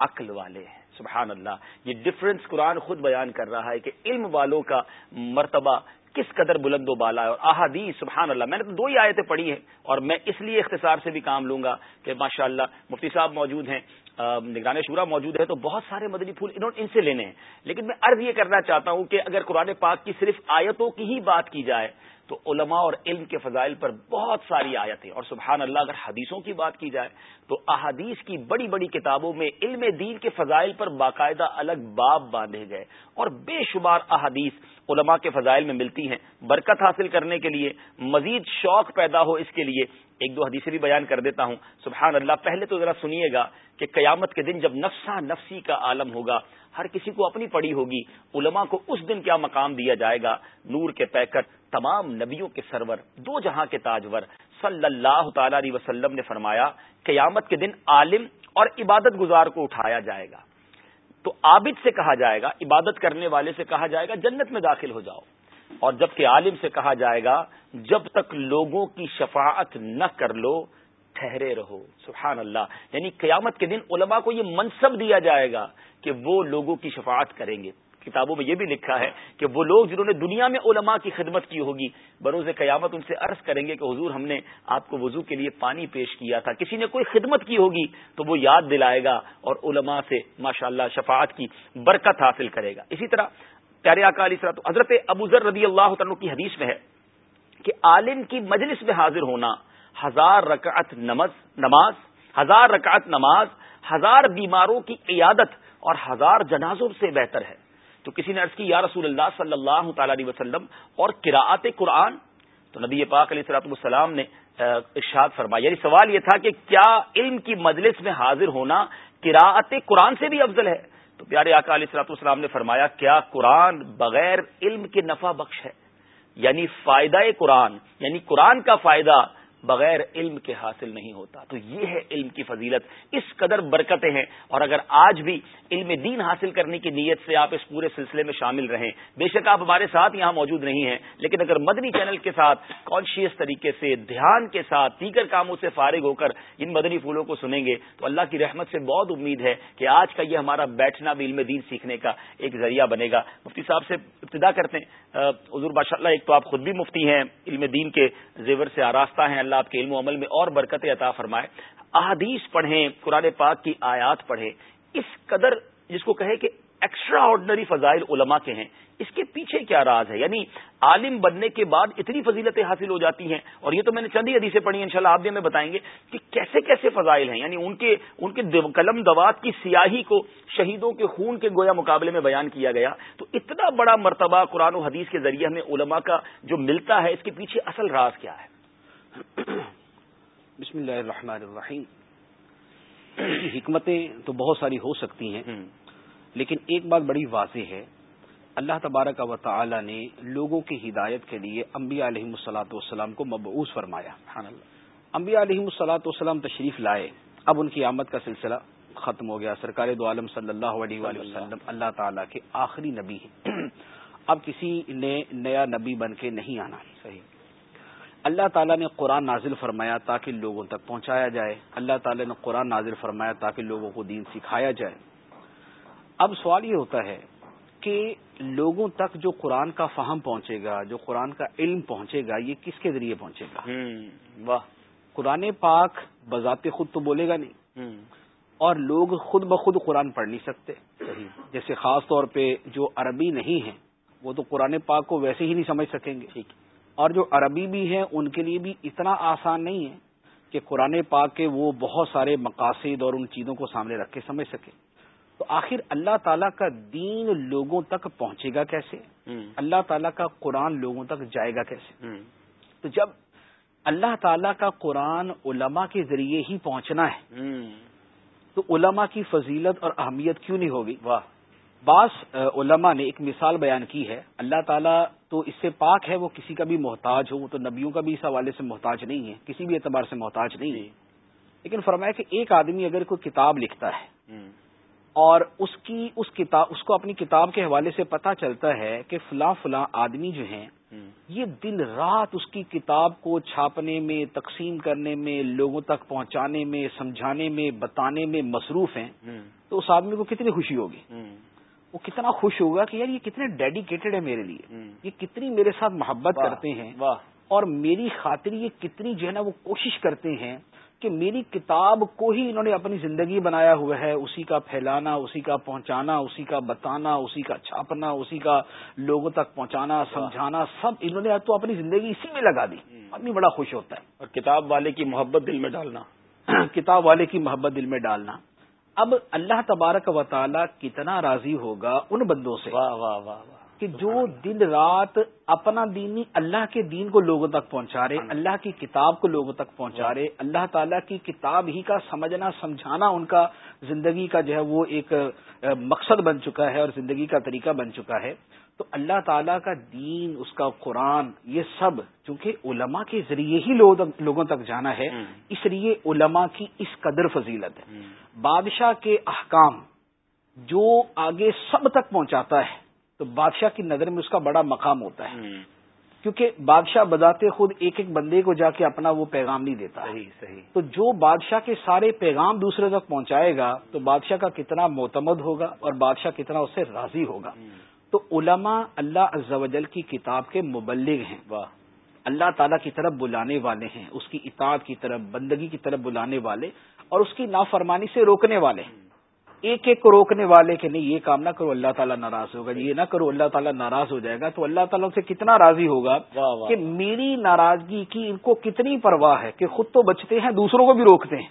عقل والے ہیں۔ سبحان اللہ، یہ ڈفرنس قرآن خود بیان کر رہا ہے کہ علم والوں کا مرتبہ کس قدر بلند و بالا ہے۔ اور احادیث، سبحان اللہ، میں نے تو دو ہی آیتیں پڑھی ہیں۔ اور میں اس لیے اختصار سے بھی کام لوں گا کہ ماشاء اللہ مفتی صاحب موجود ہیں نگران شورا موجود ہے تو بہت سارے مدنی پھول انہوں ان سے لینے ہیں۔ لیکن میں عرض یہ کرنا چاہتا ہوں کہ اگر قرآن پاک کی صرف آیتوں کی ہی بات کی جائے تو علماء اور علم کے فضائل پر بہت ساری آیتیں۔ اور سبحان اللہ، اگر حدیثوں کی بات کی جائے تو احادیث کی بڑی بڑی کتابوں میں علم دین کے فضائل پر باقاعدہ الگ باب باندھے گئے۔ اور بے شمار احادیث علماء کے فضائل میں ملتی ہیں۔ برکت حاصل کرنے کے لیے مزید شوق پیدا ہو اس کے لیے ایک دو حدیثیں بھی بیان کر دیتا ہوں۔ سبحان اللہ، پہلے تو ذرا سنیے گا کہ قیامت کے دن جب نفسا نفسی کا عالم ہوگا ہر کسی کو اپنی پڑی ہوگی۔ علماء کو اس دن کیا مقام دیا جائے گا؟ نور کے پیکر تمام نبیوں کے سرور، دو جہاں کے تاجور۔ صلی اللہ تعالی علیہ وسلم نے فرمایا، قیامت کے دن عالم اور عبادت گزار کو اٹھایا جائے گا۔ تو عابد سے کہا جائے گا، عبادت کرنے والے سے کہا جائے گا، جنت میں داخل ہو جاؤ۔ اور جبکہ عالم سے کہا جائے گا، جب تک لوگوں کی شفاعت نہ کر لو ٹھہرے رہو۔ سبحان اللہ۔ یعنی قیامت کے دن علماء کو یہ منصب دیا جائے گا کہ وہ لوگوں کی شفاعت کریں گے۔ کتابوں میں یہ بھی لکھا ہے کہ وہ لوگ جنہوں نے دنیا میں علماء کی خدمت کی ہوگی، بروز قیامت ان سے عرض کریں گے کہ حضور ہم نے آپ کو وضو کے لیے پانی پیش کیا تھا۔ کسی نے کوئی خدمت کی ہوگی تو وہ یاد دلائے گا اور علماء سے ماشاء اللہ شفاعت کی برکت حاصل کرے گا۔ اسی طرح پیارے اکالی سرات حضرت ابو ذر رضی اللہ عنہ کی حدیث میں ہے کہ عالم کی مجلس میں حاضر ہونا ہزار رکعت نماز نماز، ہزار رکعت نماز، ہزار بیماروں کی عیادت اور ہزار جنازوں سے بہتر ہے۔ تو کسی نے عرض کی، یا رسول اللہ صلی اللہ تعالی علیہ وسلم، اور قراءت قرآن؟ تو نبی پاک علیہ صلاحت والسلام نے ارشاد فرمایا۔ یعنی سوال یہ تھا کہ کیا علم کی مجلس میں حاضر ہونا قراءت قرآن سے بھی افضل ہے؟ تو پیارے آقا علیہ صلاحت والسلام نے فرمایا، کیا قرآن بغیر علم کے نفع بخش ہے؟ یعنی فائدہ قرآن یعنی قرآن کا فائدہ بغیر علم کے حاصل نہیں ہوتا۔ تو یہ ہے علم کی فضیلت۔ اس قدر برکتیں ہیں۔ اور اگر آج بھی علم دین حاصل کرنے کی نیت سے آپ اس پورے سلسلے میں شامل رہیں، بے شک آپ ہمارے ساتھ یہاں موجود نہیں ہیں، لیکن اگر مدنی چینل کے ساتھ کانشیس طریقے سے، دھیان کے ساتھ، دیگر کاموں سے فارغ ہو کر ان مدنی پھولوں کو سنیں گے، تو اللہ کی رحمت سے بہت امید ہے کہ آج کا یہ ہمارا بیٹھنا بھی علم دین سیکھنے کا ایک ذریعہ بنے گا۔ مفتی صاحب سے ابتدا کرتے ہیں۔ حضور باشاء اللہ ایک تو آپ خود بھی مفتی ہیں، علم دین کے زیور سے آراستہ ہیں، اللہ اللہ آپ کے علم و عمل میں اور برکت عطا فرمائے۔ احادیث پڑھیں، قرآن پاک کی آیات پڑھیں۔ اس قدر جس کو کہے کہ ایکسٹرا آرڈنری فضائل علماء کے ہیں۔ اس کے پیچھے کیا راز ہے؟ یعنی عالم بننے کے بعد اتنی فضیلتیں حاصل ہو جاتی ہیں۔ اور یہ تو میں نے چند ہی حدیثیں پڑھی ان شاء اللہ آپ بھی ہمیں بتائیں گے کہ کیسے کیسے فضائل ہیں۔ یعنی ان کے ان کے قلم دوات کی سیاہی کو شہیدوں کے خون کے گویا مقابلے میں بیان کیا گیا۔ تو اتنا بڑا مرتبہ قرآن و حدیث کے ذریعے ہمیں علماء کا جو ملتا ہے، اس کے پیچھے اصل راز کیا ہے؟ بسم اللہ الرحمن الرحیم. حکمتیں تو بہت ساری ہو سکتی ہیں لیکن ایک بات بڑی واضح ہے اللہ تبارک و تعالی نے لوگوں کی ہدایت کے لیے انبیاء علیہ السلاۃ والسلام کو مبعوث فرمایا۔ انبیاء علیہ السلاۃ والسلام تشریف لائے۔ اب ان کی آمد کا سلسلہ ختم ہو گیا۔ سرکار دو عالم صلی اللہ علیہ وآلہ وسلم اللہ تعالیٰ کے آخری نبی ہیں۔ اب کسی نے نیا نبی بن کے نہیں آنا۔ صحیح. اللہ تعالیٰ نے قرآن نازل فرمایا تاکہ لوگوں تک پہنچایا جائے۔ اللہ تعالیٰ نے قرآن نازل فرمایا تاکہ لوگوں کو دین سکھایا جائے۔ اب سوال یہ ہوتا ہے کہ لوگوں تک جو قرآن کا فہم پہنچے گا جو قرآن کا علم پہنچے گا یہ کس کے ذریعے پہنچے گا؟ واہ۔ قرآن پاک بذات خود تو بولے گا نہیں۔ اور لوگ خود بخود قرآن پڑھ نہیں سکتے۔ جیسے خاص طور پہ جو عربی نہیں ہیں وہ تو قرآن پاک کو ویسے ہی نہیں سمجھ سکیں گے۔ ٹھیک۔ اور جو عربی بھی ہیں ان کے لیے بھی اتنا آسان نہیں ہے کہ قرآن پاک کے وہ بہت سارے مقاصد اور ان چیزوں کو سامنے رکھ کے سمجھ سکے۔ تو آخر اللہ تعالیٰ کا دین لوگوں تک پہنچے گا کیسے؟ اللہ تعالیٰ کا قرآن لوگوں تک جائے گا کیسے؟ تو جب اللہ تعالیٰ کا قرآن علماء کے ذریعے ہی پہنچنا ہے تو علماء کی فضیلت اور اہمیت کیوں نہیں ہوگی؟ واہ۔ بعض علماء نے ایک مثال بیان کی ہے۔ اللہ تعالیٰ تو اس سے پاک ہے وہ کسی کا بھی محتاج ہو وہ تو نبیوں کا بھی اس حوالے سے محتاج نہیں ہے کسی بھی اعتبار سے محتاج نہیں ہے۔ لیکن فرمایا کہ ایک آدمی اگر کوئی کتاب لکھتا ہے اور اس کی اس کتاب اس کو اپنی کتاب کے حوالے سے پتا چلتا ہے کہ فلاں فلاں آدمی جو ہیں یہ دن رات اس کی کتاب کو چھاپنے میں تقسیم کرنے میں لوگوں تک پہنچانے میں سمجھانے میں بتانے میں مصروف ہیں تو اس آدمی کو کتنی خوشی ہوگی؟ وہ کتنا خوش ہوگا کہ یار یہ کتنے ڈیڈیکیٹڈ ہے میرے لیے۔ یہ کتنی میرے ساتھ محبت کرتے ہیں۔ اور میری خاطر یہ کتنی جو ہے نا وہ کوشش کرتے ہیں کہ میری کتاب کو ہی انہوں نے اپنی زندگی بنایا ہوا ہے۔ اسی کا پھیلانا اسی کا پہنچانا اسی کا بتانا اسی کا چھاپنا اسی کا لوگوں تک پہنچانا سمجھانا سب انہوں نے تو اپنی زندگی اسی میں لگا دی۔ آدمی بڑا خوش ہوتا ہے۔ اور کتاب والے کی محبت دل میں ڈالنا۔ کتاب والے کی محبت دل میں ڈالنا۔ اب اللہ تبارک و تعالی کتنا راضی ہوگا ان بندوں سے واہ واہ واہ کہ جو دن رات اپنا دینی اللہ کے دین کو لوگوں تک پہنچا رہے اللہ۔ کی کتاب کو لوگوں تک پہنچا رہے اللہ تعالیٰ کی کتاب ہی کا سمجھنا سمجھانا ان کا زندگی کا جو ہے وہ ایک مقصد بن چکا ہے اور زندگی کا طریقہ بن چکا ہے۔ تو اللہ تعالیٰ کا دین اس کا قرآن یہ سب چونکہ علماء کے ذریعے ہی لوگوں تک جانا ہے اس لیے علماء کی اس قدر فضیلت ہے۔ بادشاہ کے احکام جو آگے سب تک پہنچاتا ہے تو بادشاہ کی نظر میں اس کا بڑا مقام ہوتا ہے۔ کیونکہ بادشاہ بذاتے خود ایک ایک بندے کو جا کے اپنا وہ پیغام نہیں دیتا۔ صحیح صحیح۔ تو جو بادشاہ کے سارے پیغام دوسرے تک پہنچائے گا تو بادشاہ کا کتنا معتمد ہوگا اور بادشاہ کتنا اس سے راضی ہوگا۔ تو علماء اللہ عز و جل کی کتاب کے مبلغ ہیں۔ واہ۔ اللہ تعالیٰ کی طرف بلانے والے ہیں اس کی اطاعت کی طرف بندگی کی طرف بلانے والے اور اس کی نافرمانی سے روکنے والے ہیں۔ ایک ایک کو روکنے والے کہ نہیں یہ کام نہ کرو اللہ تعالیٰ ناراض ہوگا۔ یہ نہ کرو اللہ تعالیٰ ناراض ہو جائے گا۔ تو اللہ تعالیٰ سے کتنا راضی ہوگا کہ میری ناراضگی کی ان کو کتنی پرواہ ہے کہ خود تو بچتے ہیں دوسروں کو بھی روکتے ہیں۔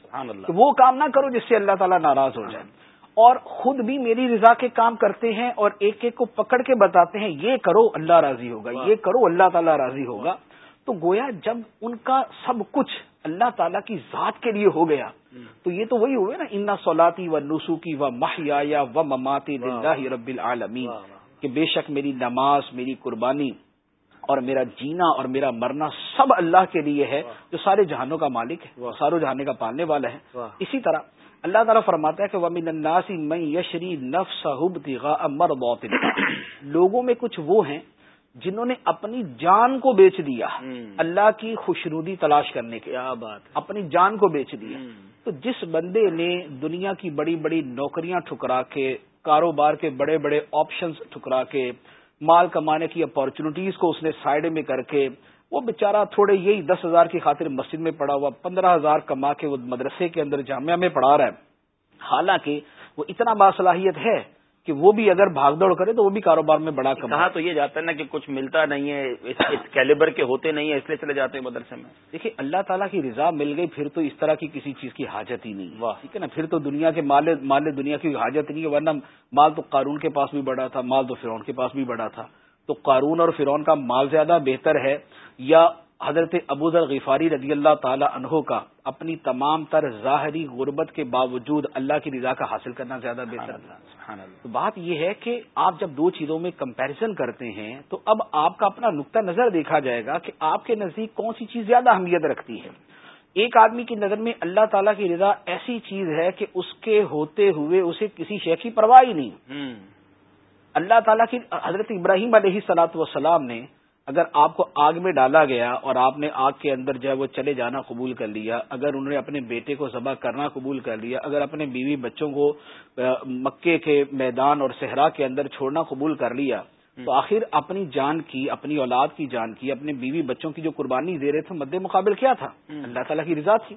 کہ وہ کام نہ کرو جس سے اللہ تعالیٰ ناراض ہو جائے۔ اور خود بھی میری رضا کے کام کرتے ہیں اور ایک ایک کو پکڑ کے بتاتے ہیں یہ کرو اللہ راضی ہوگا یہ کرو اللہ تعالیٰ راضی ہوگا۔ تو گویا جب ان کا سب کچھ اللہ تعالیٰ کی ذات کے لیے ہو گیا تو یہ تو وہی ہوئے نا انا سولاتی و نسوکی و محیا و مماتی رب العالمین کہ بے شک میری نماز میری قربانی اور میرا جینا اور میرا مرنا سب اللہ کے لیے ہے جو سارے جہانوں کا مالک ہے ساروں جہانے کا پالنے والا ہے۔ اسی طرح اللہ تعالیٰ فرماتا ہے کہ ومن الناسی میں یشری نف صحب امر لوگوں میں کچھ وہ ہیں جنہوں نے اپنی جان کو بیچ دیا اللہ کی خوشنودی تلاش کرنے کے بات اپنی جان کو بیچ دیا۔ تو جس بندے نے دنیا کی بڑی بڑی نوکریاں ٹھکرا کے کاروبار کے بڑے بڑے آپشنز ٹھکرا کے مال کمانے کی اپارچونیٹیز کو اس نے سائڈ میں کر کے وہ بےچارا تھوڑے یہی دس ہزار کی خاطر مسجد میں پڑا ہوا پندرہ ہزار کما کے وہ مدرسے کے اندر جامعہ میں پڑھا رہا ہے۔ حالانکہ وہ اتنا باصلاحیت ہے کہ وہ بھی اگر بھاگ دوڑ کرے تو وہ بھی کاروبار میں بڑا کہا تو یہ جاتا ہے نا کہ کچھ ملتا نہیں ہے اس کیلیبر کے ہوتے نہیں ہے اس لیے چلے جاتے ہیں مدرسے میں۔ دیکھیے اللہ تعالیٰ کی رضا مل گئی پھر تو اس طرح کی کسی چیز کی حاجت ہی نہیں واہ۔ ٹھیک ہے نا؟ پھر تو دنیا کے مال مال دنیا کی حاجت نہیں ہے ورنہ مال تو قارون کے پاس بھی بڑا تھا مال تو فرعون کے پاس بھی بڑا تھا۔ تو قارون اور فرعون کا مال زیادہ بہتر ہے۔ یا حضرت ابو ذر غفاری رضی اللہ تعالی عنہ کا اپنی تمام تر ظاہری غربت کے باوجود اللہ کی رضا کا حاصل کرنا زیادہ بہتر تھا تو بات یہ ہے کہ آپ جب دو چیزوں میں کمپیرزن کرتے ہیں تو اب آپ کا اپنا نقطہ نظر دیکھا جائے گا کہ آپ کے نزدیک کون سی چیز زیادہ اہمیت رکھتی ہے۔ ایک آدمی کی نظر میں اللہ تعالیٰ کی رضا ایسی چیز ہے کہ اس کے ہوتے ہوئے اسے کسی شے کی پرواہ ہی نہیں اللہ تعالیٰ کی حضرت ابراہیم علیہ سلاۃ وسلام نے اگر آپ کو آگ میں ڈالا گیا اور آپ نے آگ کے اندر جو ہے وہ چلے جانا قبول کر لیا اگر انہوں نے اپنے بیٹے کو ذبح کرنا قبول کر لیا اگر اپنے بیوی بچوں کو مکے کے میدان اور صحرا کے اندر چھوڑنا قبول کر لیا تو آخر اپنی جان کی اپنی اولاد کی جان کی اپنے بیوی بچوں کی جو قربانی دے رہے تھے مد مقابل کیا تھا؟ اللہ تعالیٰ کی رضا تھی۔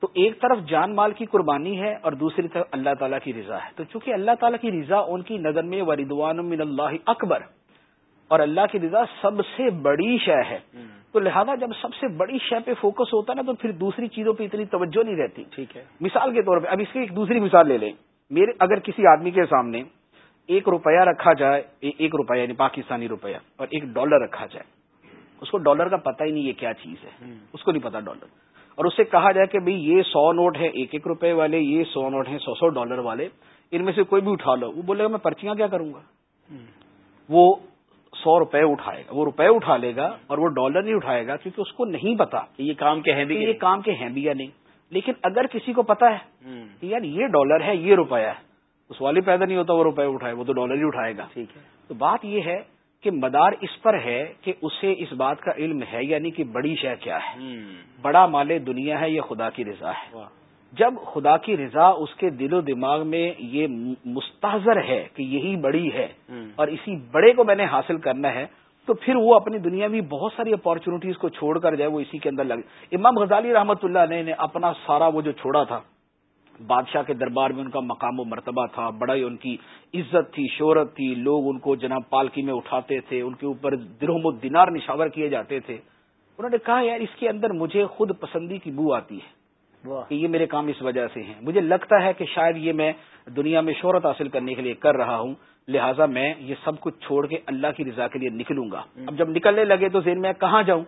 تو ایک طرف جان مال کی قربانی ہے اور دوسری طرف اللہ تعالیٰ کی رضا ہے۔ تو چونکہ اللہ تعالیٰ کی رضا ان کی نظر میں وردوان من اللہ اکبر اور اللہ کی رضا سب سے بڑی شے ہے۔ تو لہذا جب سب سے بڑی شے پہ فوکس ہوتا ہے نا تو پھر دوسری چیزوں پہ اتنی توجہ نہیں رہتی۔ ٹھیک ہے۔ مثال کے طور پہ اب اس کی ایک دوسری مثال لے لیں۔ میرے اگر کسی آدمی کے سامنے ایک روپیہ رکھا جائے ایک روپیہ یعنی پاکستانی روپیہ اور ایک ڈالر رکھا جائے اس کو ڈالر کا پتہ ہی نہیں یہ کیا چیز ہے۔ اس کو نہیں پتا ڈالر اور اسے کہا جائے کہ بھئی یہ سو نوٹ ہے ایک ایک روپے والے یہ سو نوٹ ہیں سو سو ڈالر والے ان میں سے کوئی بھی اٹھا لو۔ وہ بولے گا میں پرچیاں کیا کروں گا؟ وہ سو روپے اٹھائے گا وہ روپے اٹھا لے گا اور وہ ڈالر نہیں اٹھائے گا کیونکہ اس کو نہیں پتا یہ کام کے ہیں بھی یہ کام کے ہیں بھی یا نہیں۔ لیکن اگر کسی کو پتا ہے کہ یار یہ ڈالر ہے یہ روپیہ ہے اس والی پیدا نہیں ہوتا وہ روپے اٹھائے وہ تو ڈالر ہی اٹھائے گا۔ ٹھیک ہے۔ تو بات یہ ہے کہ مدار اس پر ہے کہ اسے اس بات کا علم ہے یعنی کہ بڑی شے کیا ہے۔ بڑا مال دنیا ہے یا خدا کی رضا ہے۔ جب خدا کی رضا اس کے دل و دماغ میں یہ مستحضر ہے کہ یہی بڑی ہے اور اسی بڑے کو میں نے حاصل کرنا ہے تو پھر وہ اپنی دنیا میں بہت ساری اپارچونیٹیز کو چھوڑ کر جائے وہ اسی کے اندر لگے امام غزالی رحمت اللہ علیہ نے اپنا سارا وہ جو چھوڑا تھا بادشاہ کے دربار میں ان کا مقام و مرتبہ تھا بڑا ان کی عزت تھی شہرت تھی لوگ ان کو جناب پالکی میں اٹھاتے تھے ان کے اوپر درہم و دینار نشاور کیے جاتے تھے۔ انہوں نے کہا یار اس کے اندر مجھے خود پسندی کی بو آتی ہے۔ کہ یہ میرے کام اس وجہ سے ہیں۔ مجھے لگتا ہے کہ شاید یہ میں دنیا میں شہرت حاصل کرنے کے لیے کر رہا ہوں۔ لہٰذا میں یہ سب کچھ چھوڑ کے اللہ کی رضا کے لیے نکلوں گا۔ اب جب نکلنے لگے تو ذہن میں کہاں جاؤں؟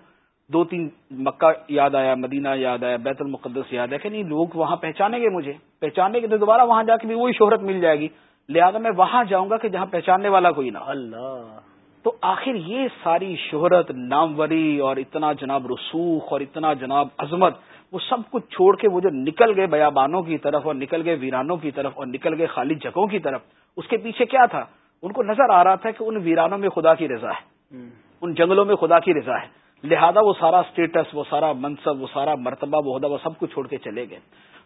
دو تین مکہ یاد آیا مدینہ یاد آیا بیت المقدس یاد ہے کہ نہیں لوگ وہاں پہچانیں گے مجھے۔ پہچاننے کے تو دوبارہ وہاں جا کے بھی وہی شہرت مل جائے گی۔ لہذا میں وہاں جاؤں گا کہ جہاں پہچاننے والا کوئی نہ اللہ۔ تو آخر یہ ساری شہرت ناموری اور اتنا جناب رسوخ اور اتنا جناب عظمت وہ سب کچھ چھوڑ کے وہ جو نکل گئے بیابانوں کی طرف اور نکل گئے ویرانوں کی طرف اور نکل گئے خالی جگہوں کی طرف اس کے پیچھے کیا تھا؟ ان کو نظر آ رہا تھا کہ ان ویرانوں میں خدا کی رضا ہے ان جنگلوں میں خدا کی رضا ہے۔ لہذا وہ سارا اسٹیٹس وہ سارا منصب وہ سارا مرتبہ وہ عہدہ وہ سب کچھ چھوڑ کے چلے گئے۔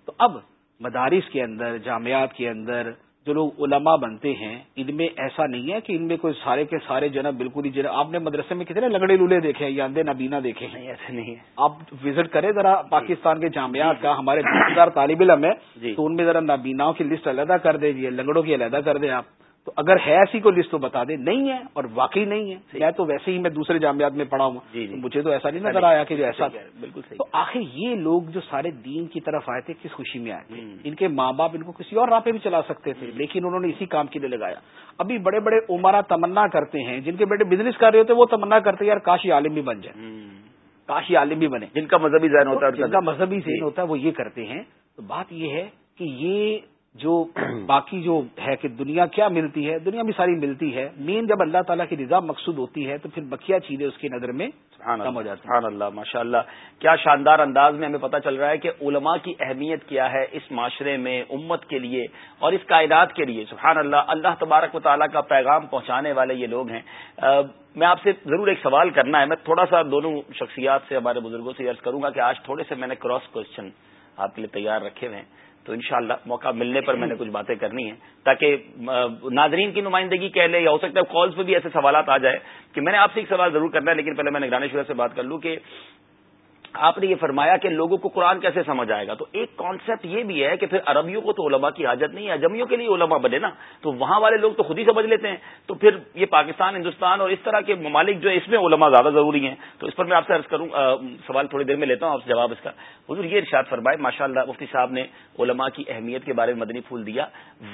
تو اب مدارس کے اندر جامعات کے اندر جو لوگ علماء بنتے ہیں ان میں ایسا نہیں ہے کہ ان میں کوئی سارے کے سارے جو ہے نا بالکل ہی جو آپ نے مدرسے میں کتنے لگڑے لولے دیکھے ہیں یا اندے نبینا دیکھے ہیں؟ ایسے نہیں ہے۔ آپ وزٹ کریں ذرا پاکستان کے جامعات کا ہمارے بیس ہزار طالب علم ہے جی۔ تو ان میں ذرا نابیناؤں کی لسٹ علیحدہ کر دے لنگڑوں کی علیحدہ کر دیں آپ۔ تو اگر ہے ایسی کو لسٹ تو بتا دیں نہیں ہے اور واقعی نہیں ہے۔ میں تو ویسے ہی میں دوسرے جامعات میں پڑھا ہوں۔ جی، جی۔ مجھے تو ایسا نہیں نظر آیا کہ جو ایسا بالکل تو آخر یہ لوگ جو سارے دین کی طرف آئے تھے کس خوشی میں آئے تھے؟ ان کے ماں باپ ان کو کسی اور راہ پہ بھی چلا سکتے تھے لیکن انہوں نے اسی کام کے لیے لگایا۔ ابھی بڑے بڑے عمارہ تمنا کرتے ہیں جن کے بیٹے بزنس کر رہے ہوتے وہ تمنا کرتے ہیں یار کاشی عالم بھی بن جائے۔ کاشی عالم بھی بنے۔ جن کا مذہبی ذہن ہوتا ہے جن کا مذہبی ذہن ہوتا ہے وہ یہ کرتے ہیں۔ تو بات یہ ہے کہ یہ جو باقی جو ہے کہ دنیا کیا ملتی ہے دنیا بھی ساری ملتی ہے۔ مین جب اللہ تعالیٰ کی رضا مقصود ہوتی ہے تو پھر بکیا چیزیں اس کی نظر میں کم ہو جاتی سبحان اللہ ماشاء اللہ کیا شاندار انداز میں ہمیں پتہ چل رہا ہے کہ علماء کی اہمیت کیا ہے اس معاشرے میں امت کے لیے اور اس کائنات کے لیے۔ سبحان اللہ اللہ تبارک و تعالیٰ کا پیغام پہنچانے والے یہ لوگ ہیں۔ میں آپ سے ضرور ایک سوال کرنا ہے۔ میں تھوڑا سا دونوں شخصیات سے ہمارے بزرگوں سے عرض کروں گا کہ آج تھوڑے سے میں نے کراس کوشچن آپ کے لیے تیار رکھے ہوئے ہیں۔ تو انشاءاللہ موقع ملنے پر میں نے کچھ باتیں کرنی ہیں تاکہ ناظرین کی نمائندگی کہہ لے یا ہو سکتا ہے کالز پہ بھی ایسے سوالات آ جائے کہ میں نے آپ سے ایک سوال ضرور کرنا ہے لیکن پہلے میں نے گرانیشور سے بات کر لوں کہ آپ نے یہ فرمایا کہ لوگوں کو قرآن کیسے سمجھ آئے گا؟ تو ایک کانسیپٹ یہ بھی ہے کہ پھر عربیوں کو تو علماء کی حاجت نہیں ہے اجمیوں کے لیے علماء بنے نا۔ تو وہاں والے لوگ تو خود ہی سمجھ لیتے ہیں۔ تو پھر یہ پاکستان، ہندوستان اور اس طرح کے ممالک جو ہے اس میں علماء زیادہ ضروری ہیں۔ تو اس پر میں آپ سے عرض کروں سوال تھوڑی دیر میں لیتا ہوں آپ سے جواب اس کا۔ حضور یہ ارشاد فرمائے ماشاء اللہ مفتی صاحب نے علماء کی اہمیت کے بارے میں مدنی پھول دیا۔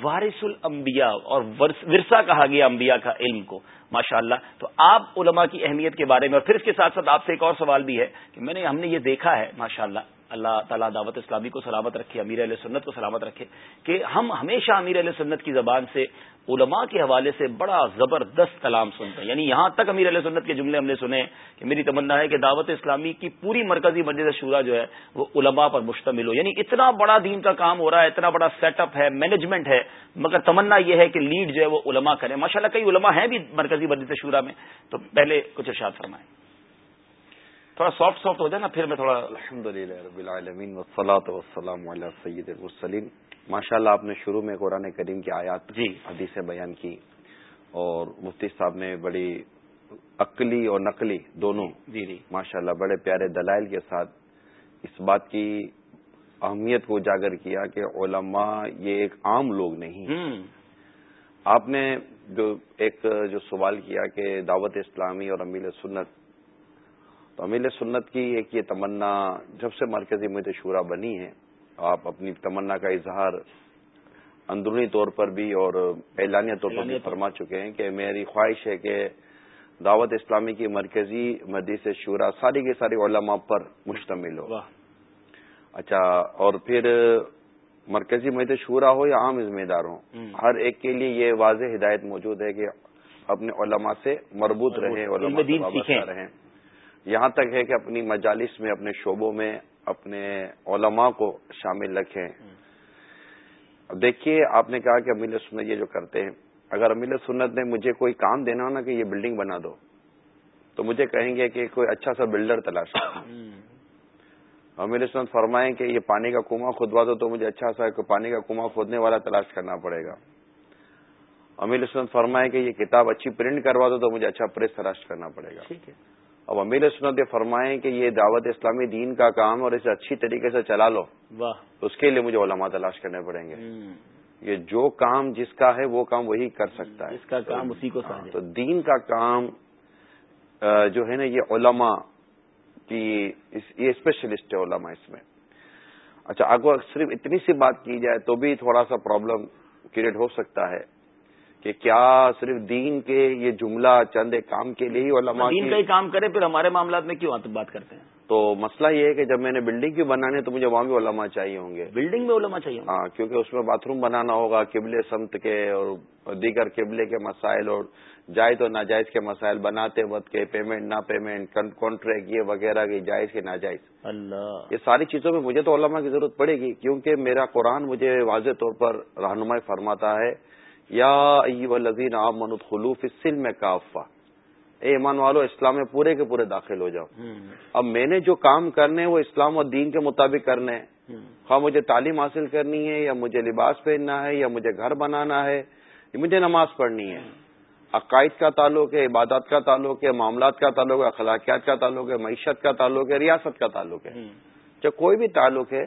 وارث الانبیاء اور ورثہ کہا گیا انبیاء کا علم کو۔ ماشاء اللہ تو آپ علماء کی اہمیت کے بارے میں اور پھر اس کے ساتھ ساتھ آپ سے ایک اور سوال بھی ہے کہ میں نے ہم نے یہ دیکھا ہے ماشاء اللہ اللہ تعالیٰ دعوت اسلامی کو سلامت رکھے، امیر علیہ سنت کو سلامت رکھے، کہ ہم ہمیشہ امیر علیہ سنت کی زبان سے علماء کے حوالے سے بڑا زبردست کلام سنتے ہیں۔ یعنی یہاں تک امیر علیہ سنت کے جملے ہم نے سنے کہ میری تمنا ہے کہ دعوت اسلامی کی پوری مرکزی مسجد شورا جو ہے وہ علماء پر مشتمل ہو۔ یعنی اتنا بڑا دین کا کام ہو رہا ہے، اتنا بڑا سیٹ اپ ہے مینجمنٹ ہے، مگر تمنا یہ ہے کہ لیڈ جو ہے وہ علماء کریں۔ ماشاء اللہ کئی علماء ہیں بھی مرکزی مسجد شورا میں۔ تو پہلے کچھ ارشاد فرمائیں۔ تھوڑا سافٹ سافٹ ہو جائے نا، پھر میں تھوڑا الحمد للہ رب العالمین وسلاۃ وسلم سید ماشاء اللہ آپ نے شروع میں قرآن کریم کی آیات جی۔ حدیث بیان کی اور مفتی صاحب نے بڑی عقلی اور نقلی دونوں جی جی۔ ماشاء اللہ بڑے پیارے دلائل کے ساتھ اس بات کی اہمیت کو اجاگر کیا کہ علماء یہ ایک عام لوگ نہیں آپ نے جو ایک جو سوال کیا کہ دعوت اسلامی اور امیل سنت تو امیل سنت کی ایک یہ تمنا جب سے مرکزی شورا بنی ہے آپ اپنی تمنا کا اظہار اندرونی طور پر بھی اور اعلانیہ طور پر بھی فرما چکے ہیں کہ میری خواہش ہے کہ دعوت اسلامی کی مرکزی مدیس شورا ساری کے ساری علماء پر مشتمل ہو۔ اچھا اور پھر مرکزی مدد شورا ہو یا عام ذمہ دار ہوں ہر ایک کے لیے یہ واضح ہدایت موجود ہے کہ اپنے علماء سے مربوط رہیں علماء رہیں۔ یہاں تک ہے کہ اپنی مجالس میں اپنے شعبوں میں اپنے علماء کو شامل رکھیں۔ اب دیکھیے آپ نے کہا کہ امیل سنت یہ جو کرتے ہیں اگر امیل سنت نے مجھے کوئی کام دینا ہو نا کہ یہ بلڈنگ بنا دو تو مجھے کہیں گے کہ کوئی اچھا سا بلڈر تلاش امیر سنت فرمائیں کہ یہ پانی کا کنواں کھدوا دو تو مجھے اچھا سا پانی کا کنواں کھودنے والا تلاش کرنا پڑے گا۔ امیر سنت فرمائیں کہ یہ کتاب اچھی پرنٹ کروا دو تو مجھے اچھا پریس تلاش کرنا پڑے گا۔ ٹھیک ہے۔ اب امیر سنت یہ فرمائیں کہ یہ دعوت اسلامی دین کا کام اور اسے اچھی طریقے سے چلا لو۔ اس کے لیے مجھے علماء تلاش کرنے پڑیں گے۔ یہ جو کام جس کا ہے وہ کام وہی کر سکتا ہے۔ اس کا کام اسی کو تو دین کا کام جو ہے نا یہ علماء کی یہ اسپیشلسٹ ہے علماء اس میں۔ اچھا اگر صرف اتنی سی بات کی جائے تو بھی تھوڑا سا پرابلم کریٹ ہو سکتا ہے۔ کہ کیا صرف دین کے یہ جملہ چند ایک کام کے لیے ہی علماء دین کا ہی کام کرے پھر ہمارے معاملات میں کیوں بات کرتے ہیں؟ تو مسئلہ یہ ہے کہ جب میں نے بلڈنگ کی بنانی تو مجھے وہاں بھی علماء چاہیے ہوں گے۔ بلڈنگ میں علماء چاہیے ہاں کیونکہ اس میں باتھ روم بنانا ہوگا قبل سمت کے اور دیگر قبلے کے مسائل اور جائز اور ناجائز کے مسائل بناتے وقت کے پیمنٹ نہ پیمنٹ کانٹریکٹ یہ وغیرہ کی جائز کے ناجائز۔ اللہ۔ یہ ساری چیزوں میں مجھے تو علماء کی ضرورت پڑے گی کیونکہ میرا قرآن مجھے واضح طور پر رہنمائی فرماتا ہے۔ یا لذین آپ منت خلوف سلم میں کافا اے ایمان والو اسلام میں پورے کے پورے داخل ہو جاؤ۔ اب میں نے جو کام کرنے وہ اسلام اور دین کے مطابق کرنے ہیں۔ خواہ مجھے تعلیم حاصل کرنی ہے یا مجھے لباس پہننا ہے یا مجھے گھر بنانا ہے یا مجھے نماز پڑھنی ہے۔ عقائد کا تعلق ہے عبادات کا تعلق ہے معاملات کا تعلق ہے اخلاقیات کا تعلق ہے معیشت کا تعلق ہے ریاست کا تعلق ہے۔ جب کوئی بھی تعلق ہے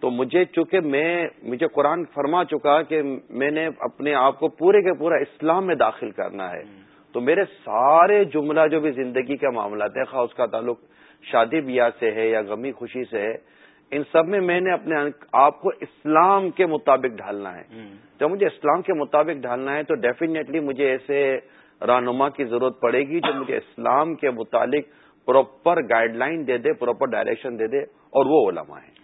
تو مجھے چونکہ میں مجھے قرآن فرما چکا کہ میں نے اپنے آپ کو پورے کے پورا اسلام میں داخل کرنا ہے۔ تو میرے سارے جملہ جو بھی زندگی کا معاملات ہے خواہ اس کا تعلق شادی بیاہ سے ہے یا غمی خوشی سے ہے ان سب میں میں نے اپنے آپ کو اسلام کے مطابق ڈھالنا ہے۔ جب مجھے اسلام کے مطابق ڈھالنا ہے تو ڈیفینیٹلی مجھے ایسے رہنما کی ضرورت پڑے گی جو مجھے اسلام کے متعلق پراپر گائیڈ لائن دے دے پراپر ڈائریکشن دے دے اور وہ علماء ہیں۔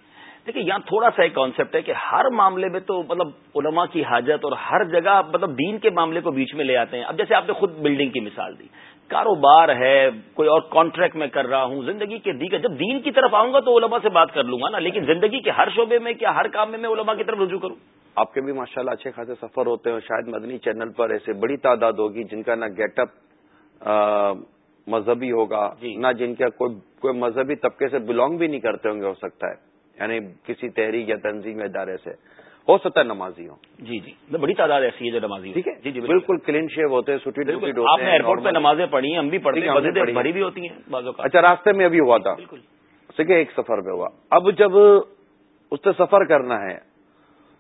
دیکھیے یہاں تھوڑا سا ایک کانسیپٹ ہے کہ ہر معاملے میں تو مطلب علماء کی حاجت اور ہر جگہ مطلب دین کے معاملے کو بیچ میں لے آتے ہیں۔ اب جیسے آپ نے خود بلڈنگ کی مثال دی کاروبار ہے کوئی اور کانٹریکٹ میں کر رہا ہوں زندگی کے دیگر جب دین کی طرف آؤں گا تو علماء سے بات کر لوں گا نا لیکن زندگی کے ہر شعبے میں کیا ہر کام میں میں علماء کی طرف رجوع کروں؟ آپ کے بھی ماشاءاللہ اچھے خاصے سفر ہوتے ہیں شاید مدنی چینل پر ایسے بڑی تعداد ہوگی جن کا نہ گیٹ اپ مذہبی ہوگا جی۔ نہ جن کا کوئی کوئی مذہبی طبقے سے بلونگ بھی نہیں کرتے ہوں گے ہو سکتا ہے۔ یعنی کسی تحریک یا تنظیم ادارے سے ہو سکتا ہے نمازی ہوں جی۔ جی بڑی تعداد ایسی ہے جو نمازی ٹھیک ہے؟ جی جی بالکل۔ کلین شیو ہوتے ہیں سٹی آپ نے ایئرپورٹ پہ نمازیں پڑھی ہیں ہم بھی پڑھتے ہیں۔ بڑی بھی ہوتی ہیں اچھا راستے میں ابھی ہوا تھا۔ بالکل۔ سکے ایک سفر پہ ہوا۔ اب جب اس سے سفر کرنا ہے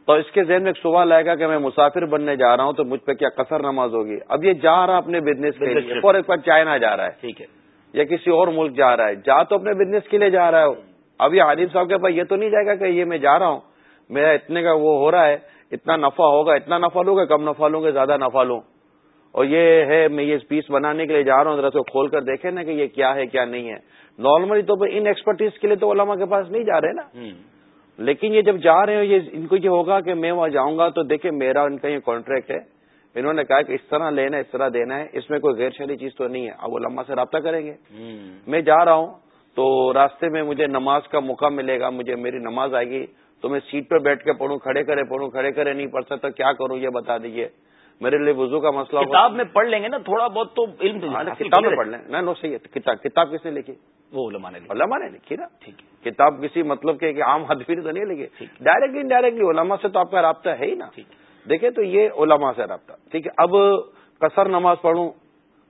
تو اس کے ذہن میں ایک سوال آئے گا کہ میں مسافر بننے جا رہا ہوں تو مجھ پہ کیا قصر نماز ہوگی؟ اب یہ جا رہا اپنے بزنس کے لیے اور ایک بار چائنا جا رہا ہے۔ ٹھیک ہے۔ یا کسی اور ملک جا رہا ہے۔ جا تو اپنے بزنس کے لیے جا رہا ہے۔ اب یہ عالم صاحب کے پاس یہ تو نہیں جائے گا کہ یہ میں جا رہا ہوں۔ میرا اتنے کا وہ ہو رہا ہے اتنا نفع ہوگا اتنا نفع لوں گا کم نفع لوں گے زیادہ نفع لوں۔ اور یہ ہے میں یہ پیس بنانے کے لیے جا رہا ہوں ذرا سے کھول کر دیکھیں نا کہ یہ کیا ہے کیا نہیں ہے۔ نارملی تو ان ایکسپرٹیز کے لیے تو علماء کے پاس نہیں جا رہے نا۔ لیکن یہ جب جا رہے ہیں یہ ان کو یہ ہوگا کہ میں وہاں جاؤں گا تو دیکھیں میرا ان کا یہ کانٹریکٹ ہے۔ انہوں نے کہا کہ اس طرح لینا اس طرح دینا ہے اس میں کوئی غیر شہری چیز تو نہیں ہے۔ اب علماء سے رابطہ کریں گے۔ میں جا رہا ہوں تو راستے میں مجھے نماز کا موقع ملے گا مجھے میری نماز آئے گی تو میں سیٹ پہ بیٹھ کے پڑھوں کھڑے کرے پڑھوں کھڑے کرے نہیں پڑھ سکتا کیا کروں یہ بتا دیجیے میرے لیے وضو کا مسئلہ کتاب میں پڑھ لیں گے نا تھوڑا بہت تو علم ہاں، کتاب میں پڑھ لیں۔ نہ نو صحیح ہے۔ کتاب کتاب کس نے لکھی؟ وہ علماء نے علماء نے لکھی نا؟ ٹھیک ہے۔ کتاب کسی مطلب کے عام آدمی تو نہیں لکھی۔ ڈائریکٹلی انڈائریکٹلی علماء سے تو آپ کا رابطہ ہے ہی نا۔ دیکھیں تو یہ علماء سے رابطہ۔ ٹھیک ہے اب کثر نماز پڑھوں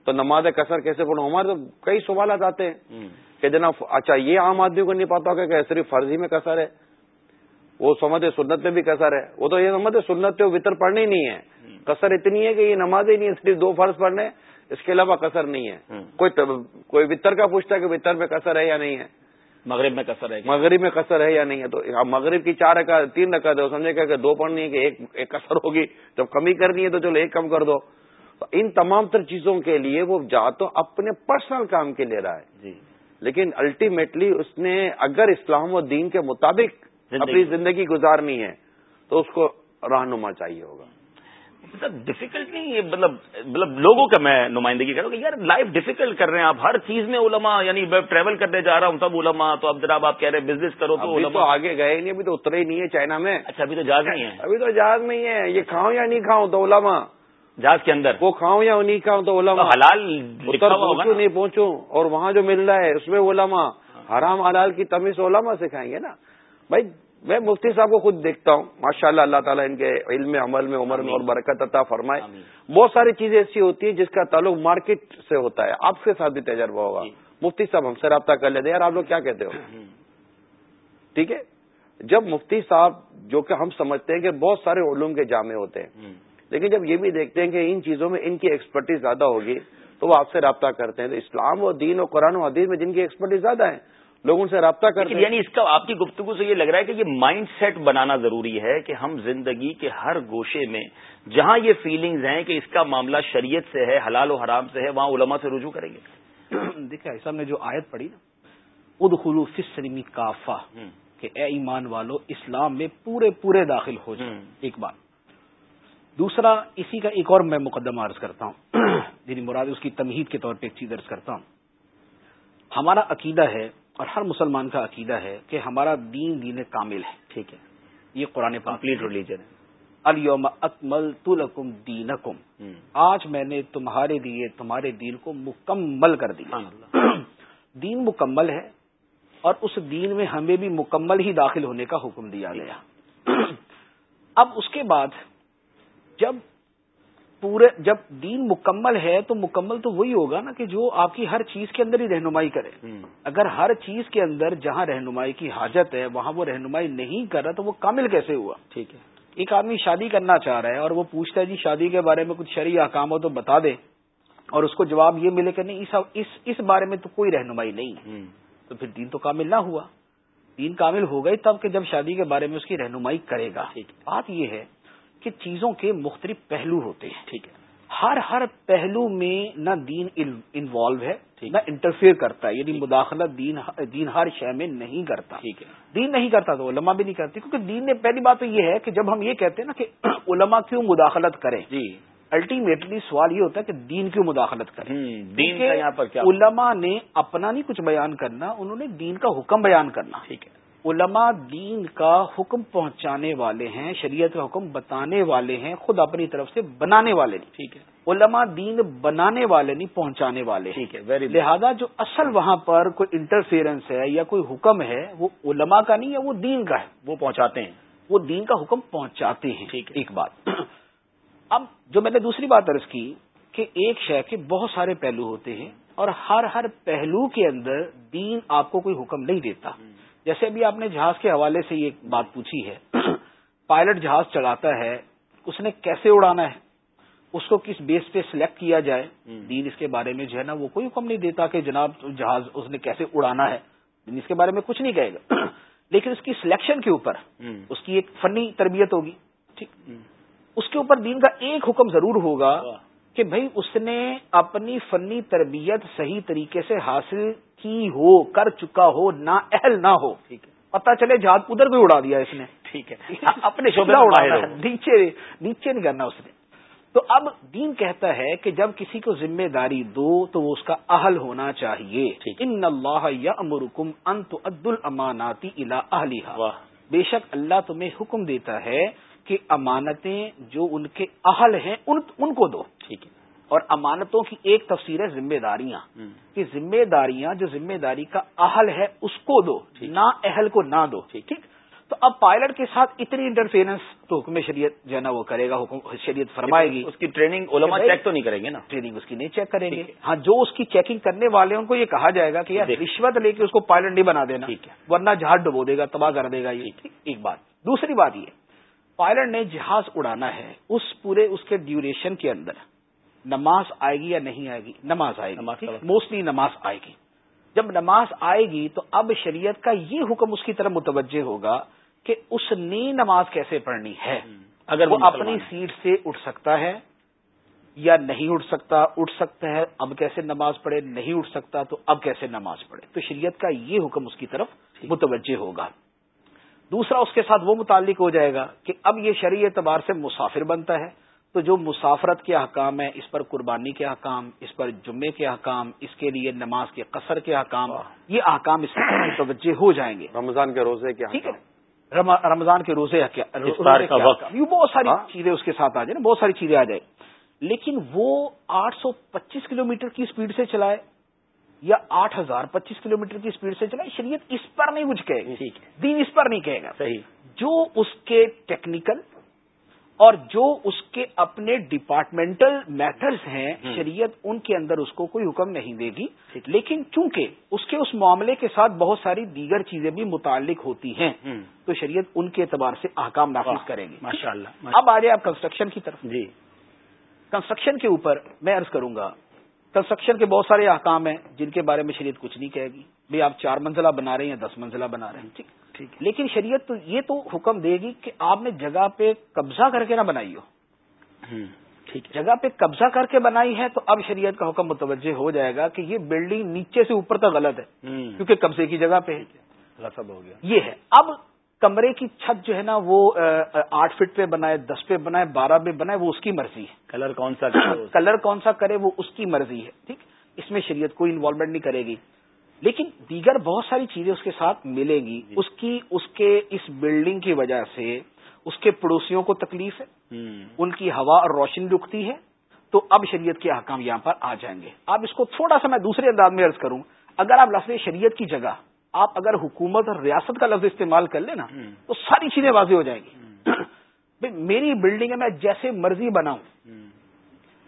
تو نماز کثر کیسے پڑھوں؟ ہمارے تو کئی سوالات آتے ہیں۔ کہ جناب اچھا یہ عام آدمی کو نہیں پتا ہوگا کہ صرف فرضی میں کثر ہے؟ وہ سمجھے سنت میں بھی کثر ہے؟ وہ تو یہ سمجھتے سنت وطر پڑھنی نہیں ہے۔ کثر اتنی ہے کہ یہ نماز ہی نہیں ہے صرف دو فرض پڑھنے اس کے علاوہ کثر نہیں ہے۔ کوئی کوئی وطر کا پوچھتا ہے کہ وطر میں کثر ہے یا نہیں ہے؟ مغرب میں کثر ہے۔ مغرب میں کثر ہے یا نہیں ہے؟ تو مغرب کی چار رکھا تین رکھا دو سمجھے کہ دو پڑھنی ہے کہ ایک کثر ہوگی جب کمی کرنی ہے تو چلو ایک کم کر دو۔ ان تمام تر چیزوں کے لیے وہ جا تو اپنے پرسنل کام کے لے رہا ہے۔ جی۔ لیکن الٹیمیٹلی اس نے اگر اسلام و دین کے مطابق اپنی زندگی گزارنی ہے تو اس کو رہنما چاہیے ہوگا۔ ڈفیکلٹ نہیں مطلب مطلب لوگوں کا میں نمائندگی کر رہا ہوں کہ یار لائف ڈیفیکلٹ کر رہے ہیں آپ ہر چیز میں علماء یعنی میں ٹریول کرنے جا رہا ہوں تب علماء تو اب جناب آپ کہہ رہے ہیں بزنس کرو تو علماء۔ آگے گئے نہیں ابھی تو اترے ہی نہیں ہے چائنا میں۔ اچھا ابھی تو جہاز نہیں ہے ابھی تو جہاز نہیں ہے یہ کھاؤں یا نہیں کھاؤں تو علماء۔ جہاز کے اندر۔ وہ کھاؤں یا نہیں کھاؤں تو علماء حلال پہنچوں نہیں پہنچوں اور وہاں جو مل رہا ہے اس میں علماء۔ حرام حلال کی تمیز علماء سکھائیں گے نا۔ بھائی میں مفتی صاحب کو خود دیکھتا ہوں۔ ماشاء اللہ اللہ تعالیٰ ان کے علم عمل میں عمر میں اور برکت عطا فرمائے۔ بہت ساری چیزیں ایسی ہوتی ہیں جس کا تعلق مارکیٹ سے ہوتا ہے۔ آپ کے ساتھ بھی تجربہ ہوگا۔ جی۔ مفتی صاحب ہم سے رابطہ کر لیتے یار آپ لوگ کیا کہتے ہو؟ ٹھیک ہے؟ جب مفتی صاحب جو کہ ہم سمجھتے ہیں کہ بہت سارے علوم کے جامع ہوتے ہیں۔ لیکن جب یہ بھی دیکھتے ہیں کہ ان چیزوں میں ان کی ایکسپرٹیز زیادہ ہوگی تو وہ آپ سے رابطہ کرتے ہیں۔ تو اسلام و دین و قرآن و حدیث میں جن کی ایکسپرٹیز زیادہ ہیں لوگ ان سے رابطہ کرتے ہیں۔ یعنی اس کا آپ کی گفتگو سے یہ لگ رہا ہے کہ یہ مائنڈ سیٹ بنانا ضروری ہے کہ ہم زندگی کے ہر گوشے میں جہاں یہ فیلنگز ہیں کہ اس کا معاملہ شریعت سے ہے حلال و حرام سے ہے وہاں علماء سے رجوع کریں گے۔ دیکھیں ایسا نے جو آیت پڑھی نا اد خلوف سلمی کافا کہ اے ایمان والو اسلام میں پورے پورے داخل ہو جائیں ایک بات۔ دوسرا اسی کا ایک اور میں مقدمہ عرض کرتا ہوں۔ یعنی مراد اس کی تمہید کے طور پہ ایک چیز عرض کرتا ہوں۔ ہمارا عقیدہ ہے اور ہر مسلمان کا عقیدہ ہے کہ ہمارا دین دین کامل ہے۔ ٹھیک ہے۔ یہ قرآن کمپلیٹ ریلیجن ہے۔ الم اکمل تلکم دین آج میں نے تمہارے لیے تمہارے دین کو مکمل کر دیا۔ دین مکمل ہے اور اس دین میں ہمیں بھی مکمل ہی داخل ہونے کا حکم دیا گیا۔ اب اس کے بعد جب پورے جب دین مکمل ہے تو مکمل تو وہی ہوگا نا کہ جو آپ کی ہر چیز کے اندر ہی رہنمائی کرے۔ اگر ہر چیز کے اندر جہاں رہنمائی کی حاجت ہے وہاں وہ رہنمائی نہیں کر رہا تو وہ کامل کیسے ہوا؟ ٹھیک ہے۔ ایک آدمی شادی کرنا چاہ رہا ہے اور وہ پوچھتا ہے جی شادی کے بارے میں کچھ شرعی احکام ہو تو بتا دے۔ اور اس کو جواب یہ ملے کہ نہیں اس اس بارے میں تو کوئی رہنمائی نہیں۔ تو پھر دین تو کامل نہ ہوا۔ دین کامل ہو گئی تب کہ جب شادی کے بارے میں اس کی رہنمائی کرے گا۔ بات یہ ہے کہ چیزوں کے مختلف پہلو ہوتے ہیں۔ ٹھیک ہے۔ ہر ہر پہلو میں نہ دین انوالو ہے نہ انٹرفیئر کرتا ہے یعنی مداخلت دین دین ہر شے میں نہیں کرتا۔ ٹھیک ہے۔ دین نہیں کرتا تو علماء بھی نہیں کرتی کیونکہ دین نے پہلی بات تو یہ ہے کہ جب ہم یہ کہتے ہیں نا کہ علماء کیوں مداخلت کریں؟ جی۔ الٹیمیٹلی سوال یہ ہوتا ہے کہ دین کیوں مداخلت کریں؟ دین کا یہاں پر کیا؟ علماء نے اپنا نہیں کچھ بیان کرنا انہوں نے دین کا حکم بیان کرنا۔ ٹھیک ہے۔ علماء دین کا حکم پہنچانے والے ہیں شریعت کا حکم بتانے والے ہیں خود اپنی طرف سے بنانے والے نہیں۔ ٹھیک ہے۔ علماء دین بنانے والے نہیں پہنچانے والے ٹھیک ہے ویری لہذا جو اصل وہاں پر کوئی انٹرفیئرنس ہے یا کوئی حکم ہے وہ علماء کا نہیں ہے وہ دین کا ہے وہ پہنچاتے ہیں۔ وہ دین کا حکم پہنچاتے ہیں۔ ٹھیک ایک بات۔ اب جو میں نے دوسری بات عرض کی کہ ایک شے کے بہت سارے پہلو ہوتے ہیں اور ہر ہر پہلو کے اندر دین آپ کو کوئی حکم نہیں دیتا۔ جیسے ابھی آپ نے جہاز کے حوالے سے یہ بات پوچھی ہے پائلٹ جہاز چلاتا ہے اس نے کیسے اڑانا ہے؟ اس کو کس بیس پہ سلیکٹ کیا جائے؟ دین اس کے بارے میں جو ہے نا وہ کوئی حکم نہیں دیتا کہ جناب جہاز اس نے کیسے اڑانا ہے۔ دین اس کے بارے میں کچھ نہیں کہے گا۔ لیکن اس کی سلیکشن کے اوپر اس کی ایک فنی تربیت ہوگی۔ ٹھیک۔ اس کے اوپر دین کا ایک حکم ضرور ہوگا کہ بھائی اس نے اپنی فنی تربیت صحیح طریقے سے حاصل کی ہو کر چکا ہو نہ اہل نہ ہو۔ ٹھیک ہے۔ پتا چلے جہاز ادھر بھی اڑا دیا اس نے۔ ٹھیک ہے۔ اپنے شوبہ اڑایا نیچے نیچے نہیں کرنا اس نے۔ تو اب دین کہتا ہے کہ جب کسی کو ذمہ داری دو تو وہ اس کا اہل ہونا چاہیے۔ ان اللہ یا امرکم انت عد الماناتی الا اہلیہ بے شک اللہ تمہیں حکم دیتا ہے کہ امانتیں جو ان کے اہل ہیں ان, ان کو دو۔ ٹھیک ہے۔ اور امانتوں کی ایک تفسیر ہے ذمہ داریاں کہ ذمہ داریاں جو ذمہ داری کا اہل ہے اس کو دو نہ اہل کو نہ دو۔ ٹھیک۔ تو اب پائلٹ کے ساتھ اتنی انٹرفیئرنس تو حکم شریعت جو ہے نا وہ کرے گا حکم شریعت فرمائے گی۔ اس کی ٹریننگ علماء چیک تو نہیں کریں گے نا۔ ٹریننگ اس کی نہیں چیک کریں گے۔ ہاں جو اس کی چیکنگ کرنے والے ہیں ان کو یہ کہا جائے گا کہ یار رشوت لے کے اس کو پائلٹ نہیں بنا دینا ورنہ جہاز ڈبو دے گا تباہ کر دے گا یہ۔ ایک بات۔ دوسری بات یہ پائلٹ نے جہاز اڑانا ہے اس پورے اس کے ڈیوریشن کے اندر۔ نماز آئے گی یا نہیں آئے گی؟ نماز آئے گی موسٹلی نماز آئے گی۔ جب نماز آئے گی تو اب شریعت کا یہ حکم اس کی طرف متوجہ ہوگا کہ اس نے نماز کیسے پڑھنی ہے۔ اگر وہ اپنی سیٹ سے اٹھ سکتا ہے یا نہیں اٹھ سکتا؟ اٹھ سکتا ہے اب کیسے نماز پڑھے؟ نہیں اٹھ سکتا تو اب کیسے نماز پڑھے؟ تو شریعت کا یہ حکم اس کی طرف متوجہ ہوگا۔ دوسرا اس کے ساتھ وہ متعلق ہو جائے گا کہ اب یہ شرعی اعتبار سے مسافر بنتا ہے۔ تو جو مسافرت کے احکام ہیں اس پر قربانی کے احکام اس پر جمعے کے احکام اس کے لیے نماز کے قصر کے احکام یہ احکام اس میں متوجہ ہو جائیں گے۔ رمضان کے روزے کے ٹھیک ہے۔ رمضان کے روزے بہت ساری ہاں۔ چیزیں اس کے ساتھ آ جائیں بہت ساری چیزیں آ جائیں۔ لیکن وہ آٹھ سو پچیس کلو میٹر کی اسپیڈ سے چلائے یا آٹھ ہزار پچیس کلو میٹر کی اسپیڈ سے چلائے شریعت اس پر نہیں کچھ کہے گی۔ دین اس پر نہیں کہے گا۔ صحیح۔ جو اس کے ٹیکنیکل اور جو اس کے اپنے ڈپارٹمنٹل میٹرز ہیں شریعت ان کے اندر اس کو کوئی حکم نہیں دے گی۔ لیکن چونکہ اس کے اس معاملے کے ساتھ بہت ساری دیگر چیزیں بھی متعلق ہوتی ہیں تو شریعت ان کے اعتبار سے احکام نافذ کرے گی۔ ماشاء اللہ اب آ جائے آپ کنسٹرکشن کی طرف۔ جی۔ کنسٹرکشن کے اوپر میں عرض کروں گا کنسٹرکشن کے بہت سارے احکام ہیں جن کے بارے میں شریعت کچھ نہیں کہے گی۔ بھائی آپ چار منزلہ بنا رہے ہیں یا دس منزلہ بنا رہے ہیں ٹھیک۔ لیکن شریعت تو یہ تو حکم دے گی کہ آپ نے جگہ پہ قبضہ کر کے نہ بنائی ہو۔ ٹھیک جگہ پہ قبضہ کر کے بنائی ہے تو اب شریعت کا حکم متوجہ ہو جائے گا کہ یہ بلڈنگ نیچے سے اوپر تک غلط ہے کیونکہ قبضے کی جگہ پہ ہو گیا۔ یہ ہے۔ اب کمرے کی چھت جو ہے نا وہ آٹھ فٹ پہ بنائے دس پہ بنائے بارہ پہ بنائے وہ اس کی مرضی ہے۔ کلر کون سا کلر کون سا کرے وہ اس کی مرضی ہے۔ ٹھیک۔ اس میں شریعت کوئی انوالومنٹ نہیں کرے گی۔ لیکن دیگر بہت ساری چیزیں اس کے ساتھ ملیں گی۔ جی۔ اس کی اس کے اس بلڈنگ کی وجہ سے اس کے پڑوسیوں کو تکلیف ہے۔ ان کی ہوا اور روشنی رکتی ہے۔ تو اب شریعت کے احکام یہاں پر آ جائیں گے۔ اب اس کو تھوڑا سا میں دوسرے انداز میں عرض کروں۔ اگر آپ لفظ شریعت کی جگہ آپ اگر حکومت اور ریاست کا لفظ استعمال کر لیں نا تو ساری چیزیں واضح ہو جائیں گی۔ میری بلڈنگ ہے میں جیسے مرضی بناؤں۔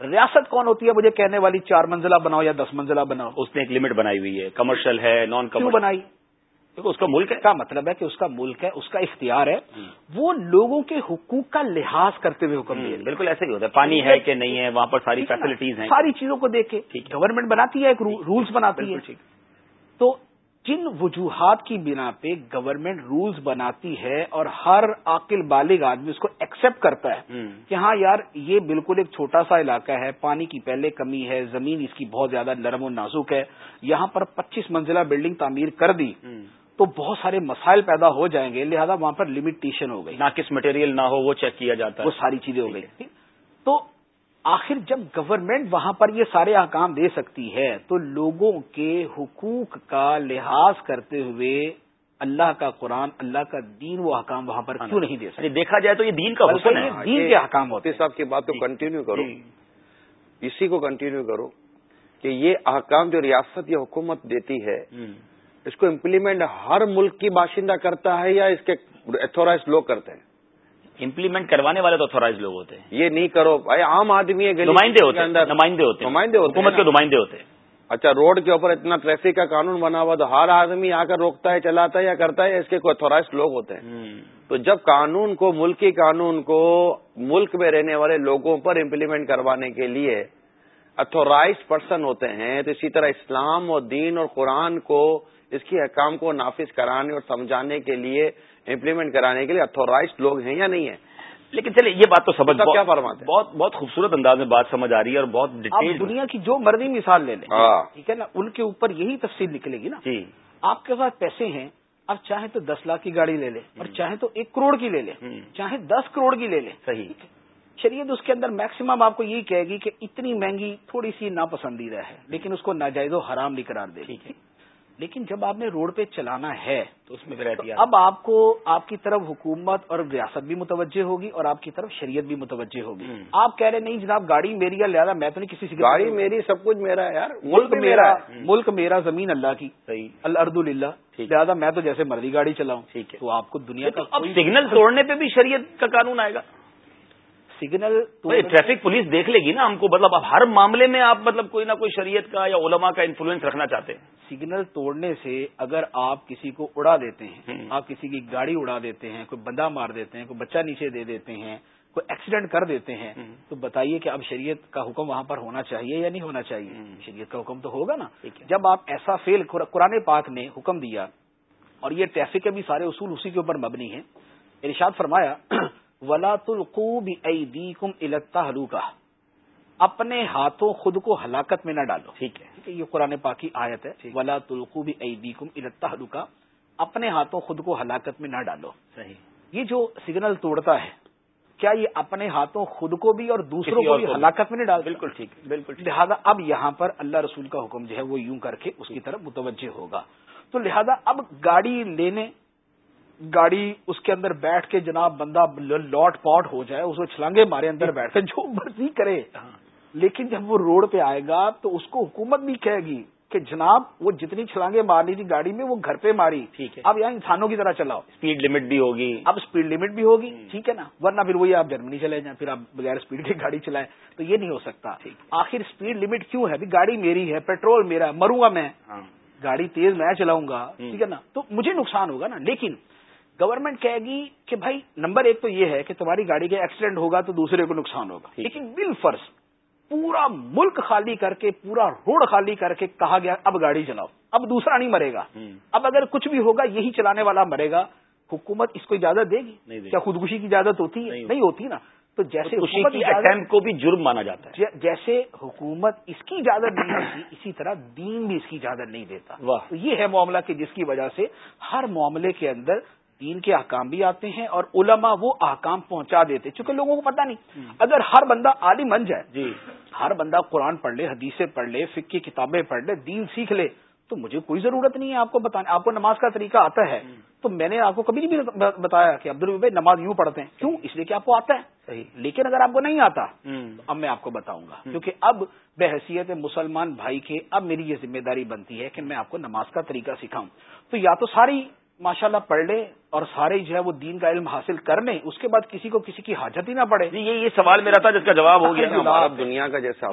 ریاست کون ہوتی ہے؟ مجھے کہنے والی چار منزلہ بناؤ یا دس منزلہ بناؤ۔ اس نے ایک لمٹ بنائی ہوئی ہے۔ کمرشل ہے نان کمرشل بنائی؟ اس کا ملک ہے۔ کا مطلب ہے کہ اس کا ملک ہے؟ اس کا اختیار ہے۔ وہ لوگوں کے حقوق کا لحاظ کرتے ہوئے حکم دیا بالکل ایسے ہی ہوتا ہے۔ پانی ہے کہ نہیں ہے؟ وہاں پر ساری فیسلٹیز ہیں۔ ساری چیزوں کو دیکھ کے گورنمنٹ بناتی ہے ایک رولس بناتی ہے۔ تو جن وجوہات کی بنا پہ گورنمنٹ رولز بناتی ہے اور ہر عاقل بالغ آدمی اس کو ایکسپٹ کرتا ہے کہ ہاں یار یہ بالکل ایک چھوٹا سا علاقہ ہے پانی کی پہلے کمی ہے زمین اس کی بہت زیادہ نرم و نازک ہے یہاں پر پچیس منزلہ بلڈنگ تعمیر کر دی تو بہت سارے مسائل پیدا ہو جائیں گے لہذا وہاں پر لمیٹیشن ہو گئی۔ نہ کس مٹیریل نہ ہو وہ چیک کیا جاتا ہے۔ وہ ساری چیزیں ہو گئی۔ تو آخر جب گورنمنٹ وہاں پر یہ سارے احکام دے سکتی ہے تو لوگوں کے حقوق کا لحاظ کرتے ہوئے اللہ کا قرآن اللہ کا دین وہ احکام وہاں پر کیوں نہیں دے سکتے یعنی دیکھا جائے تو یہ دین کا حسن ہے دین کے احکام ہوتے صاحب کی بات کو کنٹینیو جی۔ کرو جی۔ اسی کو کنٹینیو کرو کہ یہ احکام جو ریاست یا حکومت دیتی ہے اس کو امپلیمنٹ ہر ملک کی باشندہ کرتا ہے یا اس کے اتھورائز لوگ کرتے ہیں امپلیمنٹ کروانے والے تو اتھورائز لوگ ہوتے ہیں۔ یہ نہیں کرو۔ بھائی عام آدمی نمائندے ہوتے ہیں نمائندے ہوتے ہیں۔ نمائندے ہوتے حکومت کے نمائندے ہوتے ہیں۔ اچھا روڈ کے اوپر اتنا ٹریفک کا قانون بنا ہوا تو ہر آدمی آ کر روکتا ہے چلاتا ہے یا کرتا ہے اس کے کوئی اتھورائز لوگ ہوتے ہیں۔ تو جب قانون کو ملکی قانون کو ملک میں رہنے والے لوگوں پر امپلیمنٹ کروانے کے لیے اتھورائز پرسن ہوتے ہیں تو اسی طرح اسلام اور دین اور قرآن کو اس کی حکام کو نافذ کرانے اور سمجھانے کے لیے امپلیمنٹ کرانے کے لیے اتھورائز لوگ ہیں یا نہیں ہیں؟ لیکن چلے یہ بات تو سمجھ کیا فرماتے بہت بہت خوبصورت انداز میں بات سمجھ آ رہی ہے اور بہت ڈیٹیل دنیا کی جو مرضی مثال لے لیں۔ ہاں۔ ٹھیک ہے نا؟ ان کے اوپر یہی تفصیل نکلے گی نا۔ جی۔ آپ کے پاس پیسے ہیں اب چاہے تو دس لاکھ کی گاڑی لے لے اور چاہے تو ایک کروڑ کی لے لے چاہے دس کروڑ کی لے لے صحیح۔ شریعت اس کے اندر میکسیمم آپ کو یہی کہے گی کہ اتنی مہنگی تھوڑی سی ناپسندیدہ ہے لیکن اس کو ناجائز و حرام نہیں قرار دے ٹھیک ہے۔ لیکن جب آپ نے روڈ پہ چلانا ہے تو اس میں اب آپ کو آپ کی طرف حکومت اور ریاست بھی متوجہ ہوگی اور آپ کی طرف شریعت بھی متوجہ ہوگی۔ آپ کہہ رہے نہیں جناب گاڑی میری ہے لہٰذا میں تو نہیں کسی سے گاڑی میری سب کچھ میرا ہے یار ملک میرا ملک میرا زمین اللہ کی۔ الرد اللہ لہٰذا میں تو جیسے مرضی گاڑی چلاؤں۔ ٹھیک ہے۔ تو آپ کو دنیا کا سگنل توڑنے پہ بھی شریعت کا قانون آئے گا۔ سگنل ٹریفک پولیس دیکھ لے گی نا ہم کو مطلب ہر معاملے میں آپ مطلب کوئی نہ کوئی شریعت کا یا علماء کا انفلوئنس رکھنا چاہتے ہیں۔ سگنل توڑنے سے اگر آپ کسی کو اڑا دیتے ہیں آپ کسی کی گاڑی اڑا دیتے ہیں کوئی بندہ مار دیتے ہیں کوئی بچہ نیچے دے دیتے ہیں کوئی ایکسیڈنٹ کر دیتے ہیں تو بتائیے کہ اب شریعت کا حکم وہاں پر ہونا چاہیے یا نہیں ہونا چاہیے؟ شریعت کا حکم تو ہوگا نا۔ جب آپ ایسا فیل قرآن پاک نے حکم دیا اور یہ ٹریفک کے بھی سارے اصول اسی کے اوپر مبنی ہیں۔ ارشاد فرمایا ولا تلقوب ایدی کم التا کا اپنے ہاتھوں خود کو ہلاکت میں نہ ڈالو۔ ٹھیک ہے۔ یہ قرآن پاکی آیت ہے۔ ولا تلقوب ایدی کم التا کا اپنے ہاتھوں خود کو ہلاکت میں نہ ڈالو۔ صحیح۔ یہ جو سگنل توڑتا ہے کیا یہ اپنے ہاتھوں خود کو بھی اور دوسروں کو بھی ہلاکت میں نہیں ڈال بالکل ٹھیک بالکل لہذا اب یہاں پر اللہ رسول کا حکم جو ہے وہ یوں کر کے اس کی طرف متوجہ ہوگا۔ تو لہذا اب گاڑی لینے گاڑی اس کے اندر بیٹھ کے جناب بندہ لوٹ پاٹ ہو جائے اس کو چھلانگے مارے اندر بیٹھ کے جو مرضی کرے۔ لیکن جب وہ روڈ پہ آئے گا تو اس کو حکومت بھی کہے گی کہ جناب وہ جتنی چھلانگیں مارنی تھی گاڑی میں وہ گھر پہ ماری۔ ٹھیک ہے۔ اب یہاں انسانوں کی طرح چلاؤ۔ اسپیڈ لمٹ بھی ہوگی۔ اب اسپیڈ لمٹ بھی ہوگی۔ ٹھیک ہے نا؟ ورنہ پھر وہی آپ جرمنی چلے جائیں پھر آپ بغیر اسپیڈ کی گاڑی چلائیں تو یہ نہیں ہو سکتا۔ آخر اسپیڈ لمٹ کیوں ہے؟ گاڑی میری ہے پیٹرول میرا مروں گا میں۔ ہاں۔ گاڑی تیز میں چلاؤں گا۔ ٹھیک ہے نا؟ تو مجھے نقصان ہوگا نا۔ لیکن گورنمنٹ کہے گی کہ بھائی نمبر ایک تو یہ ہے کہ تمہاری گاڑی کا ایکسیڈنٹ ہوگا تو دوسرے کو نقصان ہوگا۔ لیکن بل فرض پورا ملک خالی کر کے پورا روڈ خالی کر کے کہا گیا اب گاڑی چلاؤ۔ اب دوسرا نہیں مرے گا۔ اب اگر کچھ بھی ہوگا یہی چلانے والا مرے گا۔ حکومت اس کو اجازت دے گی؟ کیا خودکشی کی اجازت ہوتی ہے؟ نہیں ہوتی۔ نا۔ تو جیسے حکومت کو بھی جرم مانا جاتا ہے۔ جیسے حکومت اس کی اجازت نہیں دیتی اسی طرح دین بھی اس کی اجازت نہیں دیتا۔ تو یہ ہے معاملہ کہ جس کی وجہ سے ہر معاملے کے اندر دین کے احکام بھی آتے ہیں اور علماء وہ احکام پہنچا دیتے چونکہ لوگوں کو پتہ نہیں اگر ہر بندہ عالم بن جائے جی۔ ہر بندہ قرآن پڑھ لے حدیثیں پڑھ لے فک کی کتابیں پڑھ لے دین سیکھ لے تو مجھے کوئی ضرورت نہیں ہے آپ کو بتانے۔ آپ کو نماز کا طریقہ آتا ہے تو میں نے آپ کو کبھی نہیں بتایا کہ عبد الربی نماز یوں پڑھتے ہیں۔ کیوں؟ اس لیے کہ آپ کو آتا ہے۔ صحیح۔ لیکن اگر آپ کو نہیں آتا اب میں آپ کو بتاؤں گا۔ کیونکہ اب بحثیت مسلمان بھائی کے اب میری یہ ذمہ داری بنتی ہے کہ میں آپ کو نماز کا طریقہ سکھاؤں۔ تو یا تو ساری ماشاء اللہ پڑھ لے اور سارے جو ہے وہ دین کا علم حاصل کر لیں اس کے بعد کسی کو کسی کی حاجت ہی نہ پڑے۔ یہ یہ سوال میرا تھا جس کا جواب ہو گیا عرب دنیا کا جیسا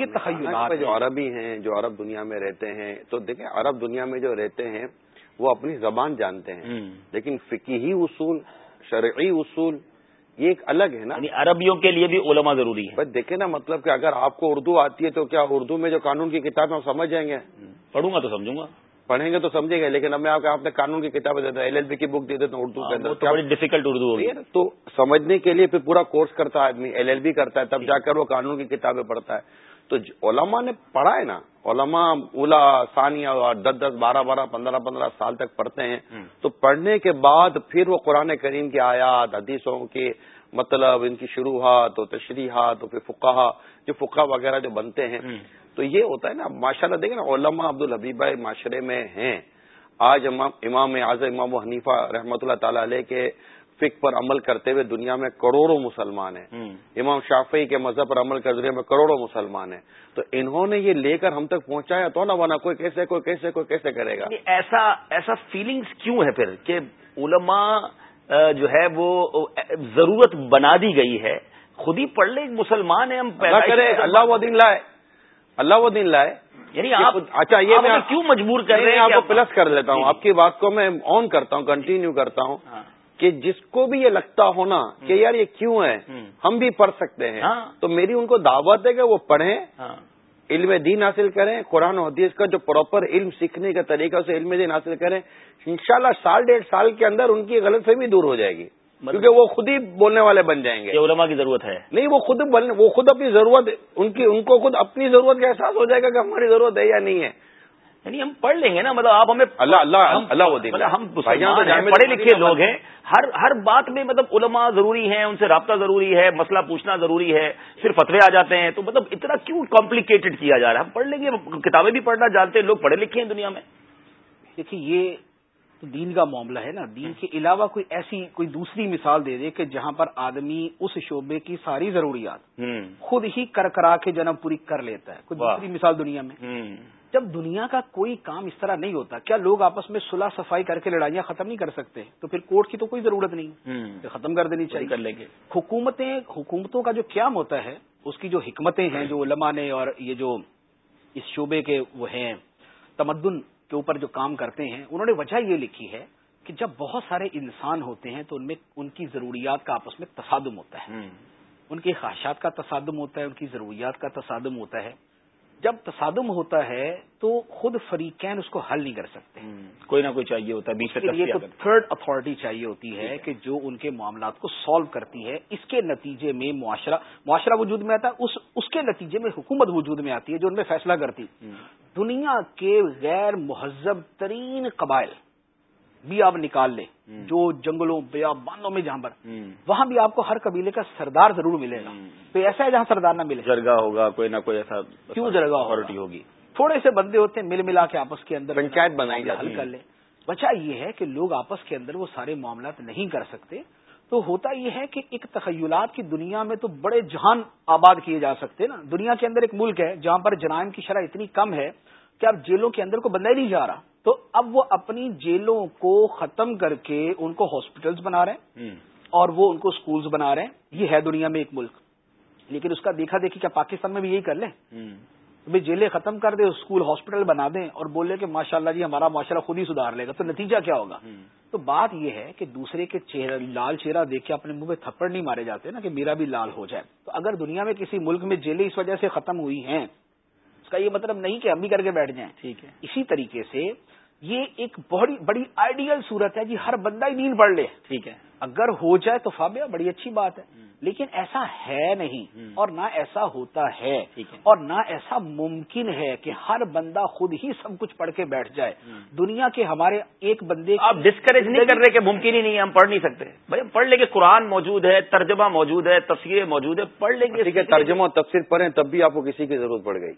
جو عربی ہیں۔ جو عرب دنیا میں رہتے ہیں تو دیکھیں عرب دنیا میں جو رہتے ہیں وہ اپنی زبان جانتے ہیں۔ لیکن فکی اصول شرعی اصول یہ ایک الگ ہے نا۔ یعنی عربیوں کے لیے بھی علماء ضروری ہے دیکھیں نا مطلب کہ اگر آپ کو اردو آتی ہے تو کیا اردو میں جو قانون کی کتابیں سمجھ جائیں گے؟ پڑھوں گا تو سمجھوں گا۔ پڑھیں گے تو سمجھے گا لیکن اب میں آپ کو آپ نے قانون کی کتابیں دیتا ایل ایل بی کی بک دے دیتا ہوں اردو کے اندر بڑی ڈیفیکلٹ اردو ہوگی۔ تو سمجھنے کے لیے پھر پورا کورس کرتا ہے آدمی ایل ایل بی کرتا ہے تب جا کر وہ قانون کی کتابیں پڑھتا ہے۔ تو علماء نے پڑھا ہے نا؟ علماء اولا ثانیہ دس دس بارہ بارہ پندرہ پندرہ سال تک پڑھتے ہیں۔ تو پڑھنے کے بعد پھر وہ قرآن کریم کی آیات حدیثوں کے مطلب ان کی شروحات و تشریحات اور پھر فقہ جو فقہ وغیرہ جو بنتے ہیں تو یہ ہوتا ہے نا ماشاء اللہ دیکھیں نا علماء عبد الحبیب معاشرے میں ہیں۔ آج امام اعظم امام و حنیفہ رحمۃ اللہ تعالی علیہ کے فک پر عمل کرتے ہوئے دنیا میں کروڑوں مسلمان ہیں۔ امام شافعی کے مذہب پر عمل کر دنیا میں کروڑوں مسلمان ہیں۔ تو انہوں نے یہ لے کر ہم تک پہنچایا تو نا ورنہ کوئی کیسے کوئی کیسے کوئی کیسے کرے گا؟ ایسا ایسا فیلنگز کیوں ہے پھر کہ علماء جو ہے وہ ضرورت بنا دی گئی ہے۔ خود ہی پڑھ لے مسلمان ہیں ہم پیدا کرے اللہ و دن لائے۔ اللہ وہ دن لائے۔ یعنی آپ اچھا یہ میں کیوں مجبور کر رہے ہیں آپ کو پلس کر لیتا ہوں۔ جی، جی۔ آپ کی بات کو میں آن کرتا ہوں کنٹینیو کرتا ہوں ہاں۔ کہ جس کو بھی یہ لگتا ہو نا کہ یار یہ کیوں ہے؟ ہم بھی پڑھ سکتے ہیں۔ ہاں۔ تو میری ان کو دعوت ہے کہ وہ پڑھیں۔ ہاں۔ علم دین حاصل کریں قرآن و حدیث کا جو پراپر علم سیکھنے کا طریقہ سے علم دین حاصل کریں۔ انشاءاللہ سال ڈیڑھ سال کے اندر ان کی غلط فہمی دور ہو جائے گی کیونکہ وہ خود ہی بولنے والے بن جائیں گے۔ علماء کی ضرورت ہے۔ نہیں وہ خود وہ خود اپنی ضرورت ان کی ان کو خود اپنی ضرورت کا احساس ہو جائے گا کہ ہماری ضرورت ہے یا نہیں ہے۔ یعنی ہم پڑھ لیں گے نا مطلب آپ ہمیں اللہ اللہ اللہ وہ مطلب ہم پڑھے لکھے لوگ ہیں۔ ہر ہر بات میں مطلب علماء ضروری ہیں ان سے رابطہ ضروری ہے مسئلہ پوچھنا ضروری ہے پھر فتوے آ جاتے ہیں۔ تو مطلب اتنا کیوں کمپلیکیٹڈ کیا جا رہا ہے؟ ہم پڑھ لیں گے کتابیں بھی پڑھنا جانتے ہیں لوگ پڑھے لکھے ہیں دنیا میں۔ دیکھیے یہ دین کا معاملہ ہے نا۔ دین کے علاوہ کوئی ایسی کوئی دوسری مثال دے دے کہ جہاں پر آدمی اس شعبے کی ساری ضروریات خود ہی کر کرا کے جنم پوری کر لیتا ہے۔ کوئی دوسری مثال دنیا میں۔ جب دنیا کا کوئی کام اس طرح نہیں ہوتا کیا لوگ آپس میں صلاح صفائی کر کے لڑائیاں ختم نہیں کر سکتے؟ تو پھر کورٹ کی تو کوئی ضرورت نہیں۔ ختم کر دینی چاہیے۔ کر لیں گے۔ حکومتیں حکومتوں کا جو قیام ہوتا ہے اس کی جو حکمتیں ہیں جو علماء نے اور یہ جو اس شعبے کے وہ ہیں تمدن کے اوپر جو کام کرتے ہیں انہوں نے وجہ یہ لکھی ہے کہ جب بہت سارے انسان ہوتے ہیں تو ان میں ان کی ضروریات کا آپس میں تصادم ہوتا ہے۔ ان کی خواہشات کا تصادم ہوتا ہے ان کی ضروریات کا تصادم ہوتا ہے۔ جب تصادم ہوتا ہے تو خود فریقین اس کو حل نہیں کر سکتے۔ کوئی نہ کوئی چاہیے ہوتا ہے تھرڈ اتارٹی چاہیے ہوتی ہے کہ جو ان کے معاملات کو سالو کرتی ہے۔ اس کے نتیجے میں معاشرہ معاشرہ وجود میں آتا ہے اس اس کے نتیجے میں حکومت وجود میں آتی ہے جو ان میں فیصلہ کرتی۔ دنیا کے غیر مہذب ترین قبائل بھی آپ نکال لیں جو جنگلوں بیا باندھوں میں جہاں پر وہاں بھی آپ کو ہر قبیلے کا سردار ضرور ملے گا۔ تو ایسا ہے جہاں سردار نہ ملے۔ جرگا ہوگا کوئی نہ کوئی ایسا کیوں جرگا اتارٹی ہوگی۔ تھوڑے سے بندے ہوتے ہیں مل ملا کے آپس کے اندر پنچایت بنائی حل کر لیں۔ بچہ یہ ہے کہ لوگ آپس کے اندر وہ سارے معاملات نہیں کر سکتے۔ تو ہوتا یہ ہے کہ ایک تخیلات کی دنیا میں تو بڑے جہان آباد کیے جا سکتے نا۔ دنیا کے اندر ایک ملک ہے جہاں پر جرائم کی شرح اتنی کم ہے کہ اب جیلوں کے اندر کو بندہ ہی نہیں جا رہا۔ تو اب وہ اپنی جیلوں کو ختم کر کے ان کو ہاسپٹلس بنا رہے ہیں اور وہ ان کو اسکولس بنا رہے ہیں۔ یہ ہے دنیا میں ایک ملک۔ لیکن اس کا دیکھا دیکھی کیا پاکستان میں بھی یہی کر لیں۔ بھائی جیلیں ختم کر دیں اسکول ہاسپٹل بنا دیں اور بولے کہ ماشاء اللہ جی ہمارا معاشرہ خود ہی سدھار لے گا۔ تو نتیجہ کیا ہوگا؟ تو بات یہ ہے کہ دوسرے کے چہرہ لال چہرہ دیکھ کے اپنے منہ میں تھپڑ نہیں مارے جاتے نا کہ میرا بھی لال ہو جائے۔ تو اگر دنیا میں کسی ملک میں جیلیں اس وجہ سے ختم ہوئی ہیں کا یہ مطلب نہیں کہ ہم بھی کر کے بیٹھ جائیں۔ ٹھیک ہے۔ اسی طریقے سے یہ ایک بڑی بڑی آئیڈیل صورت ہے جی ہر بندہ ہی نیند پڑھ لے۔ ٹھیک ہے۔ اگر ہو جائے تو فابیا بڑی اچھی بات ہے۔ لیکن ایسا ہے نہیں اور نہ ایسا ہوتا ہے اور نہ ایسا ممکن ہے کہ ہر بندہ خود ہی سب کچھ پڑھ کے بیٹھ جائے۔ دنیا کے ہمارے ایک بندے آپ ڈسکریج نہیں کر رہے کہ ممکن ہی نہیں ہے ہم پڑھ نہیں سکتے۔ بھائی پڑھ لیں گے قرآن موجود ہے ترجمہ موجود ہے تصویریں موجود ہے پڑھ لیں گے ترجمہ اور تفصیل پڑھیں تب بھی آپ کو کسی کی ضرورت پڑ گئی۔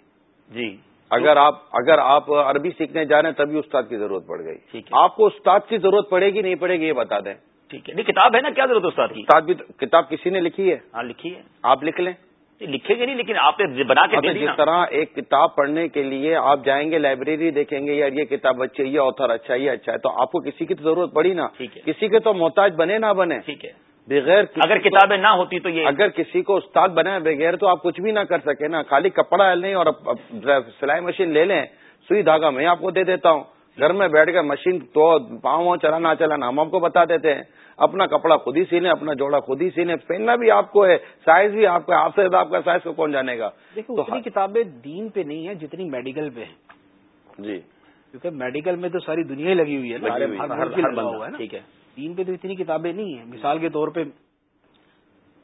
جی۔ اگر آپ اگر آپ عربی سیکھنے جا رہے ہیں تبھی استاد کی ضرورت پڑ گئی۔ آپ کو استاد کی ضرورت پڑے گی نہیں پڑے گی یہ بتا دیں۔ ٹھیک ہے۔ نہیں کتاب ہے نا؟ کیا ضرورت استاد کی؟ استاد بھی کتاب کسی نے لکھی ہے؟ ہاں لکھی ہے۔ آپ لکھ لیں۔ لکھیں گے نہیں لیکن آپ نے بنا کے جس طرح ایک کتاب پڑھنے کے لیے آپ جائیں گے لائبریری دیکھیں گے یار یہ کتاب اچھی ہے یہ آتھر اچھا یہ اچھا ہے تو آپ کو کسی کی تو ضرورت پڑی نا۔ کسی کے تو محتاج بنے نہ بنے۔ ٹھیک ہے۔ بغیر اگر کتابیں نہ ہوتی تو یہ اگر کسی کو استاد بنے بغیر تو آپ کچھ بھی نہ کر سکے نا خالی کپڑا لیں اور سلائی مشین لے لیں سوئی دھاگا میں آپ کو دے دیتا ہوں۔ گھر میں بیٹھ کر مشین تو پاؤں چلانا چلانا ہم آپ کو بتا دیتے ہیں۔ اپنا کپڑا خود ہی سینے اپنا جوڑا خود ہی سینے پہننا بھی آپ کو ہے سائز بھی آپ کا آپ سے آپ کا سائز کو کون جانے گا؟ دیکھو اتنی کتابیں دین پہ نہیں ہے جتنی میڈیکل پہ ہیں۔ جی۔ کیونکہ میڈیکل میں تو ساری دنیا ہی لگی ہوئی ہے ٹھیک ہے۔ دین پہ تو اتنی کتابیں نہیں ہیں۔ مثال کے طور پہ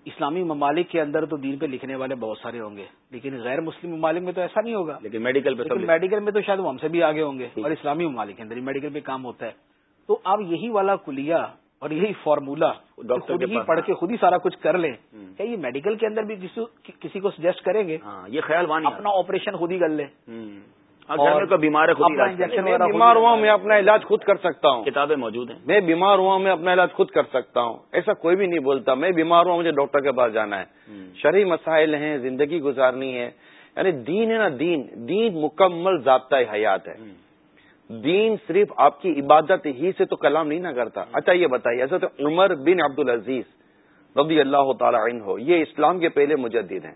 اسلامی ممالک کے اندر تو دین پہ لکھنے والے بہت سارے ہوں گے لیکن غیر مسلم ممالک میں تو ایسا نہیں ہوگا۔ لیکن میڈیکل پہ میڈیکل میں تو شاید وہ ہم سے بھی آگے ہوں گے اور اسلامی ممالک کے اندر میڈیکل پہ کام ہوتا ہے۔ تو آپ یہی والا کلیا اور یہی فارمولا خود ہی پڑھ کے خود ہی سارا کچھ کر لیں۔ کیا یہ میڈیکل کے اندر بھی کسی کو سجیسٹ کریں گے؟ ہاں، یہ خیال اپنا آپریشن خود ہی کر لیں۔ بیمار بیمار ہوا میں اپنا علاج خود کر سکتا ہوں۔ کتابیں موجود ہیں؟ میں بیمار ہوا میں اپنا علاج خود کر سکتا ہوں۔ ایسا کوئی بھی نہیں بولتا میں بیمار ہوا مجھے ڈاکٹر کے پاس جانا ہے۔ شرعی مسائل ہیں زندگی گزارنی ہے۔ یعنی دین ہے نا دین۔ دین مکمل ضابطۂ حیات ہے۔ دین صرف آپ کی عبادت ہی سے تو کلام نہیں نہ کرتا۔ اچھا یہ بتائیے ایسا تو عمر بن عبد العزیز رضی اللہ تعالی عنہ ہو یہ اسلام کے پہلے مجدد ہیں۔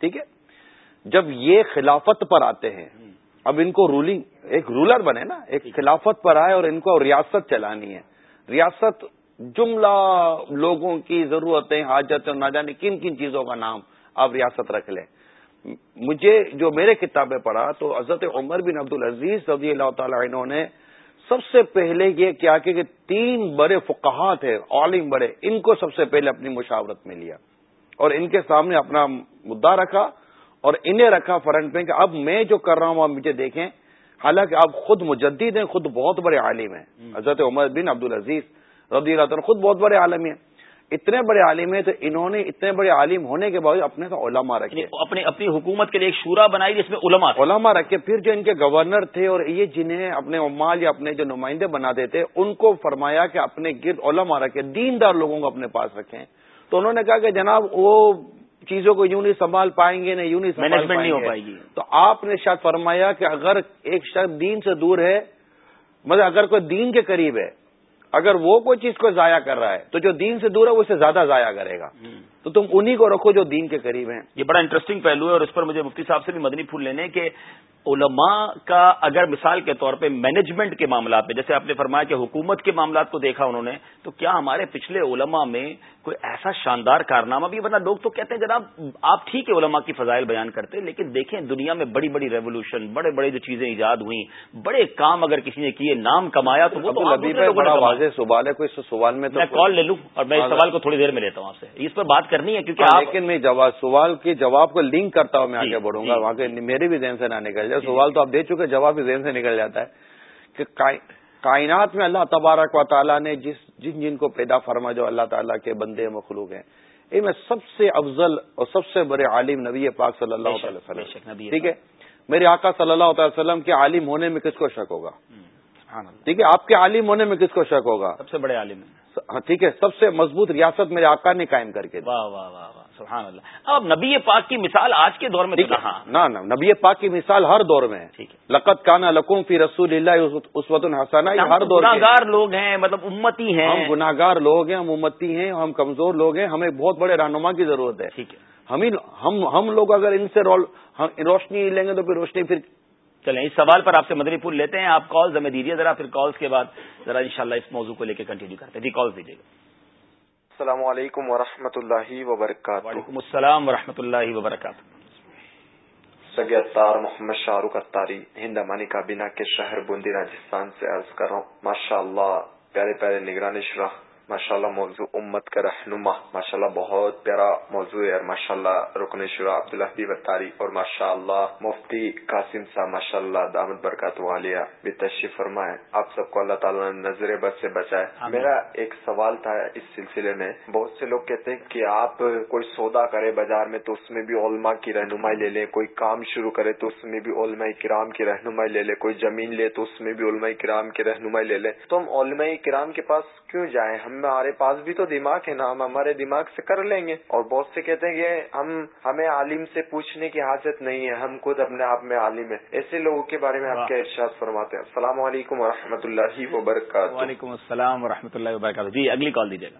ٹھیک ہے؟ جب یہ خلافت پر آتے ہیں اب ان کو رولنگ ایک رولر بنے نا ایک خلافت پر آئے اور ان کو ریاست چلانی ہے۔ ریاست جملہ لوگوں کی ضرورتیں حاجت نہ جانے کن کن چیزوں کا نام آپ ریاست رکھ لیں۔ مجھے جو میرے کتابیں پڑھا تو حضرت عمر بن عبد العزیز رضی اللہ تعالی عنہ نے سب سے پہلے یہ کیا کہ تین بڑے فقہات ہیں عالم بڑے ان کو سب سے پہلے اپنی مشاورت میں لیا اور ان کے سامنے اپنا مدعا رکھا۔ اور انہیں رکھا فرنٹ پہ کہ اب میں جو کر رہا ہوں آپ مجھے دیکھیں۔ حالانکہ آپ خود مجدد ہیں خود بہت بڑے عالم ہیں۔ حضرت عمر بن عبد العزیز رضی اللہ تعالیٰ خود بہت بڑے عالم ہیں۔ اتنے بڑے عالم ہیں تو انہوں نے اتنے بڑے عالم ہونے کے باوجود اپنے کا علماء رکھے۔ یعنی اپنی اپنی حکومت کے لیے ایک شورا بنائی جس میں علماء علماء رکھے۔ پھر جو ان کے گورنر تھے اور یہ جنہیں اپنے عمال یا اپنے جو نمائندے بنا دیتے ان کو فرمایا کہ اپنے گرد علماء رکھے دیندار لوگوں کو اپنے پاس رکھیں۔ تو انہوں نے کہا کہ جناب وہ چیزوں کو یوں نہیں سنبھال پائیں گے نہ یوں نہیں مینجمنٹ نہیں ہو پائے گی۔ تو آپ نے شاید فرمایا کہ اگر ایک شخص دین سے دور ہے مطلب اگر کوئی دین کے قریب ہے اگر وہ کوئی چیز کو ضائع کر رہا ہے تو جو دین سے دور ہے وہ اسے زیادہ ضائع کرے گا۔ تو تم انہی کو رکھو جو دین کے قریب ہیں۔ یہ بڑا انٹرسٹنگ پہلو ہے اور اس پر مجھے مفتی صاحب سے بھی مدنی پھول لینے کہ علماء کا اگر مثال کے طور پہ مینجمنٹ کے معاملات میں جیسے آپ نے فرمایا کہ حکومت کے معاملات کو دیکھا انہوں نے تو کیا ہمارے پچھلے علماء میں کوئی ایسا شاندار کارنامہ بھی بنا لوگ تو کہتے ہیں جناب آپ ٹھیک ہے علماء کی فضائل بیان کرتے لیکن دیکھیں دنیا میں بڑی بڑی ریولیوشن بڑے بڑے جو چیزیں ایجاد ہوئی بڑے کام اگر کسی نے کیے نام کمایا تو وہ واضح سوال ہے کوئی سوال میں میں کال لے لوں اور میں اس سوال کو تھوڑی دیر میں لیتا ہوں آپ سے۔ اس پر بات کرنی ہے کیونکہ لیکن میں سوال کے جواب کو لنک کرتا ہوں میں آگے جی، بڑھوں گا جی۔ وہاں کے میرے بھی ذہن سے نہ نکل جائے جی۔ سوال تو آپ دے چکے جواب بھی ذہن سے نکل جاتا ہے کہ کائنات میں اللہ تبارک و تعالیٰ نے جس جن جن کو پیدا فرما جو اللہ تعالیٰ کے بندے مخلوق ہیں ان میں سب سے افضل اور سب سے بڑے عالم نبی پاک صلی اللہ علیہ وسلم ٹھیک ہے میرے آقا صلی اللہ تعالی وسلم کے عالم ہونے میں کس کو شک ہوگا ٹھیک ہے آپ کے عالم ہونے میں کس کو شک ہوگا؟ سب سے بڑے عالم ہاں ٹھیک ہے سب سے مضبوط ریاست میرے آقا نے قائم کر کے واہ واہ واہ سبحان اللہ۔ اب نبی پاک کی مثال آج کے دور میں نہ نبی پاک کی مثال ہر دور میں ہے۔ لقت کانا لکوم فی رسول اللہ اسوت الحسن ہر دور گناگار لوگ ہیں مطلب امتی ہیں۔ ہم گناگار لوگ ہیں ہم امتی ہیں ہم کمزور لوگ ہیں ہمیں بہت بڑے رہنما کی ضرورت ہے۔ ٹھیک ہے۔ ہم ہم لوگ اگر ان سے روشنی لیں گے تو پھر روشنی پھر چلیں اس سوال پر آپ سے مدری پھول لیتے ہیں آپ کال ہمیں دیجیے ذرا پھر کالز کے بعد ذرا انشاءاللہ اس موضوع کو لے کے کنٹینیو کرتے ہیں۔ جی کال دیجیے گا۔ السلام علیکم ورحمۃ اللہ وبرکاتہ۔ وعلیکم السلام ورحمۃ اللہ وبرکاتہ۔ سگے اتار محمد شاہ رخ اتاری ہند امانی کابینہ کے شہر بوندی راجستھان سے عرض کر رہا ہوں۔ ماشاء اللہ پیارے پیارے نگرانی شرح ماشاء اللہ موضوع امت کا رہنما ماشاء اللہ بہت پیارا موضوع ہے ماشاء اللہ رکن شرا عبدالحبی بتاری اور ماشاء اللہ مفتی قاسم صاحب ماشاء اللہ دامد برکات والیہ بھی تشریف فرمائے۔ آپ سب کو اللہ تعالیٰ نے نظر بد سے بچائے۔ میرا ایک سوال تھا اس سلسلے میں۔ بہت سے لوگ کہتے ہیں کہ آپ کوئی سودا کرے بازار میں تو اس میں بھی علماء کی رہنمائی لے لیں کوئی کام شروع کرے تو اس میں بھی علماء کرام کی رہنمائی لے لیں کوئی زمین لے تو اس میں بھی علماء کرام کی رہنمائی لے لیں۔ تو ہم علماء کرام کے پاس کیوں جائیں؟ ہم ہمارے پاس بھی تو دماغ ہے نا ہم ہمارے دماغ سے کر لیں گے۔ اور بہت سے کہتے ہیں کہ ہم ہمیں عالم سے پوچھنے کی حاجت نہیں ہے ہم خود اپنے آپ میں عالم ہے ایسے لوگوں کے بارے میں آپ کے ارشاد فرماتے ہیں؟ السلام علیکم و اللہ وبرکاتہ۔ وعلیکم السلام و اللہ وبرکاتہ۔ جی اگلی کال دیجیے گا۔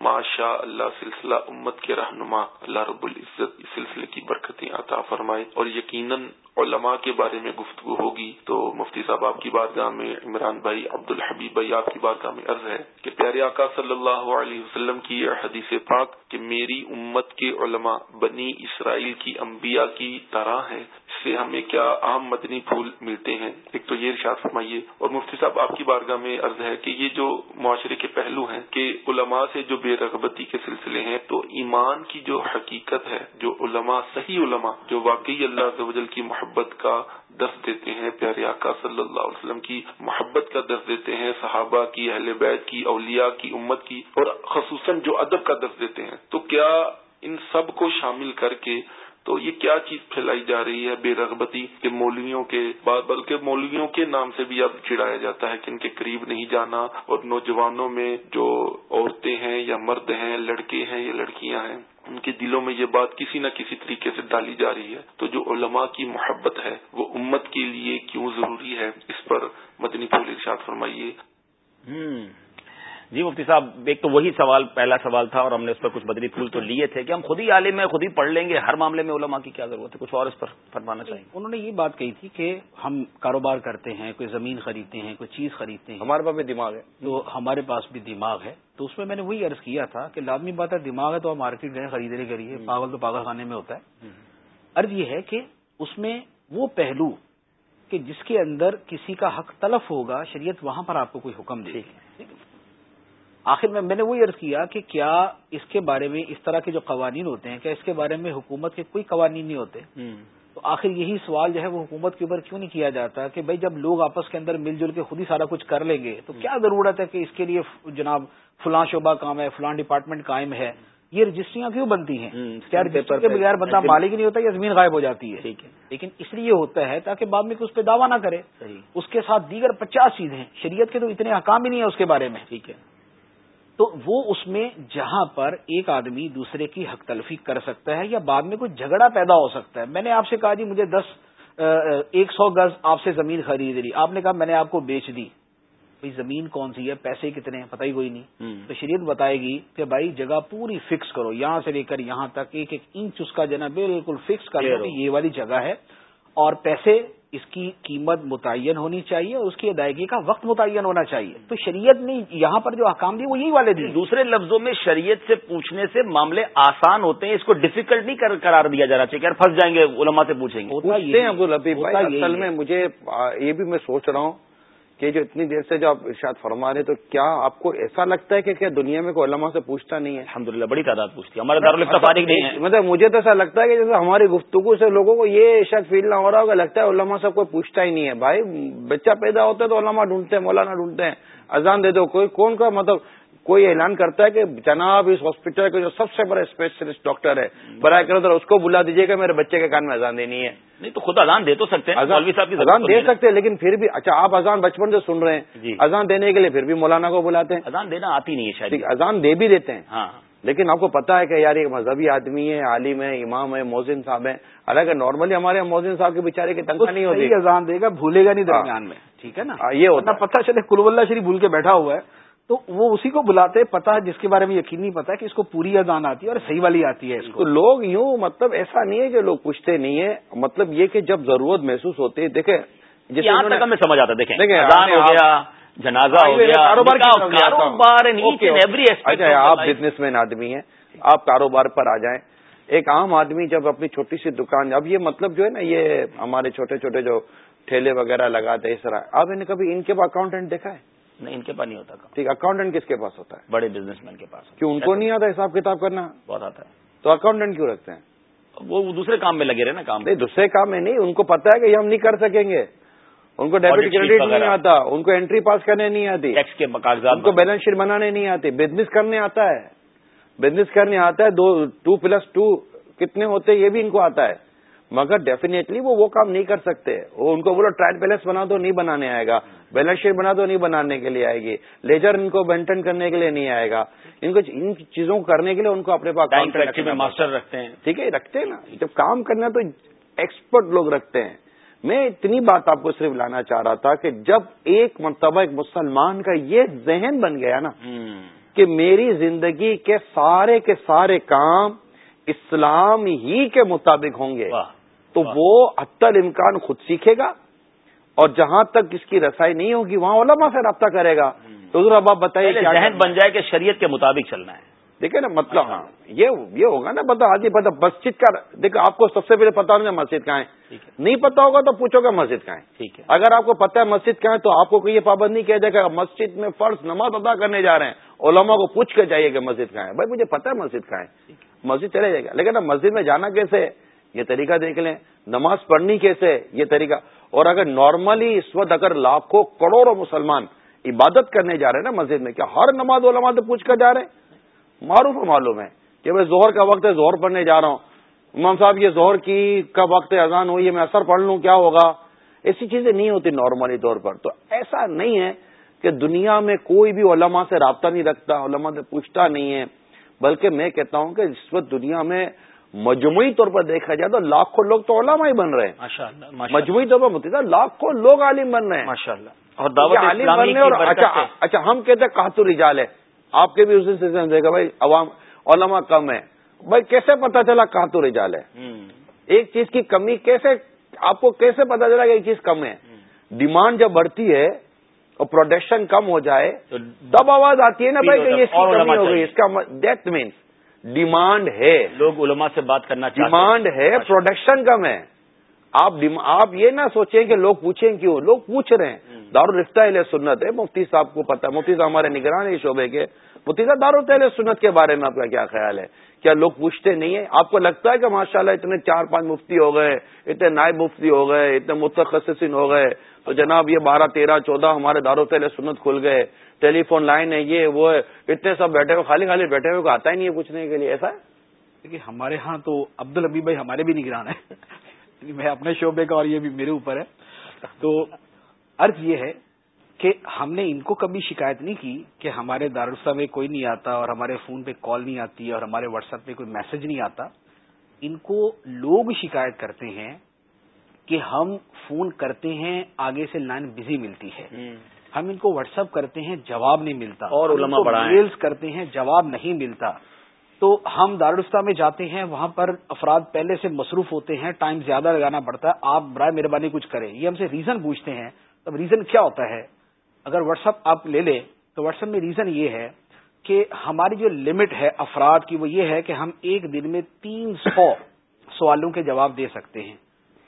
ماشاء اللہ سلسلہ امت کے رہنما اللہ رب العزت اس سلسلے کی برکتیں عطا فرمائے۔ اور یقیناً علماء کے بارے میں گفتگو ہوگی تو مفتی صاحب آپ کی بارگاہ میں، عمران بھائی عبد الحبیب بھائی آپ کی بارگاہ میں عرض ہے کہ پیارے آقا صلی اللہ علیہ وسلم کی حدیث پاک کہ میری امت کے علماء بنی اسرائیل کی انبیاء کی طرح ہیں، اس سے ہمیں کیا عام مدنی پھول ملتے ہیں؟ ایک تو یہ ارشاد فرمائیے، اور مفتی صاحب آپ کی بارگاہ میں عرض ہے کہ یہ جو معاشرے کے پہلو ہیں کہ علماء سے جو بے رغبتی کے سلسلے ہیں، تو ایمان کی جو حقیقت ہے، جو علماء، صحیح علماء، جو واقعی اللہ کی محبت محبت کا درس دیتے ہیں، پیارے آقا صلی اللہ علیہ وسلم کی محبت کا درس دیتے ہیں، صحابہ کی، اہل بیت کی، اولیاء کی، امت کی، اور خصوصاً جو ادب کا درس دیتے ہیں۔ تو کیا ان سب کو شامل کر کے تو یہ کیا چیز پھیلائی جا رہی ہے بے رغبتی کے مولویوں کے بعد؟ بلکہ مولویوں کے نام سے بھی اب چڑھایا جاتا ہے کہ ان کے قریب نہیں جانا اور نوجوانوں میں جو عورتیں ہیں یا مرد ہیں، لڑکے ہیں یا لڑکیاں ہیں ان کے دلوں میں یہ بات کسی نہ کسی طریقے سے ڈالی جا رہی ہے۔ تو جو علماء کی محبت ہے، وہ امت کے لیے کیوں ضروری ہے؟ اس پر مدنی پھول ارشاد فرمائیے۔ جی مفتی صاحب ایک تو وہی سوال پہلا سوال تھا اور ہم نے اس پر کچھ بدری پھول تو لیے تھے کہ ہم خود ہی عالم ہیں خود ہی پڑھ لیں گے ہر معاملے میں علماء کی کیا ضرورت ہے؟ کچھ اور اس پر فرمانا چاہیے انہوں نے یہ بات کہی تھی کہ ہم کاروبار کرتے ہیں کوئی زمین خریدتے ہیں کوئی چیز خریدتے ہیں ہمارے پاس بھی دماغ ہے۔ تو ہمارے پاس بھی دماغ ہے۔ تو اس میں میں نے وہی عرض کیا تھا کہ لازمی بات ہے دماغ ہے تو آپ مارکیٹ گئے خریدنے کے لیے پاگل تو پاگل خانے میں ہوتا ہے۔ عرض یہ ہے کہ اس میں وہ پہلو کہ جس کے اندر کسی کا حق تلف ہوگا شریعت وہاں پر آپ کو کوئی حکم دے آخر میں میں نے وہی عرض کیا کہ کیا اس کے بارے میں اس طرح کے جو قوانین ہوتے ہیں کیا اس کے بارے میں حکومت کے کوئی قوانین نہیں ہوتے؟ تو آخر یہی سوال جو ہے وہ حکومت کے اوپر کیوں نہیں کیا جاتا کہ بھائی جب لوگ آپس کے اندر مل جل کے خود ہی سارا کچھ کر لیں گے تو کیا ضرورت ہے کہ اس کے لیے جناب فلاں شعبہ کام ہے فلاں ڈپارٹمنٹ قائم ہے؟ یہ رجسٹریاں کیوں بنتی ہیں؟ کیا رجسٹر کے بغیر بندہ مالک نہیں ہوتا یا زمین غائب ہو جاتی ہے؟ لیکن اس لیے ہوتا ہے تاکہ بعد میں اس پہ دعویٰ نہ کرے۔ اس کے ساتھ دیگر پچاس چیزیں شریعت کے تو اتنے حکام ہی نہیں ہے اس کے بارے میں۔ ٹھیک ہے۔ تو وہ اس میں جہاں پر ایک آدمی دوسرے کی حق تلفی کر سکتا ہے یا بعد میں کوئی جھگڑا پیدا ہو سکتا ہے۔ میں نے آپ سے کہا جی مجھے دس ایک سو گز آپ سے زمین خرید لی۔ آپ نے کہا میں نے آپ کو بیچ دی۔ بھائی زمین کون سی ہے؟ پیسے کتنے ہیں؟ پتہ ہی کوئی نہیں۔ تو شریعت بتائے گی کہ بھائی جگہ پوری فکس کرو۔ یہاں سے لے کر یہاں تک ایک ایک انچ اس کا جو بالکل فکس کر لو یہ والی جگہ ہے۔ اور پیسے اس کی قیمت متعین ہونی چاہیے اور اس کی ادائیگی کا وقت متعین ہونا چاہیے۔ تو شریعت نے یہاں پر جو احکام دی وہ یہی والے دی دوسرے لفظوں میں شریعت سے پوچھنے سے معاملے آسان ہوتے ہیں اس کو ڈیفیکلٹ نہیں قرار دیا جانا چاہیے پھنس جائیں گے علماء سے پوچھیں گے۔ اصل میں مجھے یہ بھی میں سوچ رہا ہوں کہ جو اتنی دیر سے جو آپ ارشاد فرما رہے تو کیا آپ کو ایسا لگتا ہے کہ کیا دنیا میں کوئی علماء سے پوچھتا نہیں ہے؟ الحمد بڑی تعداد پوچھتی ہے۔ ہمارے دارالفت نہیں ہے۔ مطلب مجھے تو ایسا لگتا ہے کہ جیسے ہماری گفتگو سے لوگوں کو یہ شاید فیل نہ ہو رہا ہوگا لگتا ہے علماء سے کوئی پوچھتا ہی نہیں ہے۔ بھائی بچہ پیدا ہوتا ہے تو علماء ڈھونڈتے ہیں مولانا ڈھونڈتے ہیں اذان دے دو کوئی کون کا مطلب کوئی اعلان کرتا ہے کہ جناب اس ہاسپٹل کے جو سب سے بڑا اسپیشلسٹ ڈاکٹر ہے برائے کرو اس کو بلا دیجیے گا میرے بچے کے کان میں اذان دینی ہے۔ نہیں تو خود اذان دے تو سکتے ہیں اذان دے سکتے ہیں لیکن پھر بھی اچھا آپ اذان بچپن سے سن رہے ہیں۔ جی۔ اذان دینے کے لیے پھر بھی مولانا کو بلاتے ہیں۔ اذان دینا آتی نہیں ہے شاید۔ اذان دے بھی دیتے ہیں۔ ہاں۔ لیکن آپ کو پتا ہے کہ یار ایک مذہبی آدمی ہے عالم ہے امام ہے موزن صاحب ہے حالانکہ نارملی ہمارے موزن صاحب کے بےچارے کی تنخواہ نہیں ہوتی۔ اذان دے گا بھولے گا نہیں ہاں۔ درمیان میں ٹھیک ہے نا؟ ہاں، یہ ہوتا پتا چلے کلو اللہ شریف بھول کے بیٹھا ہوا ہے۔ تو وہ اسی کو بلاتے پتا جس کے بارے میں یقین نہیں پتا کہ اس کو پوری اذان آتی ہے اور صحیح والی آتی ہے اس کو۔ لوگ یوں مطلب ایسا نہیں ہے کہ لوگ پوچھتے نہیں ہے مطلب یہ کہ جب ضرورت محسوس ہوتی ہے دیکھیں تک ہمیں سمجھ آتا دیکھیں اذان ہو گیا جنازہ ہو گیا کاروبار اچھا آپ بزنس مین آدمی ہیں آپ کاروبار پر آ جائیں۔ ایک عام آدمی جب اپنی چھوٹی سی دکان اب یہ مطلب جو ہے نا یہ ہمارے چھوٹے چھوٹے جو ٹھیلے وغیرہ لگاتے اس طرح۔ آپ نے کبھی ان کے اکاؤنٹنٹ دیکھا ہے؟ نہیں ان کے پاس نہیں ہوتا ٹھیک اکاؤنٹنٹ کس کے پاس ہوتا ہے؟ بڑے بزنس مین کے پاس کیوں ان کو نہیں آتا حساب کتاب کرنا؟ بہت آتا ہے۔ تو اکاؤنٹنٹ کیوں رکھتے ہیں؟ وہ دوسرے کام میں لگے رہے نا کام۔ نہیں دوسرے کام میں نہیں ان کو پتا ہے کہ یہ ہم نہیں کر سکیں گے۔ ان کو ڈیبٹ کریڈٹ نہیں آتا ان کو انٹری پاس کرنے نہیں آتی۔ ٹیکس کے کاغذات ان کو بیلنس شیٹ بنانے نہیں آتی۔ بزنس کرنے آتا ہے۔ بزنس کرنے آتا ہے دو ٹو پلس ٹو کتنے ہوتے یہ بھی ان کو آتا ہے۔ مگر ڈیفینیٹلی وہ وہ کام نہیں کر سکتے۔ وہ ان کو بولو ٹرائل بیلنس بنا دو نہیں بنانے آئے گا۔ بیلنس شیٹ بنا دو نہیں بنانے کے لیے آئے گی۔ لیجر ان کو مینٹین کرنے کے لیے نہیں آئے گا۔ ان کو ان چیزوں کو کرنے کے لیے ان کو اپنے پاس ماسٹر رکھتے ہیں۔ ٹھیک ہے رکھتے ہیں نا۔ جب کام کرنا تو ایکسپرٹ لوگ رکھتے ہیں۔ میں اتنی بات آپ کو صرف لانا چاہ رہا تھا کہ جب ایک مرتبہ ایک مسلمان کا یہ ذہن بن گیا نا کہ میری زندگی کے سارے کے سارے کام اسلام ہی کے مطابق ہوں گے تو وہ حتی امکان خود سیکھے گا۔ اور جہاں تک اس کی رسائی نہیں ہوگی وہاں علماء سے رابطہ کرے گا۔ تو ذرا اب آپ بتائیے ذہن بن جائے کہ شریعت کے مطابق چلنا ہے۔ دیکھیں نا مطلب ہاں۔ یہ یہ ہوگا نا پتا آج پتا مسجد کا دیکھو آپ کو سب سے پہلے پتا ہوگا مسجد کہاں ہے۔ نہیں پتا ہوگا تو پوچھو گا مسجد کہاں ہے۔ ٹھیک ہے۔ اگر آپ کو پتا ہے مسجد کہاں ہے تو آپ کو کوئی یہ پابند نہیں کیا جائے گا مسجد میں فرض نماز ادا کرنے جا رہے ہیں۔ علماء کو پوچھ کے جائیے کہ مسجد کہاں ہے۔ بھائی مجھے پتا ہے مسجد کہاں ہے۔ مسجد چلے جائے گا۔ لیکن اب مسجد میں جانا کیسے یہ طریقہ دیکھ لیں۔ نماز پڑھنی کیسے یہ طریقہ۔ اور اگر نارملی اس وقت اگر لاکھوں کروڑوں مسلمان عبادت کرنے جا رہے ہیں نا مسجد میں، کیا ہر نماز علماء سے پوچھ کر جا رہے ہیں؟ معروف معلوم ہے کہ میں زہر کا وقت ہے زہر پڑھنے جا رہا ہوں۔ امام صاحب، یہ زہر کی کا وقت اذان ہوئی ہے، میں اثر پڑھ لوں، کیا ہوگا؟ ایسی چیزیں نہیں ہوتی نارملی طور پر۔ تو ایسا نہیں ہے کہ دنیا میں کوئی بھی علماء سے رابطہ نہیں رکھتا، علماء سے پوچھتا نہیں ہے۔ بلکہ میں کہتا ہوں کہ اس وقت دنیا میں مجموعی طور پر دیکھا جائے تو لاکھوں لوگ تو علماء ہی بن رہے ہیں۔ مجموعی طور پر متحدہ لاکھوں لوگ عالم بن رہے ہیں۔ اور عالم بن رہے اور اچھا اچھا ہم کہتے ہیں کہاتو رجال ہے۔ آپ کے بھی اسی میں دیکھا بھائی عوام علماء کم ہے بھائی کیسے پتا چلا کہاتو رجال ہے؟ ایک چیز کی کمی کیسے آپ کو کیسے پتا چلا کہ ایک چیز کم ہے؟ ڈیمانڈ جب بڑھتی ہے اور پروڈکشن کم ہو جائے تب آواز آتی ہے نا بھائی کہ یہ کمی ہو گئی اس کا دیٹ مینس ڈیمانڈ ہے لوگ علماء سے بات کرنا چاہتے ڈیمانڈ ہے پروڈکشن کم ہے۔ آپ آپ یہ نہ سوچیں کہ لوگ پوچھیں کیوں؟ لوگ پوچھ رہے ہیں۔ دارالفتہ علیہ سنت ہے۔ مفتی صاحب کو پتا مفتی صاحب ہمارے نگران ہے شعبے کے۔ مفتی صاحب دارالفتہ سنت کے بارے میں آپ کا کیا خیال ہے؟ کیا لوگ پوچھتے نہیں ہیں؟ آپ کو لگتا ہے کہ ماشاءاللہ اتنے چار پانچ مفتی ہو گئے اتنے نائب مفتی ہو گئے اتنے متخصصین ہو گئے۔ تو جناب یہ بارہ تیرہ چودہ ہمارے دارالفتہ سنت کھل گئے۔ ٹیلی فون لائن ہے یہ وہ ہے۔ اتنے سب بیٹھے ہوئے خالی خالی بیٹھے ہوئے کو آتا ہی نہیں ہے پوچھنے کے لیے ایسا ہے؟ دیکھیے ہمارے ہاں تو عبد الحبی بھائی ہمارے بھی نگران ہے میں اپنے شعبے کا اور یہ بھی میرے اوپر ہے۔ تو عرض یہ ہے کہ ہم نے ان کو کبھی شکایت نہیں کی کہ ہمارے دارالسا میں کوئی نہیں آتا اور ہمارے فون پہ کال نہیں آتی اور ہمارے واٹس ایپ پہ کوئی میسج نہیں آتا۔ ان کو لوگ شکایت کرتے ہیں کہ ہم فون کرتے ہیں آگے سے لائن بزی ملتی ہے۔ ہم ان کو واٹس ایپ کرتے ہیں جواب نہیں ملتا۔ اور میلز کرتے ہیں جواب نہیں ملتا۔ تو ہم دارالفتہ میں جاتے ہیں وہاں پر افراد پہلے سے مصروف ہوتے ہیں ٹائم زیادہ لگانا پڑتا ہے۔ آپ برائے مہربانی کچھ کریں۔ یہ ہم سے ریزن پوچھتے ہیں۔ اب ریزن کیا ہوتا ہے؟ اگر واٹس ایپ آپ لے لیں تو واٹس ایپ میں ریزن یہ ہے کہ ہماری جو لمٹ ہے افراد کی وہ یہ ہے کہ ہم ایک دن میں تین سو سوالوں کے جواب دے سکتے ہیں۔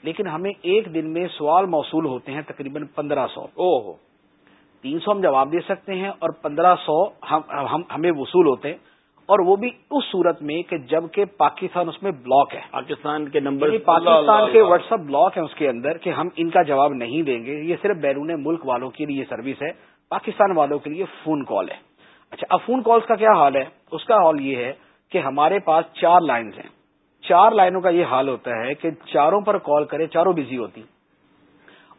لیکن ہمیں ایک دن میں سوال موصول ہوتے ہیں تقریباً پندرہ سو۔ او تین سو ہم جواب دے سکتے ہیں اور پندرہ سو ہمیں وصول ہوتے ہیں اور وہ بھی اس صورت میں کہ جبکہ پاکستان اس میں بلاک ہے۔ پاکستان کے نمبر یعنی پاکستان کے واٹس ایپ بلاک ہے اس کے اندر کہ ہم ان کا جواب نہیں دیں گے۔ یہ صرف بیرون ملک والوں کے لیے سروس ہے۔ پاکستان والوں کے لیے فون کال ہے۔ اچھا اب فون کالز کا کیا حال ہے؟ اس کا حال یہ ہے کہ ہمارے پاس چار لائنز ہیں۔ چار لائنوں کا یہ حال ہوتا ہے کہ چاروں پر کال کرے چاروں بزی ہوتی۔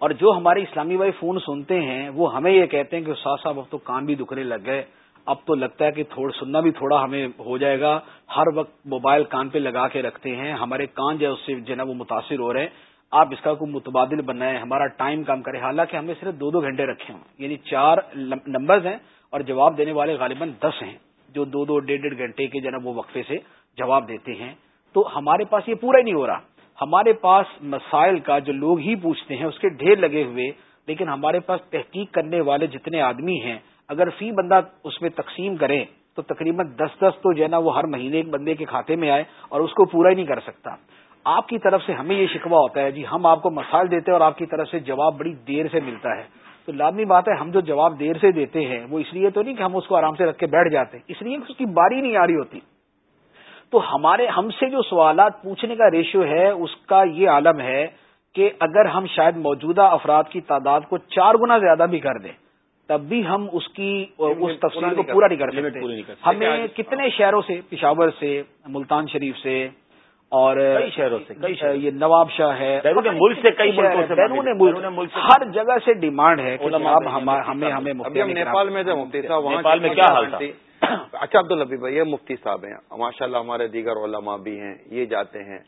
اور جو ہمارے اسلامی بھائی فون سنتے ہیں، وہ ہمیں یہ کہتے ہیں کہ استاد صاحب اب تو کان بھی دکھنے لگ گئے۔ اب تو لگتا ہے کہ تھوڑا سننا بھی تھوڑا ہمیں ہو جائے گا۔ ہر وقت موبائل کان پہ لگا کے رکھتے ہیں۔ ہمارے کان جو ہے، اس سے جو ہے وہ متاثر ہو رہے ہیں۔ آپ اس کا کوئی متبادل بنائیں ہمارا ٹائم کم کرے حالانکہ ہمیں صرف دو دو گھنٹے رکھے ہوں۔ یعنی چار نمبرز ہیں اور جواب دینے والے غالباً دس ہیں۔ جو دو دو، ڈیڑھ ڈیڑھ گھنٹے کے جناب وہ وقفے سے جواب دیتے ہیں۔ تو ہمارے پاس یہ پورا ہی نہیں ہو رہا۔ ہمارے پاس مسائل کا جو لوگ ہی پوچھتے ہیں، اس کے ڈھیر لگے ہوئے، لیکن ہمارے پاس تحقیق کرنے والے جتنے آدمی ہیں، اگر فی بندہ اس میں تقسیم کرے، تو تقریباً دس دس تو جو ہے نا وہ ہر مہینے ایک بندے کے کھاتے میں آئے اور اس کو پورا ہی نہیں کر سکتا۔ آپ کی طرف سے ہمیں یہ شکوہ ہوتا ہے جی ہم آپ کو مسائل دیتے ہیں اور آپ کی طرف سے جواب بڑی دیر سے ملتا ہے۔ تو لازمی بات ہے، ہم جو جواب دیر سے دیتے ہیں، وہ اس لیے تو نہیں کہ ہم اس کو آرام سے رکھ کے بیٹھ جاتے، اس لیے کہ اس کی باری نہیں آ رہی ہوتی۔ تو ہمارے ہم سے جو سوالات پوچھنے کا ریشو ہے اس کا یہ عالم ہے کہ اگر ہم شاید موجودہ افراد کی تعداد کو چار گنا زیادہ بھی کر دیں تب بھی ہم اس کی اس تفصیل کو پورا نہیں کر سکتے۔ ہمیں کتنے شہروں سے پشاور سے ملتان شریف سے اور شہروں سے یہ نواب شاہ ہے ملک سے کئی بیرون ملک ہر جگہ سے ڈیمانڈ ہے ہمیں ہمیں نیپال میں کیا حال تھا؟ اچھا عبداللبی بھائی یہ مفتی صاحب ہیں۔ ماشاء اللہ ہمارے دیگر علماء بھی ہیں یہ جاتے ہیں۔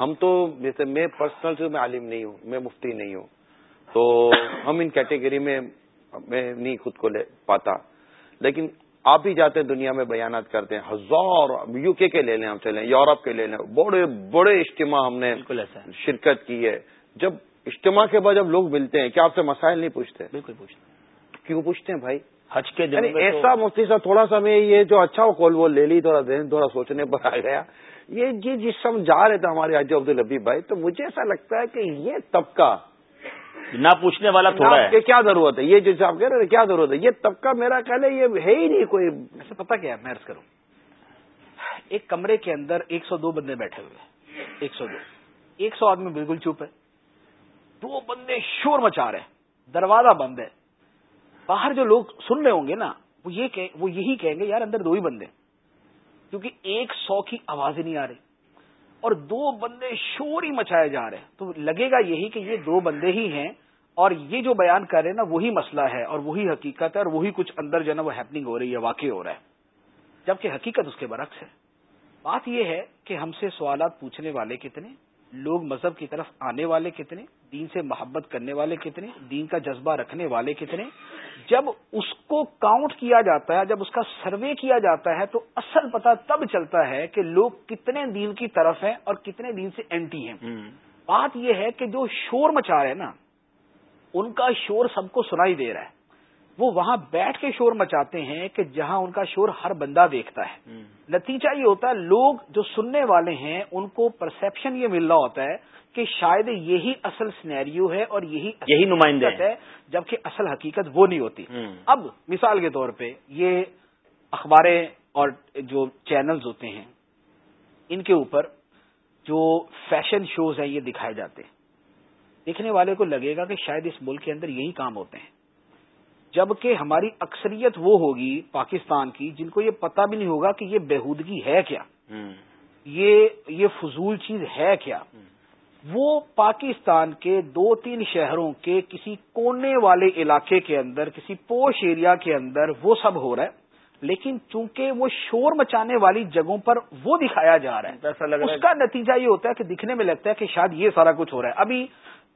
ہم تو جیسے میں پرسنل سے میں عالم نہیں ہوں میں مفتی نہیں ہوں۔ تو ہم ان کیٹیگری میں میں نہیں خود کو لے پاتا۔ لیکن آپ ہی جاتے ہیں دنیا میں بیانات کرتے ہیں۔ ہزار یو کے کے لے لیں ہم چلیں یورپ کے لے لیں۔ بڑے بڑے اجتماع ہم نے شرکت کی ہے۔ جب اجتماع کے بعد جب لوگ ملتے ہیں کیا آپ سے مسائل نہیں پوچھتے؟ بالکل پوچھتے کیوں پوچھتے ہیں بھائی؟ حج کے یعنی ایسا مفتی صاحب تھوڑا سا میں یہ جو اچھا وہ کال وہ لے لی تھوڑا دین تھوڑا سوچنے پر آ گیا۔ یہ جس سم جا رہے تھے ہمارے حج عبد الحبیب بھائی تو مجھے ایسا لگتا ہے کہ یہ طبقہ نہ پوچھنے والا تھوڑا ہے۔ کیا ضرورت ہے؟ یہ جو آپ کہہ رہے ہیں کیا ضرورت ہے؟ یہ طبقہ میرا خیال ہے یہ ہے ہی نہیں کوئی۔ ایسا پتا کیا میں کروں۔ ایک کمرے کے اندر ایک سو دو بندے بیٹھے ہوئے ایک سو دو۔ ایک سو آدمی بالکل چپ ہے دو بندے شور مچا رہے ہیں۔ دروازہ بند ہے۔ باہر جو لوگ سن رہے ہوں گے نا، وہ یہ کہ، وہ یہی کہیں گے، یار اندر دو ہی بندے۔ کیونکہ ایک سو کی آوازیں نہیں آ رہی۔ اور دو بندے شور ہی مچائے جا رہے ہیں۔ تو لگے گا یہی کہ یہ دو بندے ہی ہیں اور یہ جو بیان کر رہے ہیں نا، وہی مسئلہ ہے اور وہی حقیقت ہے اور وہی کچھ اندر جو ہے نا وہ ہیپنگ ہو رہی ہے، واقع ہو رہا ہے۔ جبکہ حقیقت اس کے برعکس ہے۔ بات یہ ہے کہ ہم سے سوالات پوچھنے والے کتنے، لوگ مذہب کی طرف آنے والے کتنے دین سے محبت کرنے والے کتنے دین کا جذبہ رکھنے والے کتنے۔ جب اس کو کاؤنٹ کیا جاتا ہے جب اس کا سروے کیا جاتا ہے تو اصل پتہ تب چلتا ہے کہ لوگ کتنے دین کی طرف ہیں اور کتنے دین سے اینٹی ہیں۔ بات یہ ہے کہ جو شور مچا رہے ہیں نا ان کا شور سب کو سنائی دے رہا ہے۔ وہ وہاں بیٹھ کے شور مچاتے ہیں کہ جہاں ان کا شور ہر بندہ دیکھتا ہے۔ نتیجہ یہ ہوتا ہے لوگ جو سننے والے ہیں ان کو پرسپشن یہ مل رہا ہوتا ہے کہ شاید یہی اصل سنیریو ہے اور یہی یہی نمائندہ ہے جبکہ اصل حقیقت وہ نہیں ہوتی۔ اب مثال کے طور پہ یہ اخباریں اور جو چینلز ہوتے ہیں ان کے اوپر جو فیشن شوز ہیں یہ دکھائے جاتے ہیں۔ دیکھنے والے کو لگے گا کہ شاید اس ملک کے اندر یہی کام ہوتے ہیں۔ جبکہ ہماری اکثریت وہ ہوگی پاکستان کی جن کو یہ پتہ بھی نہیں ہوگا کہ یہ بےحودگی ہے کیا۔ یہ یہ فضول چیز ہے کیا۔ وہ پاکستان کے دو تین شہروں کے کسی کونے والے علاقے کے اندر کسی پوش ایریا کے اندر وہ سب ہو رہا ہے لیکن چونکہ وہ شور مچانے والی جگہوں پر وہ دکھایا جا رہا ہے۔ اس کا نتیجہ یہ ہوتا ہے کہ دکھنے میں لگتا ہے کہ شاید یہ سارا کچھ ہو رہا ہے۔ ابھی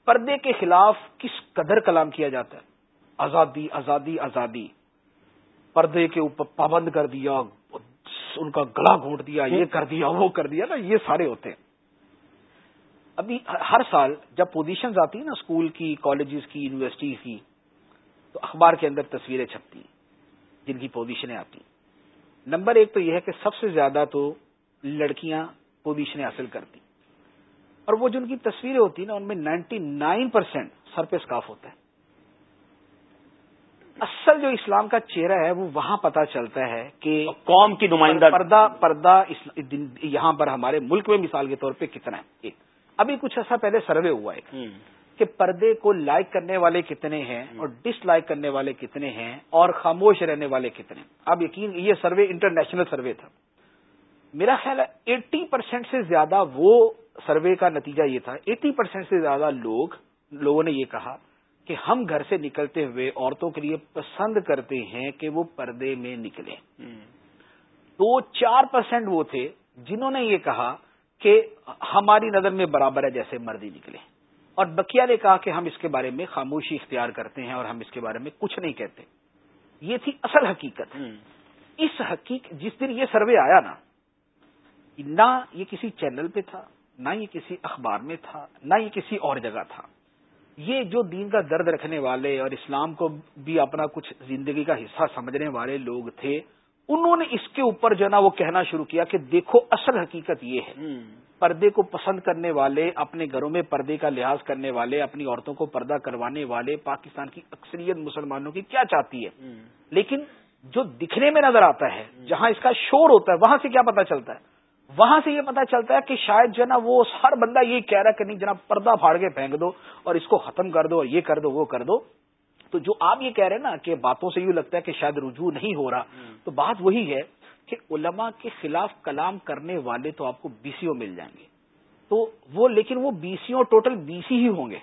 پردے کے خلاف کس قدر کلام کیا جاتا ہے؟ آزادی آزادی آزادی۔ پردے کے اوپر پابند کر دیا ان کا گلا گھونٹ دیا یہ کر دیا وہ کر دیا نا یہ سارے ہوتے ہیں۔ ابھی ہر سال جب پوزیشنز آتی ہیں نا اسکول کی کالجز کی یونیورسٹیز کی تو اخبار کے اندر تصویریں چھپتی جن کی پوزیشنیں آتی نمبر ایک تو یہ ہے کہ سب سے زیادہ تو لڑکیاں پوزیشنیں حاصل کرتی اور وہ جن کی تصویریں ہوتی ہیں نا ان میں نائنٹی نائن پرسینٹ سر پہ اسکاف ہوتا ہے۔ اصل جو اسلام کا چہرہ ہے وہ وہاں پتا چلتا ہے کہ قوم کی نمائندہ پردہ پردہ یہاں پر ہمارے ملک میں مثال کے طور پہ کتنا ہے۔ ایک ابھی کچھ ایسا پہلے سروے ہوا ہے کہ پردے کو لائک کرنے والے کتنے ہیں اور ڈس لائک کرنے والے کتنے ہیں اور خاموش رہنے والے کتنے اب یقین یہ سروے انٹرنیشنل سروے تھا۔ میرا خیال ہے ایٹی پرسینٹ سے زیادہ وہ سروے کا نتیجہ یہ تھا۔ ایٹی پرسینٹ سے زیادہ لوگ لوگوں نے یہ کہا کہ ہم گھر سے نکلتے ہوئے عورتوں کے لیے پسند کرتے ہیں کہ وہ پردے میں نکلیں۔ تو چار پرسینٹ وہ تھے جنہوں نے یہ کہا کہ ہماری نظر میں برابر ہے جیسے مردی نکلے۔ اور بکیا نے کہا کہ ہم اس کے بارے میں خاموشی اختیار کرتے ہیں اور ہم اس کے بارے میں کچھ نہیں کہتے۔ یہ تھی اصل حقیقت۔ اس حقیقت جس دن یہ سروے آیا نا نہ یہ کسی چینل پہ تھا نہ یہ کسی اخبار میں تھا نہ یہ کسی اور جگہ تھا۔ یہ جو دین کا درد رکھنے والے اور اسلام کو بھی اپنا کچھ زندگی کا حصہ سمجھنے والے لوگ تھے انہوں نے اس کے اوپر جو ہے نا وہ کہنا شروع کیا کہ دیکھو اصل حقیقت یہ ہے۔ پردے کو پسند کرنے والے اپنے گھروں میں پردے کا لحاظ کرنے والے اپنی عورتوں کو پردہ کروانے والے پاکستان کی اکثریت مسلمانوں کی کیا چاہتی ہے؟ لیکن جو دکھنے میں نظر آتا ہے جہاں اس کا شور ہوتا ہے وہاں سے کیا پتا چلتا ہے؟ وہاں سے یہ پتا چلتا ہے کہ شاید جو ہے نا وہ ہر بندہ یہ کہہ رہا ہے کہ نہیں جناب پردہ پھاڑ کے پھینک دو اور اس کو ختم کر دو اور یہ کر دو وہ کر دو۔ تو جو آپ یہ کہہ رہے ہیں نا کہ باتوں سے یوں لگتا ہے کہ شاید رجوع نہیں ہو رہا تو بات وہی ہے کہ علماء کے خلاف کلام کرنے والے تو آپ کو بی سی او مل جائیں گے۔ تو وہ لیکن وہ B C O total B C ہی ہوں گے۔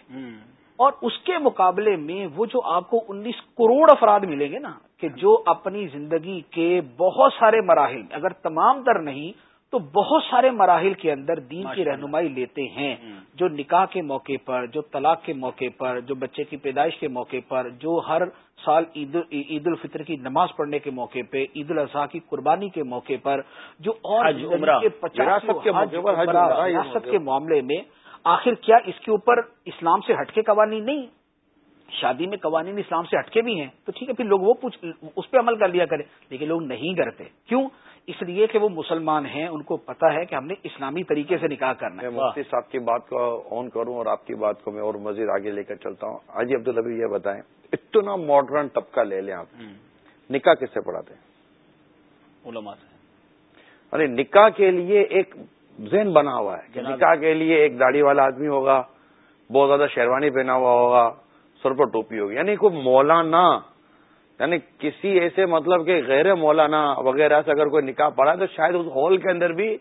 اور اس کے مقابلے میں وہ جو آپ کو انیس کروڑ افراد ملیں گے نا کہ جو اپنی زندگی کے بہت سارے مراحل اگر تمام تر نہیں تو بہت سارے مراحل کے اندر دین کی رہنمائی لیتے ہیں۔ جو نکاح کے موقع پر جو طلاق کے موقع پر جو بچے کی پیدائش کے موقع پر جو ہر سال عید الفطر کی نماز پڑھنے کے موقع پہ عید الاضحیٰ کی قربانی کے موقع پر جو اور ریاست کے معاملے میں آخر کیا اس کے اوپر اسلام سے ہٹ کے قوانین نہیں؟ شادی میں قوانین اسلام سے ہٹکے بھی ہیں۔ تو ٹھیک ہے پھر لوگ وہ پوچھ اس پہ عمل کر لیا کرے لیکن لوگ نہیں کرتے۔ کیوں؟ اس لیے کہ وہ مسلمان ہیں ان کو پتا ہے کہ ہم نے اسلامی طریقے سے نکاح کرنا ہے۔ مفتی صاحب کی بات کو آن کروں اور آپ کی بات کو میں اور مزید آگے لے کر چلتا ہوں۔ حاجی عبدالبی یہ بتائیں اتنا ماڈرن طبقہ لے لیں آپ۔ نکاح کس سے پڑھاتے ہیں؟ علماء سے۔ ارے نکاح کے لیے ایک ذہن بنا ہوا ہے کہ نکاح کے لیے ایک داڑھی والا آدمی ہوگا بہت زیادہ شیروانی پہنا ہوا ہوگا سر پر ٹوپی ہوگی یعنی کوئی مولانا یعنی کسی ایسے مطلب کہ غیر مولانا وغیرہ سے اگر کوئی نکاح پڑا تو شاید اس ہال کے اندر بھی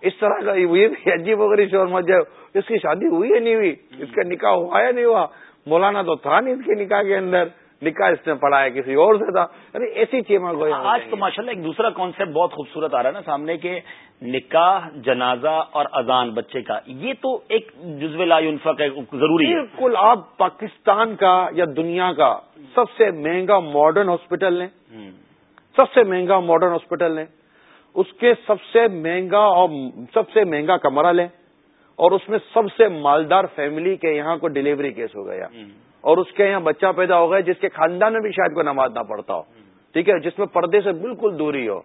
اس طرح کا یہ عجیب وغیرہ شور مت جائے اس کی شادی ہوئی یا نہیں ہوئی۔ اس کا نکاح ہوا یا نہیں ہوا؟ مولانا تو تھا نہیں اس کے نکاح کے اندر۔ نکاح اس نے پڑھا ہے کسی اور سے تھا۔ یعنی ایسی چیمہ کو آج تو ماشاء اللہ ایک دوسرا کانسیپٹ بہت خوبصورت آ رہا ہے نا سامنے کے نکاح جنازہ اور اذان بچے کا۔ یہ تو ایک جزو لا انفق ہے ضروری ہے۔ بالکل آپ پاکستان کا یا دنیا کا سب سے مہنگا ماڈرن ہاسپٹل لیں۔ سب سے مہنگا ماڈرن ہاسپٹل لیں۔ اس کے سب سے مہنگا اور سب سے مہنگا کمرہ لیں۔ اور اس میں سب سے مالدار فیملی کے یہاں کو ڈلیوری کیس ہو گیا۔ اور اس کے یہاں بچہ پیدا ہو گیا جس کے خاندان میں بھی شاید کوئی نماز نہ پڑتا ہو۔ ٹھیک ہے؟ جس میں پردے سے بالکل دوری ہو۔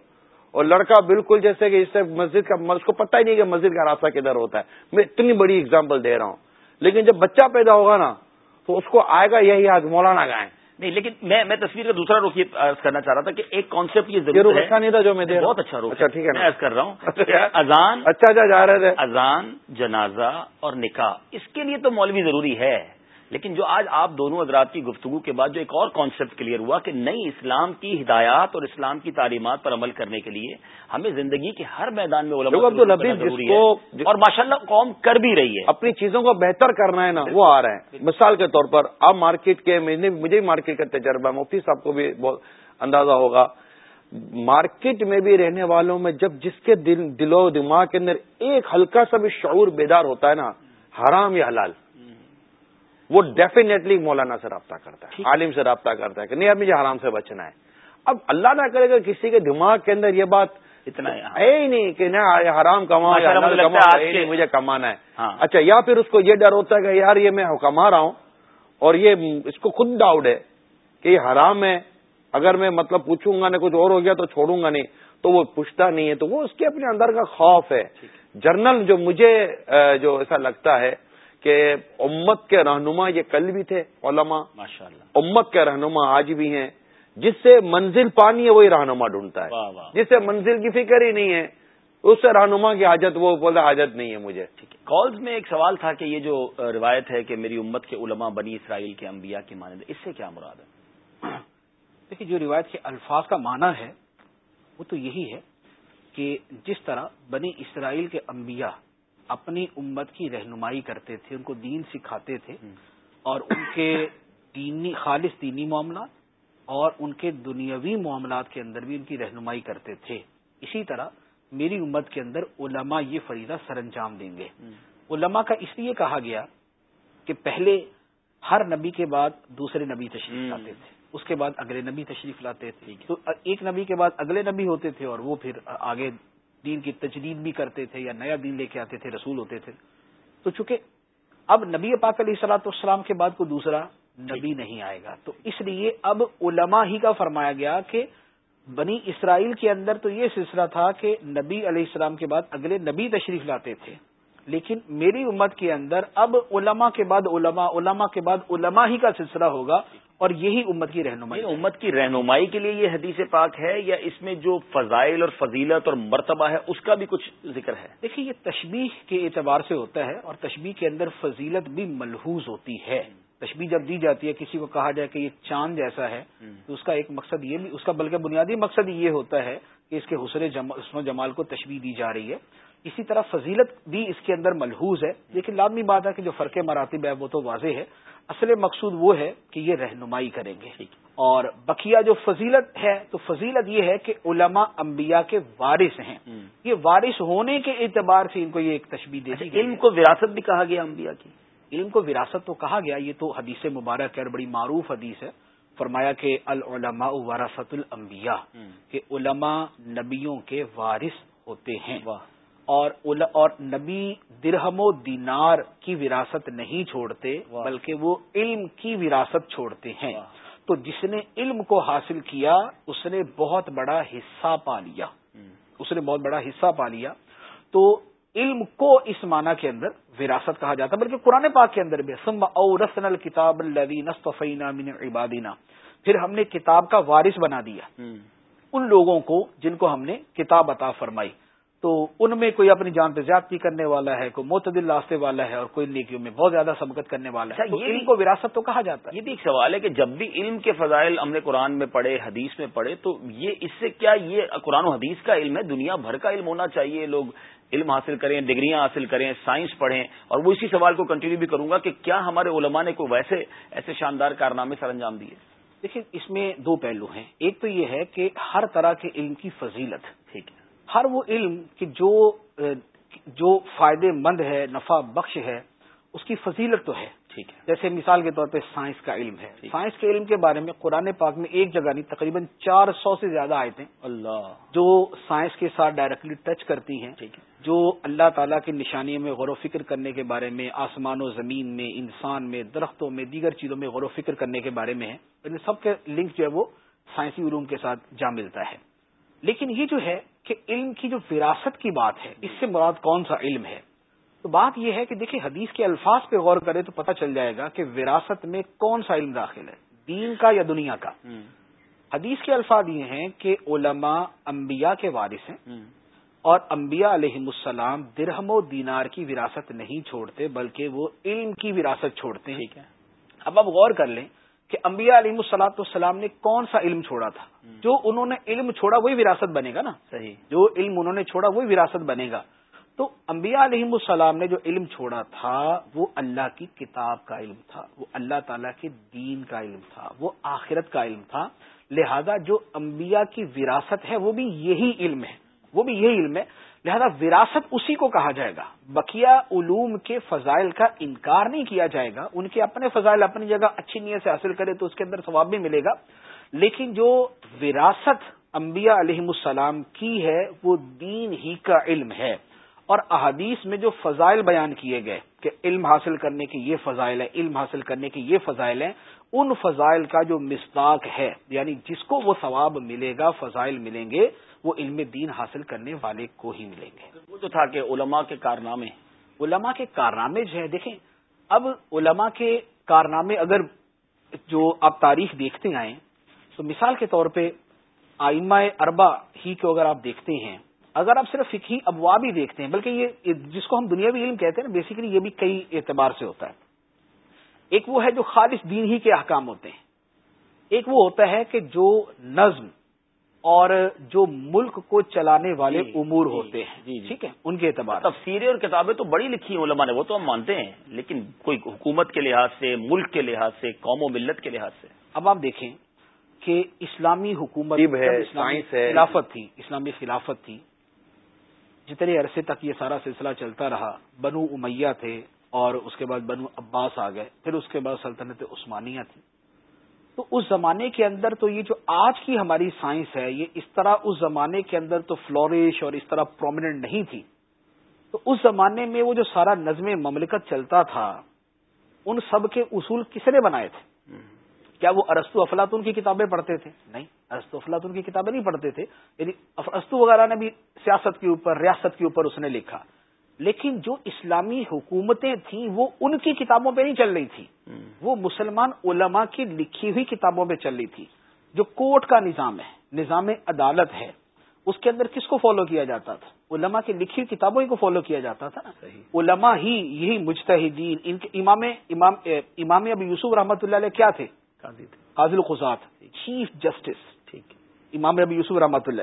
اور لڑکا بالکل جیسے کہ اس سے مسجد کا اس کو پتہ ہی نہیں کہ مسجد کا راستہ کدھر ہوتا ہے۔ میں اتنی بڑی اگزامپل دے رہا ہوں۔ لیکن جب بچہ پیدا ہوگا نا تو اس کو آئے گا یہی آج مولانا گائے نہیں لیکن میں میں تصویر کا دوسرا رخ یہ کرنا چاہ رہا تھا کہ ایک کانسیپٹ یہ ضرور اچھا نہیں تھا جو میں بہت اچھا اچھا ٹھیک ہے میں کر رہا ہوں۔ اذان اچھا اچھا جا رہے تھے۔ اذان جنازہ اور نکاح اس کے لیے تو مولوی ضروری ہے۔ لیکن جو آج آپ دونوں حضرات کی گفتگو کے بعد جو ایک اور کانسیپٹ کلیئر ہوا کہ نئی اسلام کی ہدایات اور اسلام کی تعلیمات پر عمل کرنے کے لیے ہمیں زندگی کے ہر میدان میں ہے اور ماشاء اللہ قوم کر بھی رہی ہے۔ اپنی چیزوں کو بہتر کرنا ہے نا وہ آ رہے ہیں۔ مثال کے طور پر آپ مارکیٹ کے مجھے بھی مارکیٹ کا تجربہ مفتی صاحب کو بھی بہت اندازہ ہوگا۔ مارکیٹ میں بھی رہنے والوں میں جب جس کے دل دل و دماغ کے اندر ایک ہلکا سا بھی شعور بیدار ہوتا ہے نا حرام یا حلال۔ وہ ڈیفینیٹلی مولانا سے رابطہ کرتا ہے عالم سے رابطہ کرتا ہے کہ نہیں اب مجھے حرام سے بچنا ہے۔ اب اللہ نہ کرے گا کسی کے دماغ کے اندر یہ بات اتنا ہے ہی نہیں کہ نہ حرام کما مجھے کمانا ہے۔ ہاں۔ اچھا یا پھر اس کو یہ ڈر ہوتا ہے کہ یار یہ میں کما رہا ہوں اور یہ اس کو خود ڈاؤٹ ہے کہ یہ حرام ہے۔ اگر میں مطلب پوچھوں گا نہ کچھ اور ہو گیا تو چھوڑوں گا نہیں تو وہ پوچھتا نہیں ہے۔ تو وہ اس کے اپنے اندر کا خوف ہے۔ جرنل جو مجھے جو ایسا لگتا ہے کہ امت کے رہنما یہ کل بھی تھے علماء۔ ماشاء اللہ امت کے رہنما آج بھی ہیں۔ جس سے منزل پانی ہے وہی رہنما ڈھونڈتا ہے۔ جس سے منزل کی فکر ہی نہیں ہے اس سے رہنما کی حاجت وہ بولتا حاجت نہیں ہے مجھے۔ کالز میں ایک سوال تھا کہ یہ جو روایت ہے کہ میری امت کے علماء بنی اسرائیل کے انبیاء کی مانند اس سے کیا مراد ہے؟ دیکھیے جو روایت کے الفاظ کا معنی ہے وہ تو یہی ہے کہ جس طرح بنی اسرائیل کے انبیاء اپنی امت کی رہنمائی کرتے تھے ان کو دین سکھاتے تھے اور ان کے دینی خالص دینی معاملات اور ان کے دنیاوی معاملات کے اندر بھی ان کی رہنمائی کرتے تھے۔ اسی طرح میری امت کے اندر علماء یہ فریضہ سر انجام دیں گے۔ علماء کا اس لیے کہا گیا کہ پہلے ہر نبی کے بعد دوسرے نبی تشریف لاتے تھے۔ اس کے بعد اگلے نبی تشریف لاتے تھے۔ تو ایک نبی کے بعد اگلے نبی ہوتے تھے اور وہ پھر آگے دین کی تجدید بھی کرتے تھے یا نیا دین لے کے آتے تھے، رسول ہوتے تھے۔ تو چونکہ اب نبی پاک علیہ سلاۃ والسلام کے بعد کوئی دوسرا نبی نہیں آئے گا، تو اس لیے اب علماء ہی کا فرمایا گیا کہ بنی اسرائیل کے اندر تو یہ سلسلہ تھا کہ نبی علیہ السلام کے بعد اگلے نبی تشریف لاتے تھے۔ لیکن میری امت کے اندر اب علماء کے بعد علماء علماء کے بعد علماء ہی کا سلسلہ ہوگا۔ اور یہی امت کی رہنمائی امت کی رہنمائی کے لیے یہ حدیث پاک ہے یا اس میں جو فضائل اور فضیلت اور مرتبہ ہے اس کا بھی کچھ ذکر ہے؟ دیکھیے یہ تشبیح کے اعتبار سے ہوتا ہے اور تشبیح کے اندر فضیلت بھی ملحوظ ہوتی ہے۔ تشبیح جب دی جاتی ہے کسی کو کہا جائے کہ یہ چاند جیسا ہے تو اس کا ایک مقصد یہ بھی اس کا بلکہ بنیادی مقصد یہ ہوتا ہے کہ اس کے حسن حسن و جمال کو تشبیح دی جا رہی ہے۔ اسی طرح فضیلت بھی اس کے اندر ملحوظ ہے۔ لیکن لازمی بات ہے کہ جو فرق مراتب ہے وہ تو واضح ہے۔ اصل مقصود وہ ہے کہ یہ رہنمائی کریں گے۔ اور بقیہ جو فضیلت ہے تو فضیلت یہ ہے کہ علماء انبیاء کے وارث ہیں۔ یہ وارث ہونے کے اعتبار سے ان کو یہ ایک تشبیح دے اچھا، علم کو وراثت بھی کہا گیا انبیاء کی؟ علم کو وراثت تو کہا گیا یہ تو حدیث مبارک ہے بڑی معروف حدیث ہے۔ فرمایا کہ العلماء وراثت الانبیاء کہ علماء نبیوں کے وارث ہوتے ہیں۔ اور اور نبی درہم و دینار کی وراثت نہیں چھوڑتے بلکہ وہ علم کی وراثت چھوڑتے ہیں۔ تو جس نے علم کو حاصل کیا اس نے بہت بڑا حصہ پا لیا۔ اس نے بہت بڑا حصہ پا لیا۔ تو علم کو اس معنی کے اندر وراثت کہا جاتا ہے بلکہ قرآن پاک کے اندر بھی سم او رسن الکتاب الدین من عبادینہ پھر ہم نے کتاب کا وارث بنا دیا۔ ان لوگوں کو جن کو ہم نے کتاب عطا فرمائی۔ تو ان میں کوئی اپنی جان پہ زیادتی کرنے والا ہے کوئی معتدل راستے والا ہے اور کوئی نیکیوں میں بہت زیادہ سبقت کرنے والا ہے۔ اچھا، علم کو وراثت تو کہا جاتا ہے۔ یہ بھی ایک سوال ہے کہ جب بھی علم کے فضائل ہم نے قرآن میں پڑھے حدیث میں پڑھے تو یہ اس سے کیا یہ قرآن و حدیث کا علم ہے؟ دنیا بھر کا علم ہونا چاہیے لوگ علم حاصل کریں ڈگریاں حاصل کریں سائنس پڑھیں۔ اور وہ اسی سوال کو کنٹینیو بھی کروں گا کہ کیا ہمارے علماء نے کوئی ویسے ایسے شاندار کارنامے سر انجام دیے؟ دیکھیں اس میں دو پہلو ہیں۔ ایک تو یہ ہے کہ ہر طرح کے علم کی فضیلت ٹھیک ہے ہر وہ علم کہ جو جو فائدے مند ہے نفع بخش ہے اس کی فضیلت تو ہے۔ ٹھیک ہے۔ جیسے مثال کے طور پہ سائنس کا علم ہے۔ سائنس کے علم کے بارے میں قرآن پاک میں ایک جگہ نہیں تقریباً چار سو سے زیادہ آئے تھے اللہ۔ جو سائنس کے ساتھ ڈائریکٹلی ٹچ کرتی ہیں۔ جو اللہ تعالیٰ کی نشانیوں میں غور و فکر کرنے کے بارے میں آسمان و زمین میں انسان میں درختوں میں دیگر چیزوں میں غور و فکر کرنے کے بارے میں ہے ان سب کے لنک جو ہے وہ سائنسی علوم کے ساتھ جا ملتا ہے۔ لیکن یہ جو ہے کہ علم کی جو وراثت کی بات ہے اس سے مراد کون سا علم ہے؟ تو بات یہ ہے کہ دیکھیں حدیث کے الفاظ پہ غور کرے تو پتہ چل جائے گا کہ وراثت میں کون سا علم داخل ہے دین کا یا دنیا کا؟ حدیث کے الفاظ یہ ہیں کہ علماء انبیاء کے وارث ہیں اور انبیاء علیہ السلام درہم و دینار کی وراثت نہیں چھوڑتے بلکہ وہ علم کی وراثت چھوڑتے ہیں۔ اب اب غور کر لیں کہ انبیاء علیہ السلاط والسلام نے کون سا علم چھوڑا تھا؟ جو انہوں نے علم چھوڑا وہی وراثت بنے گا نا؟ صحیح۔ جو علم انہوں نے چھوڑا وہی وراثت بنے گا۔ تو انبیاء علیہ السلام نے جو علم چھوڑا تھا وہ اللہ کی کتاب کا علم تھا وہ اللہ تعالیٰ کے دین کا علم تھا وہ آخرت کا علم تھا۔ لہذا جو انبیاء کی وراثت ہے وہ بھی یہی علم ہے۔ وہ بھی یہی علم ہے۔ لہذا وراثت اسی کو کہا جائے گا۔ بقیہ علوم کے فضائل کا انکار نہیں کیا جائے گا۔ ان کے اپنے فضائل اپنی جگہ اچھی نیت سے حاصل کرے تو اس کے اندر ثواب بھی ملے گا۔ لیکن جو وراثت انبیاء علیہ السلام کی ہے، وہ دین ہی کا علم ہے۔ اور احادیث میں جو فضائل بیان کیے گئے کہ علم حاصل کرنے کے یہ فضائل ہیں، علم حاصل کرنے کے یہ فضائل ہیں ان فضائل کا جو مستاق ہے یعنی جس کو وہ ثواب ملے گا، فضائل ملیں گے، وہ علم دین حاصل کرنے والے کو ہی ملیں گے۔ وہ جو تھا کہ علماء کے کارنامے، علماء کے کارنامے جو ہے، دیکھیں، اب علماء کے کارنامے اگر جو آپ تاریخ دیکھتے آئیں، تو مثال کے طور پہ آئمہ اربا ہی کو اگر آپ دیکھتے ہیں، اگر آپ صرف فکی ابواب ہی دیکھتے ہیں، بلکہ یہ جس کو ہم دنیاوی علم کہتے ہیں نا بیسیکلی یہ بھی کئی اعتبار سے ہوتا ہے۔ ایک وہ ہے جو خالص دین ہی کے احکام ہوتے ہیں۔ ایک وہ ہوتا ہے کہ جو نظم اور جو ملک کو چلانے والے جی، امور جی، ہوتے ہیں۔ جی ٹھیک ہے؟ ان کے اعتبار تفسیریں اور کتابیں تو بڑی لکھی ہیں علماء نے وہ تو ہم مانتے ہیں لیکن کوئی حکومت کے لحاظ سے ملک کے لحاظ سے قوم و ملت کے لحاظ سے۔ اب آپ دیکھیں کہ اسلامی حکومت خلافت تھی اسلامی خلافت تھی جتنے عرصے تک یہ سارا سلسلہ چلتا رہا بنو امیہ تھے اور اس کے بعد بنو عباس آ گئے۔ پھر اس کے بعد سلطنت عثمانیہ تھی۔ تو اس زمانے کے اندر تو یہ جو آج کی ہماری سائنس ہے، یہ اس طرح اس زمانے کے اندر تو فلورش اور اس طرح پرومیننٹ نہیں تھی۔ تو اس زمانے میں وہ جو سارا نظم مملکت چلتا تھا، ان سب کے اصول کس نے بنائے تھے؟ کیا وہ ارستو افلاطون کی کتابیں پڑھتے تھے؟ نہیں، ارستو افلاطون کی کتابیں نہیں پڑھتے تھے۔ یعنی ارستو وغیرہ نے بھی سیاست کے اوپر، ریاست کے اوپر اس نے لکھا۔ لیکن جو اسلامی حکومتیں تھیں وہ ان کی کتابوں پہ نہیں چل رہی تھی۔ وہ مسلمان علماء کی لکھی ہوئی کتابوں پہ چل رہی تھی۔ جو کورٹ کا نظام ہے نظام عدالت ہے اس کے اندر کس کو فالو کیا جاتا تھا؟ علماء کی لکھی ہوئی کتابوں کو فالو کیا جاتا تھا علماء ہی یہی مجتہدین ان کے امام امام امام ابو یوسف رحمۃ اللہ علیہ کیا تھے؟ قاضل القزات چیف جسٹس۔ ٹھیک۔ امام ابو یوسف رحمۃ اللہ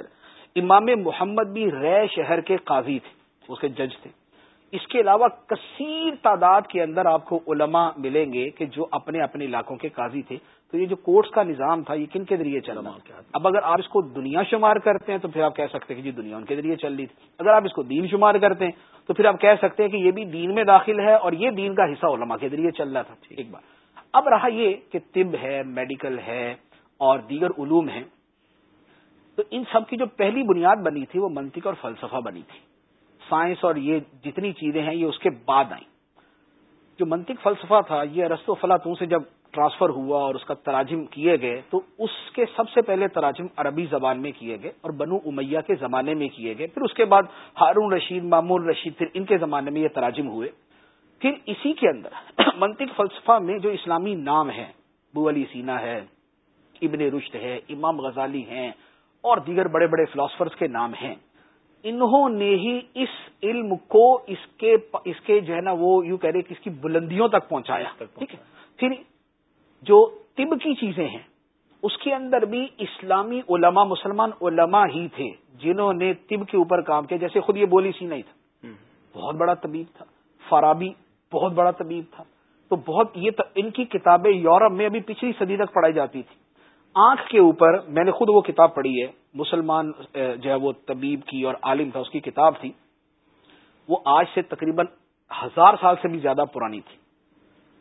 امام محمد بھی رے شہر کے قاضی تھے اس کے جج تھے۔ اس کے علاوہ کثیر تعداد کے اندر آپ کو علماء ملیں گے کہ جو اپنے اپنے علاقوں کے قاضی تھے۔ تو یہ جو کورٹس کا نظام تھا یہ کن کے ذریعے چل رہا اب اگر آپ اس کو دنیا شمار کرتے ہیں تو پھر آپ کہہ سکتے ہیں کہ جی دنیا ان کے ذریعے چل رہی تھی۔ اگر آپ اس کو دین شمار کرتے ہیں تو پھر آپ کہہ سکتے ہیں کہ یہ بھی دین میں داخل ہے اور یہ دین کا حصہ علماء کے ذریعے چل رہا تھا۔ ایک بار اب رہا یہ کہ طب ہے میڈیکل ہے اور دیگر علوم ہیں۔ تو ان سب کی جو پہلی بنیاد بنی تھی وہ منطق اور فلسفہ بنی تھی۔ سائنس اور یہ جتنی چیزیں ہیں، یہ اس کے بعد آئیں۔ جو منطق فلسفہ تھا، یہ رست و فلاطوں سے جب ٹرانسفر ہوا اور اس کا تراجم کیے گئے، تو اس کے سب سے پہلے تراجم عربی زبان میں کیے گئے اور بنو امیہ کے زمانے میں کیے گئے۔ پھر اس کے بعد ہارون رشید معمول رشید، پھر ان کے زمانے میں یہ تراجم ہوئے۔ پھر اسی کے اندر منطق فلسفہ میں جو اسلامی نام ہے، بو علی سینا ہے، ابن رشت ہے، امام غزالی ہیں اور دیگر بڑے بڑے فلاسفرز کے نام ہیں۔ انہوں نے ہی اس علم کو اس کے اس کے جو ہے نا وہ یوں کہہ رہے کہ اس کی بلندیوں تک پہنچایا۔ ٹھیک ہے۔ پھر جو طب کی چیزیں ہیں اس کے اندر بھی اسلامی علماء مسلمان علماء ہی تھے جنہوں نے طب کے اوپر کام کیا۔ جیسے خود یہ بولی سی نہیں تھا۔ بہت بڑا طبیب تھا۔ فارابی بہت بڑا طبیب تھا۔ تو بہت یہ ان کی کتابیں یورپ میں ابھی پچھلی صدی تک پڑھائی جاتی تھی آنکھ کے اوپر میں نے خود وہ کتاب پڑھی ہے مسلمان جو ہے وہ طبیب کی اور عالم تھا اس کی کتاب تھی۔ وہ آج سے تقریباً ہزار سال سے بھی زیادہ پرانی تھی۔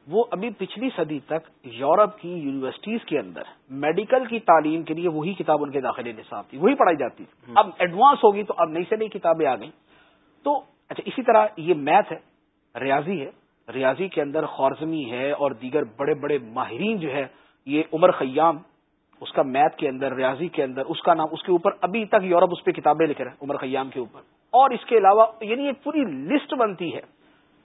وہ ابھی پچھلی صدی تک یورپ کی یونیورسٹیز کے اندر میڈیکل کی تعلیم کے لیے وہی کتاب ان کے داخلے نصاب تھی وہی پڑھائی جاتی تھی۔ اب ایڈوانس ہوگی تو اب نئی سے نئی کتابیں آ گئیں۔ تو اچھا اسی طرح یہ میتھ ہے ریاضی ہے۔ ریاضی کے اندر خورزمی ہے اور دیگر بڑے بڑے ماہرین جو ہے یہ عمر خیام اس کا میتھ کے اندر ریاضی کے اندر اس کا نام اس کے اوپر ابھی تک یورپ اس پہ کتابیں لکھ رہے ہیں عمر خیام کے اوپر۔ اور اس کے علاوہ یعنی ایک پوری لسٹ بنتی ہے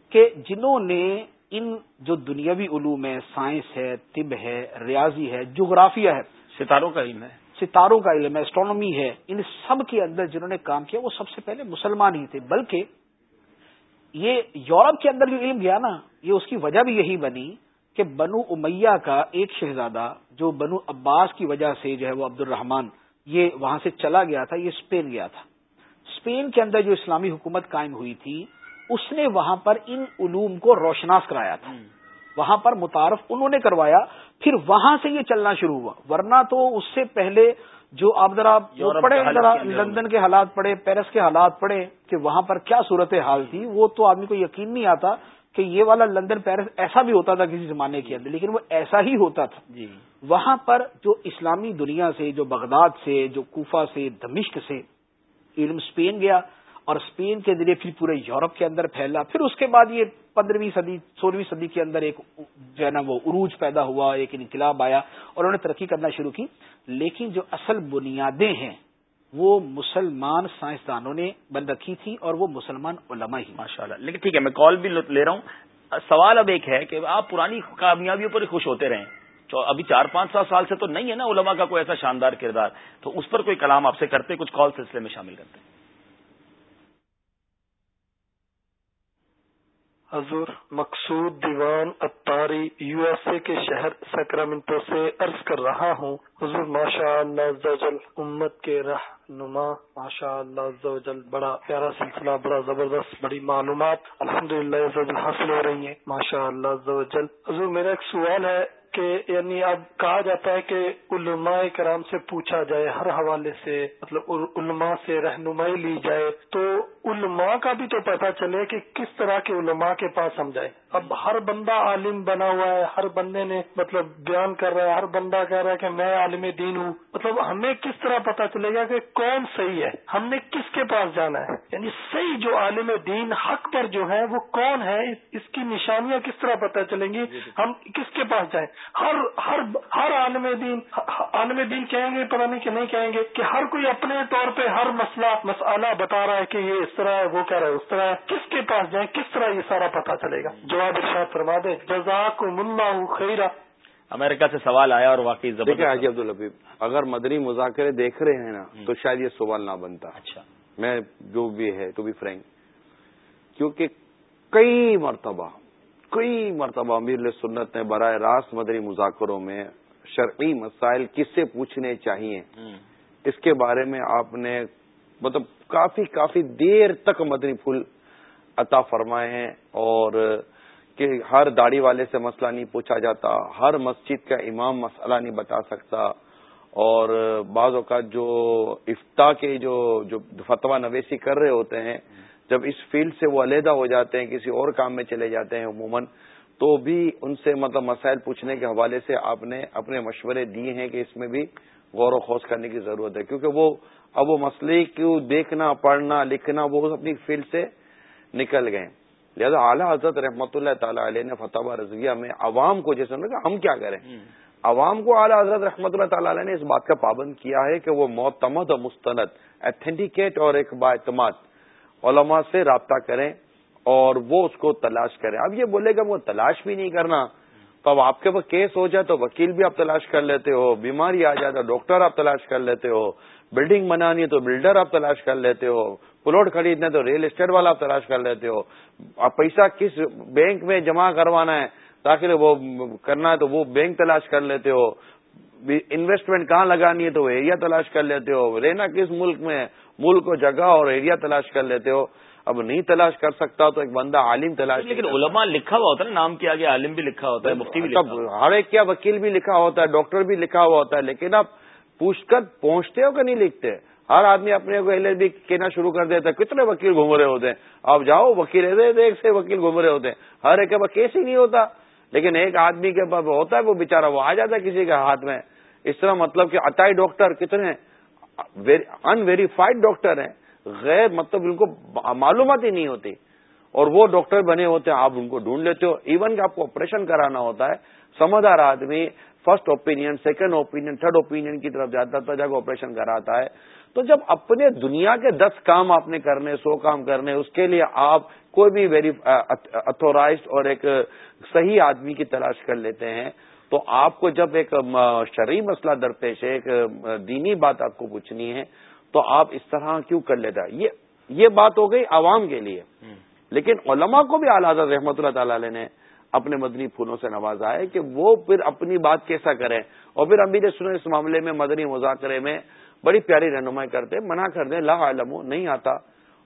کہ جنہوں نے ان جو دنیاوی علوم ہے سائنس ہے طب ہے ریاضی ہے جغرافیہ ہے ستاروں کا علم ہے۔ ستاروں کا علم ہے اسٹرانومی ہے ان سب کے اندر جنہوں نے کام کیا وہ سب سے پہلے مسلمان ہی تھے۔ بلکہ یہ یورپ کے اندر جو علم گیا نا یہ اس کی وجہ بھی یہی بنی کہ بنو امیہ کا ایک شہزادہ جو بنو عباس کی وجہ سے جو ہے وہ عبد الرحمان یہ وہاں سے چلا گیا تھا یہ اسپین گیا تھا۔ اسپین کے اندر جو اسلامی حکومت قائم ہوئی تھی اس نے وہاں پر ان علوم کو روشناس کرایا تھا۔ وہاں پر متعارف انہوں نے کروایا پھر وہاں سے یہ چلنا شروع ہوا۔ ورنہ تو اس سے پہلے جو آپ ذرا پڑھے ذرا لندن کے حالات پڑھے پیرس کے حالات پڑھے کہ وہاں پر کیا صورت حال تھی وہ تو آدمی کو یقین نہیں آتا کہ یہ والا لندن پیرس ایسا بھی ہوتا تھا کسی زمانے کے اندر لیکن وہ ایسا ہی ہوتا تھا۔ جی۔ وہاں پر جو اسلامی دنیا سے جو بغداد سے جو کوفہ سے دمشق سے علم اسپین گیا اور اسپین کے ذریعے پھر پورے یورپ کے اندر پھیلا۔ پھر اس کے بعد یہ پندرہویں صدی سولہویں صدی کے اندر ایک جو ہے نا وہ عروج پیدا ہوا ایک انقلاب آیا اور انہوں نے ترقی کرنا شروع کی۔ لیکن جو اصل بنیادیں ہیں وہ مسلمان سائنسدانوں نے بند رکھی تھی اور وہ مسلمان علماء ہی ماشاء اللہ لیکن ٹھیک ہے، میں کال بھی لے رہا ہوں۔ سوال اب ایک ہے کہ آپ پرانی کامیابیوں پر خوش ہوتے رہیں۔ ابھی چار پانچ سات سال سے تو نہیں ہے نا علماء کا کوئی ایسا شاندار کردار۔ تو اس پر کوئی کلام آپ سے کرتے، کچھ کال سلسلے میں شامل کرتے۔ ہیں حضور مقصود دیوان اتاری یو ایس اے کے شہر سکرامنٹو سے عرض کر رہا ہوں۔ حضور ماشاء اللہ امت کے رہنما، ماشاء اللہ بڑا پیارا سلسلہ، بڑا زبردست، بڑی معلومات الحمد للہ حاصل ہو رہی ہیں۔ ماشاء اللہ حضور میرا ایک سوال ہے۔ کہ یعنی اب کہا جاتا ہے کہ علماء کرام سے پوچھا جائے، ہر حوالے سے مطلب علماء سے رہنمائی لی جائے، تو علماء کا بھی تو پتہ چلے کہ کس طرح کے علماء کے پاس ہم جائیں۔ اب ہر بندہ عالم بنا ہوا ہے، ہر بندے نے مطلب بیان کر رہا ہے، ہر بندہ کہہ رہا ہے کہ میں عالم دین ہوں۔ مطلب ہمیں کس طرح پتا چلے گا کہ کون صحیح ہے؟ ہم نے کس کے پاس جانا ہے؟ یعنی صحیح جو عالم دین حق پر جو ہے، وہ کون ہے؟ اس کی نشانیاں کس طرح پتہ چلیں گی؟ ہم کس کے پاس جائیں؟ ہر ہر ہر عالم دین عالم دین کہیں گے پتا نہیں کہ نہیں کہیں گے کہ ہر کوئی اپنے طور پہ ہر مسئلہ مسئلہ بتا رہا ہے کہ یہ اس طرح ہے، وہ کہہ رہا ہے، اس طرح ہے۔ کس کے پاس جائیں؟ کس طرح یہ سارا پتا چلے گا؟ جو جواب ارشاد فرما دے. جزاک اللہ خیرہ امریکہ سے سوال آیا اور واقعی دیکھیں حاجی عبدالحبیب اگر مدری مذاکرے دیکھ رہے ہیں نا تو شاید یہ سوال نہ بنتا. اچھا. میں جو بھی ہے ٹو بی فرینک. کیونکہ کئی مرتبہ کئی مرتبہ امیر سنت نے برائے راست مدری مذاکروں میں شرعی مسائل کس سے پوچھنے چاہیے؟ اس کے بارے میں آپ نے مطلب کافی کافی دیر تک مدری پھول عطا فرمائے ہیں اور کہ ہر داڑھی والے سے مسئلہ نہیں پوچھا جاتا، ہر مسجد کا امام مسئلہ نہیں بتا سکتا۔ اور بعض اوقات جو افتا کے جو جو فتویٰ نویسی کر رہے ہوتے ہیں، جب اس فیلڈ سے وہ علیحدہ ہو جاتے ہیں، کسی اور کام میں چلے جاتے ہیں عموماً، تو بھی ان سے مطلب مسائل پوچھنے کے حوالے سے آپ نے اپنے مشورے دیے ہیں کہ اس میں بھی غور و خوص کرنے کی ضرورت ہے۔ کیونکہ وہ اب وہ مسئلے کو دیکھنا، پڑھنا، لکھنا، وہ اپنی فیلڈ سے نکل گئے۔ لہذا اعلیٰ حضرت رحمۃ اللہ تعالی علیہ نے فتح رضویہ میں عوام کو جیسے ہم کیا کریں؟ عوام کو اعلیٰ حضرت رحمۃ اللہ تعالی علیہ نے اس بات کا پابند کیا ہے کہ وہ معتمد اور مستند ایتھینٹیکیٹ اور ایک با اعتماد علماء سے رابطہ کریں اور وہ اس کو تلاش کریں۔ اب یہ بولے گا وہ تلاش بھی نہیں کرنا۔ تو اب آپ کے پاس کیس ہو جائے تو وکیل بھی آپ تلاش کر لیتے ہو بیماری آ جائے تو ڈاکٹر آپ تلاش کر لیتے ہو بلڈنگ بنانی ہے تو بلڈر آپ تلاش کر لیتے ہو۔ پلاٹ خریدنا تو ریل اسٹیٹ والا آپ تلاش کر لیتے ہو۔ آپ پیسہ کس بینک میں جمع کروانا ہے؟ تاکہ وہ کرنا ہے تو وہ بینک تلاش کر لیتے ہو۔ انویسٹمنٹ کہاں لگانی ہے تو وہ ایریا تلاش کر لیتے ہو۔ رہنا کس ملک میں ملک و جگہ اور ایریا تلاش کر لیتے ہو۔ اب نہیں تلاش کر سکتا تو ایک بندہ عالم تلاش لیکن علماء لکھا ہوا ہوتا ہے نام کے آگے عالم بھی لکھا ہوتا ہے مفتی بھی ہر ایک کیا وکیل بھی لکھا ہوتا ہے ڈاکٹر بھی لکھا ہوا ہوتا ہے لیکن اب پوچھ کر پہنچتے ہو کہ نہیں لکھتے؟ ہر آدمی اپنے کو ایل ایل بی کہنا شروع کر دیتا ہے، کتنے وکیل گھوم رہے ہوتے ہیں؟ آپ جاؤ، وکیل ایک سے وکیل گھوم رہے ہوتے ہیں۔ ہر ایک کے پاس کیس ہی نہیں ہوتا۔ لیکن ایک آدمی کے پاس ہوتا ہے، وہ بےچارا وہ آ جاتا ہے کسی کے ہاتھ میں۔ اس طرح مطلب کہ اٹائی ڈاکٹر کتنے ان ویریفائڈ ڈاکٹر ہیں۔ غیر مطلب ان کو معلومات ہی نہیں ہوتی۔ اور وہ ڈاکٹر بنے ہوتے ہیں، آپ ان کو ڈھونڈ لیتے ہو۔ ایون کہ آپ کو آپریشن کرانا ہوتا ہے، سمجھدار آدمی first opinion second opinion third opinion کی طرف جاتا تھا، جا کے آپریشن کراتا ہے۔ تو جب اپنے دنیا کے دس کام آپ نے کرنے سو کام کرنے اس کے لیے آپ کوئی بھی ویری اتھورائزڈ اور ایک صحیح آدمی کی تلاش کر لیتے ہیں تو آپ کو جب ایک شرعی مسئلہ درپیش ہے ایک دینی بات آپ کو پوچھنی ہے تو آپ اس طرح کیوں کر لیتا؟ یہ بات ہو گئی عوام کے لیے۔ لیکن علماء کو بھی اعلیٰ رحمۃ اللہ تعالی نے اپنے مدنی پھولوں سے نوازا ہے کہ وہ پھر اپنی بات کیسا کریں۔ اور پھر امیر سنیں اس معاملے میں مدنی مذاکرے میں بڑی پیاری رہنمائی کرتے منع کر دیں لا عالم نہیں آتا۔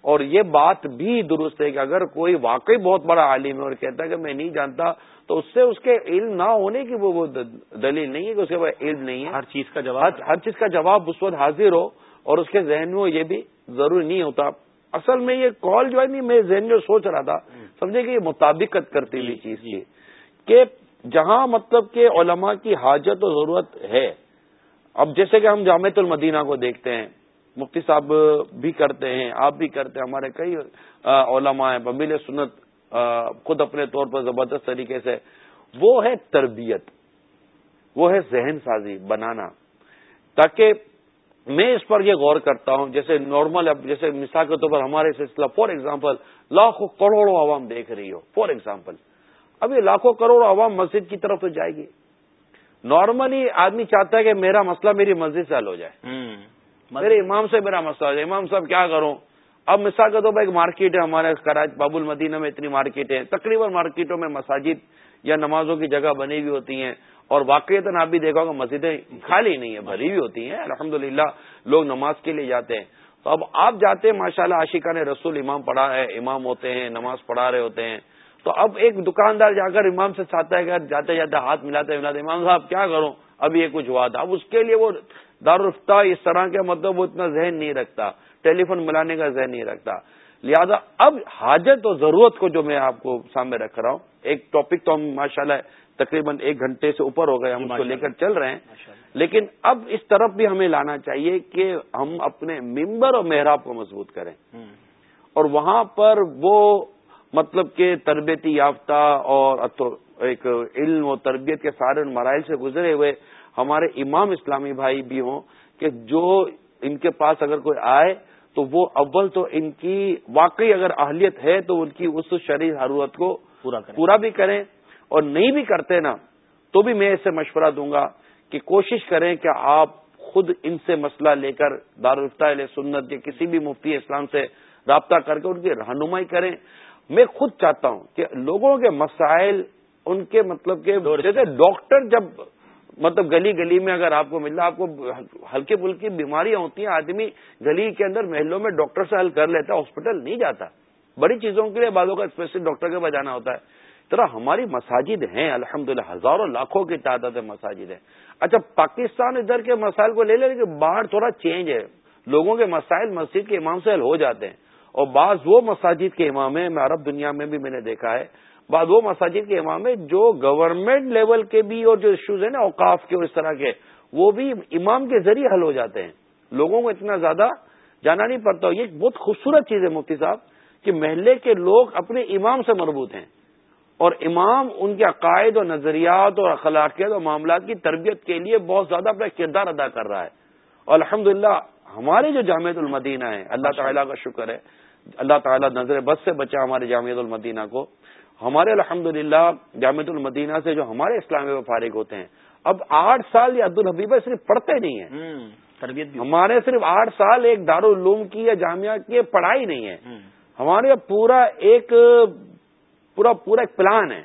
اور یہ بات بھی درست ہے کہ اگر کوئی واقعی بہت بڑا عالم ہے اور کہتا ہے کہ میں نہیں جانتا تو اس سے اس کے علم نہ ہونے کی وہ دلیل نہیں ہے کہ اس کے بعد علم نہیں ہے۔ ہر چیز کا جواب ہر چیز کا جواب اس وقت حاضر ہو اور اس کے ذہن میں یہ بھی ضروری نہیں ہوتا۔ اصل میں یہ کال جو ہے نہیں میں ذہن جو سوچ رہا تھا سمجھے کہ یہ مطابقت کرتی ہوئی جی، چیز کی جی۔ کہ جہاں مطلب کہ علماء کی حاجت و ضرورت ہے اب جیسے کہ ہم جامع المدینہ کو دیکھتے ہیں، مفتی صاحب بھی کرتے ہیں، آپ بھی کرتے ہیں، ہمارے کئی علماء ہیں بمیل سنت خود اپنے طور پر زبردست طریقے سے۔ وہ ہے تربیت، وہ ہے ذہن سازی، بنانا۔ تاکہ میں اس پر یہ غور کرتا ہوں، جیسے نارمل، اب جیسے مثال کے طور پر ہمارے سلسلہ فار ایگزامپل لاکھوں کروڑوں عوام دیکھ رہی ہو فار ایگزامپل اب یہ لاکھوں کروڑوں عوام مسجد کی طرف تو جائے گی۔ نارملی آدمی چاہتا ہے کہ میرا مسئلہ میری مسجد سے حل ہو جائے۔ میرے امام سے میرا مسئلہ ہو جائے۔ امام صاحب کیا کروں؟ اب مثال کا تو ایک مارکیٹ ہے ہمارے کراچی باب المدینہ میں اتنی مارکیٹ ہے۔ تقریباً مارکیٹوں میں مساجد یا نمازوں کی جگہ بنی ہوئی ہوتی ہیں۔ اور واقعیت آپ بھی دیکھو گے مسجدیں خالی نہیں ہیں بھری ہوئی ہوتی ہیں۔ الحمد لوگ نماز کے لیے جاتے ہیں۔ تو اب آپ جاتے ہیں ماشاء اللہ عاشقہ نے رسول امام پڑھا ہے امام ہوتے ہیں نماز پڑھا رہے ہوتے ہیں۔ تو اب ایک دکاندار جا کر امام سے چاہتا ہے کہ جاتے جاتے ہاتھ ملاتے ملاتے امام صاحب کیا کروں؟ اب یہ کچھ ہوا تھا۔ اب اس کے لیے وہ دارالفتہ اس طرح کے مطلب وہ اتنا ذہن نہیں رکھتا ٹیلی فون ملانے کا ذہن نہیں رکھتا۔ لہذا اب حاجت اور ضرورت کو جو میں آپ کو سامنے رکھ رہا ہوں ایک ٹاپک تو ہم ماشاء اللہ تقریباً ایک گھنٹے سے اوپر ہو گئے ہم اس کو لے کر چل رہے ہیں۔ لیکن اب اس طرف بھی ہمیں لانا چاہیے کہ ہم اپنے ممبر اور محراب کو مضبوط کریں۔ اور وہاں پر وہ مطلب کہ تربیتی یافتہ اور ایک علم و تربیت کے سارے مراحل سے گزرے ہوئے ہمارے امام اسلامی بھائی بھی ہوں کہ جو ان کے پاس اگر کوئی آئے تو وہ اول تو ان کی واقعی اگر اہلیت ہے تو ان کی اس شرح ضرورت کو پورا بھی کریں اور نہیں بھی کرتے نا تو بھی میں اسے مشورہ دوں گا کہ کوشش کریں کہ آپ خود ان سے مسئلہ لے کر دارالفتہ علیہ سنت یا کسی بھی مفتی اسلام سے رابطہ کر کے ان کی رہنمائی کریں۔ میں خود چاہتا ہوں کہ لوگوں کے مسائل ان کے مطلب کہ جیسے ڈاکٹر جب مطلب گلی گلی میں اگر آپ کو مل رہا آپ کو ہلکی پھلکی بیماریاں ہوتی ہیں آدمی گلی کے اندر محلوں میں ڈاکٹر سے حل کر لیتا ہے ہاسپٹل نہیں جاتا۔ بڑی چیزوں کے لیے بالوں کا اسپیشل ڈاکٹر کے پاس جانا ہوتا ہے۔ طرح ہماری مساجد ہیں الحمد ہزاروں لاکھوں کی تعداد مساجد ہیں۔ اچھا پاکستان ادھر کے مسائل کو لے لیں کہ باہر تھوڑا چینج ہے۔ لوگوں کے مسائل مسجد کے امام سے حل ہو جاتے ہیں۔ اور بعض وہ مساجد کے امام ہیں، میں عرب دنیا میں بھی میں نے دیکھا ہے، بعض وہ مساجد کے امام ہیں جو گورنمنٹ لیول کے بھی اور جو ایشوز ہیں نا، اوقاف کے اور اس طرح کے، وہ بھی امام کے ذریعے حل ہو جاتے ہیں۔ لوگوں کو اتنا زیادہ جانا نہیں پڑتا۔ یہ ایک بہت خوبصورت چیز ہے مفتی صاحب کہ محلے کے لوگ اپنے امام سے مربوط ہیں۔ اور امام ان کے عقائد اور نظریات اور اخلاقیات اور معاملات کی تربیت کے لیے بہت زیادہ اپنا کردار ادا کر رہا ہے۔ اور الحمد ہمارے جو جامعت المدینہ ہیں، اللہ تعالیٰ کا شکر ہے اللہ تعالیٰ نظر بس سے بچا ہمارے جامعت المدینہ کو۔ ہمارے الحمد للہ جامعت المدینہ سے جو ہمارے اسلامی فارغ ہوتے ہیں اب آٹھ سال یہ عبد الحبیبہ صرف پڑھتے نہیں ہیں۔ تربیت ہمارے صرف آٹھ سال ایک دارالعلوم کی یا جامعہ کی پڑھائی نہیں ہے۔ ہمارے پورا ایک پورا پورا ایک پلان ہے۔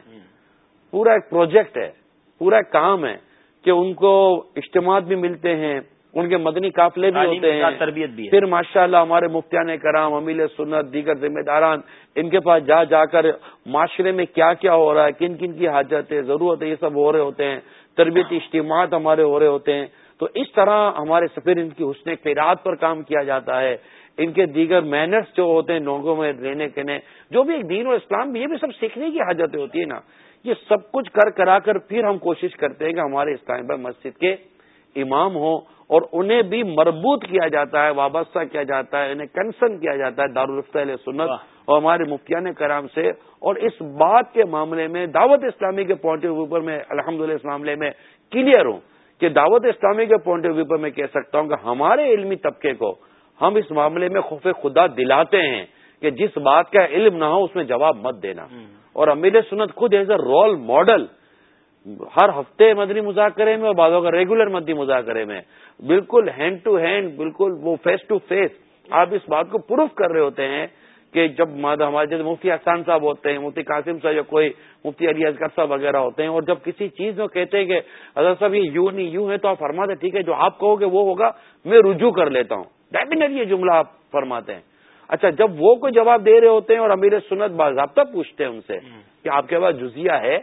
پورا ایک پروجیکٹ ہے۔ پورا ایک کام ہے کہ ان کو اجتماعات بھی ملتے ہیں۔ ان کے مدنی قافلے بھی ہوتے ہیں۔ تربیت بھی پھر ماشاء اللہ ہمارے مفتیان کرام امیل سنت دیگر ذمہ داران ان کے پاس جا جا کر معاشرے میں کیا کیا ہو رہا ہے کن کن کی حاجت ہے ضرورت ہے یہ سب ہو رہے ہوتے ہیں۔ تربیتی اجتماعات ہمارے ہو رہے ہوتے ہیں۔ تو اس طرح ہمارے سفیر ان کی حسن قیرات پر کام کیا جاتا ہے۔ ان کے دیگر مینرس جو ہوتے ہیں لوگوں میں رہنے کے جو بھی ایک دین و اسلام بھی یہ بھی سب سیکھنے کی حاجتیں ہوتی ہے نا۔ یہ سب کچھ کر کرا کر پھر ہم کوشش کرتے ہیں کہ ہمارے اسلام مسجد کے امام ہوں۔ اور انہیں بھی مربوط کیا جاتا ہے وابستہ کیا جاتا ہے انہیں کنسرن کیا جاتا ہے دارالفت علیہ سنت اور ہمارے مفتیان کرام سے۔ اور اس بات کے معاملے میں دعوت اسلامی کے پوائنٹ آف ویو پر میں الحمد اس معاملے میں کلیئر ہوں کہ دعوت اسلامی کے پوائنٹ آف ویو پر میں کہہ سکتا ہوں کہ ہمارے علمی طبقے کو ہم اس معاملے میں خوف خدا دلاتے ہیں کہ جس بات کا علم نہ ہو اس میں جواب مت دینا۔ اور امیر سنت خود ایز اے رول ماڈل ہر ہفتے مدنی مذاکرے میں اور بعضوں کا ریگولر مدنی مذاکرے میں۔ بالکل ہینڈ ٹو ہینڈ بالکل وہ فیس ٹو فیس آپ اس بات کو پروف کر رہے ہوتے ہیں کہ جب ہمارے جیسے مفتی احسان صاحب ہوتے ہیں مفتی قاسم صاحب یا کوئی مفتی علی اصغر صاحب وغیرہ ہوتے ہیں اور جب کسی چیز میں کہتے ہیں کہ حضرت صاحب یہ یوں نہیں یوں ہے تو آپ فرماتے ٹھیک ہے جو آپ کہو گے وہ ہوگا میں رجوع کر لیتا ہوں۔ ڈیفینیٹلی یہ جملہ آپ فرماتے ہیں۔ اچھا جب وہ کوئی جواب دے رہے ہوتے ہیں اور امیر سنت باضابطہ پوچھتے ہیں ان سے کہ آپ کے پاس جزیا ہے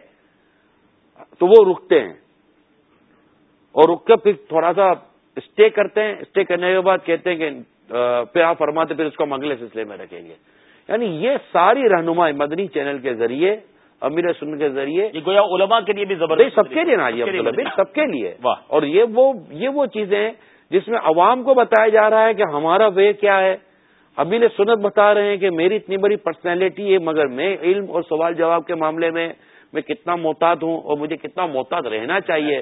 تو وہ رکتے ہیں اور رک کر پھر تھوڑا سا اسٹے کرتے ہیں اسٹے کرنے کے بعد کہتے ہیں کہ پھر آپ فرماتے پھر اس کو ہم اگلے سلسلے میں رکھیں گے۔ یعنی یہ ساری رہنمائی مدنی چینل کے ذریعے امیر سن کے ذریعے۔ یہ گویا علماء کے لیے بھی زبردست سب کے لیے نا یہ سب کے لیے اور یہ وہ یہ وہ چیزیں جس میں عوام کو بتایا جا رہا ہے کہ ہمارا وے کیا ہے۔ ابھی سنت بتا رہے ہیں کہ میری اتنی بڑی پرسنالٹی ہے مگر میں علم اور سوال جواب کے معاملے میں میں کتنا محتاط ہوں اور مجھے کتنا محتاط رہنا چاہیے۔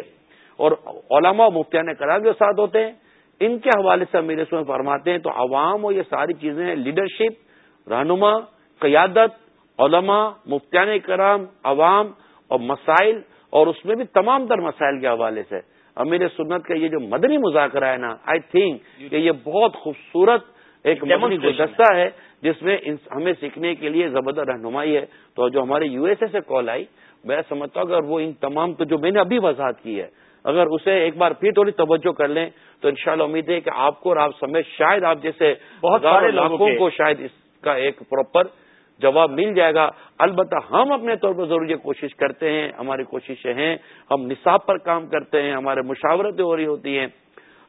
اور علماء مفتیان کرا جو ساتھ ہوتے ہیں ان کے حوالے سے امیر سنت فرماتے ہیں تو عوام اور یہ ساری چیزیں لیڈرشپ رہنما قیادت علماء مفتیان کرام عوام اور مسائل اور اس میں بھی تمام تر مسائل کے حوالے سے۔ امیر سنت کا یہ جو مدنی مذاکرہ ہے نا آئی تھنک کہ یہ بہت خوبصورت ایک مدنی گلدستہ ہے۔ جس میں ہمیں سیکھنے کے لیے زبردست رہنمائی ہے۔ تو جو ہمارے یو ایس اے سے کال آئی میں سمجھتا ہوں اگر وہ ان تمام تو جو میں نے ابھی وضاحت کی ہے اگر اسے ایک بار پھر تھوڑی توجہ کر لیں تو انشاءاللہ امید ہے کہ آپ کو اور آپ سمجھ شاید آپ جیسے بہت سارے لوگوں کو شاید اس کا ایک پراپر جواب مل جائے گا۔ البتہ ہم اپنے طور پر ضرور یہ کوشش کرتے ہیں ہماری کوششیں ہیں۔ ہم نصاب پر کام کرتے ہیں ہمارے مشاورتیں ہو رہی ہوتی ہیں۔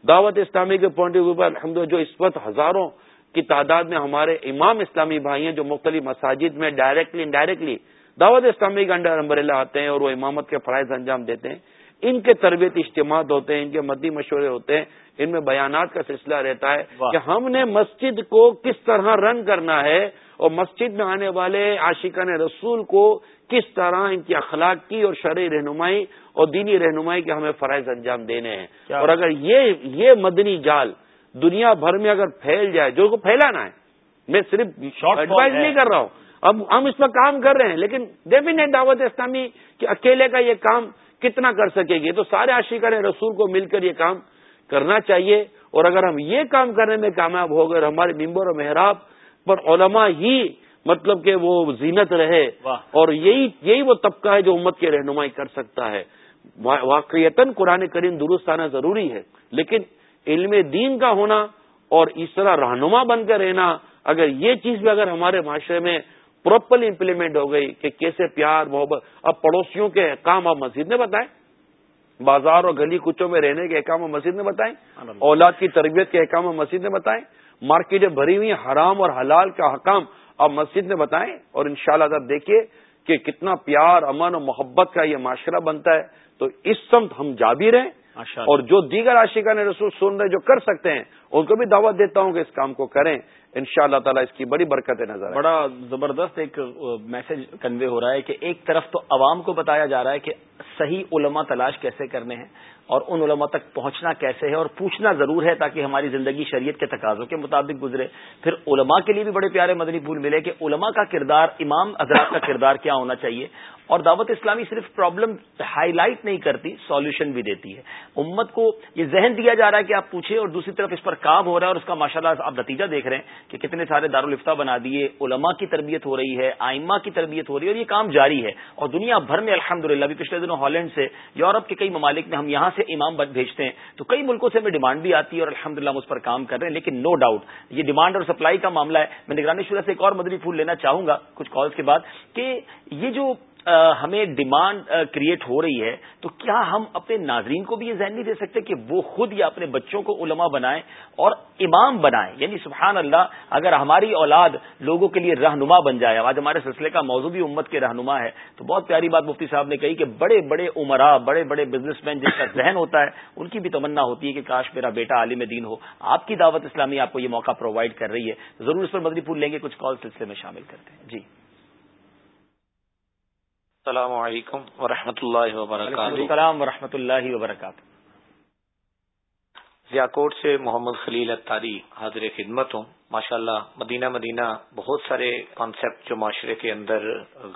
دعوت اسلامی کے پوائنٹ آف ویو پر الحمد جو اس وقت ہزاروں کی تعداد میں ہمارے امام اسلامی بھائی ہیں جو مختلف مساجد میں ڈائریکٹلی انڈائریکٹلی دعوت اسلامی کے انڈر امبریلا آتے ہیں اور وہ امامت کے فرائض انجام دیتے ہیں۔ ان کے تربیت اجتماعات ہوتے ہیں ان کے مدی مشورے ہوتے ہیں ان میں بیانات کا سلسلہ رہتا ہے کہ ہم نے مسجد کو کس طرح رن کرنا ہے اور مسجد میں آنے والے عاشقان رسول کو کس طرح ان کی اخلاق کی اور شرعی رہنمائی اور دینی رہنمائی کے ہمیں فرائض انجام دینے ہیں۔ اور اگر یہ یہ مدنی جال دنیا بھر میں اگر پھیل جائے جو کو پھیلانا ہے میں صرف ایڈوائز نہیں کر رہا ہوں۔ اب ہم اس پر کام کر رہے ہیں لیکن ڈیفینیٹ دعوت اسلامی کہ اکیلے کا یہ کام کتنا کر سکے گی؟ تو سارے عاشقان رسول کو مل کر یہ کام کرنا چاہیے۔ اور اگر ہم یہ کام کرنے میں کامیاب ہو گئے ہمارے ممبر و محراب پر علماء ہی مطلب کہ وہ زینت رہے اور یہی یہی وہ طبقہ ہے جو امت کی رہنمائی کر سکتا ہے۔ واقعیتاً قرآن کریم درست آنا ضروری ہے لیکن علم دین کا ہونا اور اس طرح رہنما بن کر رہنا اگر یہ چیز بھی اگر ہمارے معاشرے میں پراپرلی امپلیمنٹ ہو گئی کہ کیسے پیار محبت اب پڑوسیوں کے کام آپ مسجد میں بتائیں بازار اور گلی کچوں میں رہنے کے احکام مسجد میں بتائیں اولاد کی تربیت کے احکام مسجد میں بتائیں مارکیٹیں بھری ہوئی حرام اور حلال کا حکام آپ مسجد میں بتائیں اور انشاءاللہ شاء دیکھیے کہ کتنا پیار امن اور محبت کا یہ معاشرہ بنتا ہے تو اس سمت ہم جا بھی رہیں اور جو دیگر عاشقان رسول سن رہے جو کر سکتے ہیں ان کو بھی دعوت دیتا ہوں کہ اس کام کو کریں۔ ان شاء اللہ تعالیٰ اس کی بڑی برکت نظر بڑا زبردست ایک میسج کنوے ہو رہا ہے کہ ایک طرف تو عوام کو بتایا جا رہا ہے کہ صحیح علماء تلاش کیسے کرنے ہیں اور ان علماء تک پہنچنا کیسے ہے اور پوچھنا ضرور ہے تاکہ ہماری زندگی شریعت کے تقاضوں کے مطابق گزرے۔ پھر علماء کے لیے بھی بڑے پیارے مدنی پھول ملے کہ علماء کا کردار امام حضرات کا کردار کیا ہونا چاہیے۔ اور دعوت اسلامی صرف پرابلم ہائی لائٹ نہیں کرتی سالوشن بھی دیتی ہے۔ امت کو یہ ذہن دیا جا رہا ہے کہ آپ پوچھیں اور دوسری طرف اس پر کام ہو رہا ہے اور اس کا ماشاء اللہ آپ نتیجہ دیکھ رہے ہیں کہ کتنے سارے دارالفتہ بنا دیے، علماء کی تربیت ہو رہی ہے، آئمہ کی تربیت ہو رہی ہے اور یہ کام جاری ہے۔ اور دنیا بھر میں الحمد للہ پچھلے دنوں ہالینڈ سے یورپ کے کئی ممالک میں ہم یہاں سے امام بھیجتے ہیں تو کئی ملکوں سے ہمیں ڈیمانڈ بھی آتی ہے اور الحمد للہ اس پر کام کر رہے ہیں۔ لیکن نو ڈاؤٹ یہ ڈیمانڈ اور سپلائی کا معاملہ ہے۔ میں نگرانی شدہ سے ایک اور مدری پھول لینا چاہوں گا کچھ کالز کے بعد کہ یہ جو ہمیں ڈیمانڈ کریٹ ہو رہی ہے، تو کیا ہم اپنے ناظرین کو بھی یہ ذہن نہیں دے سکتے کہ وہ خود یا اپنے بچوں کو علماء بنائیں اور امام بنائیں؟ یعنی سبحان اللہ، اگر ہماری اولاد لوگوں کے لیے رہنما بن جائے آج ہمارے سلسلے کا موضوع بھی امت کے رہنما ہے، تو بہت پیاری بات مفتی صاحب نے کہی کہ بڑے بڑے عمرا، بڑے بڑے بزنس مین جن کا ذہن ہوتا ہے، ان کی بھی تمنا ہوتی ہے کہ کاش میرا بیٹا عالم دین ہو، آپ کی دعوت اسلامی آپ کو یہ موقع پرووائڈ کر رہی ہے۔ ضرور اس پر مدری پھول لیں گے، کچھ کال سلسلے میں شامل کرتے ہیں۔ جی۔ السلام علیکم ورحمۃ اللہ وبرکاتہ۔ السلام و اللہ وبرکاتہ۔ ذیاکوٹ سے محمد خلیل اتاری حاضر خدمت ہوں۔ ماشاء اللہ مدینہ مدینہ بہت سارے کانسیپٹ جو معاشرے کے اندر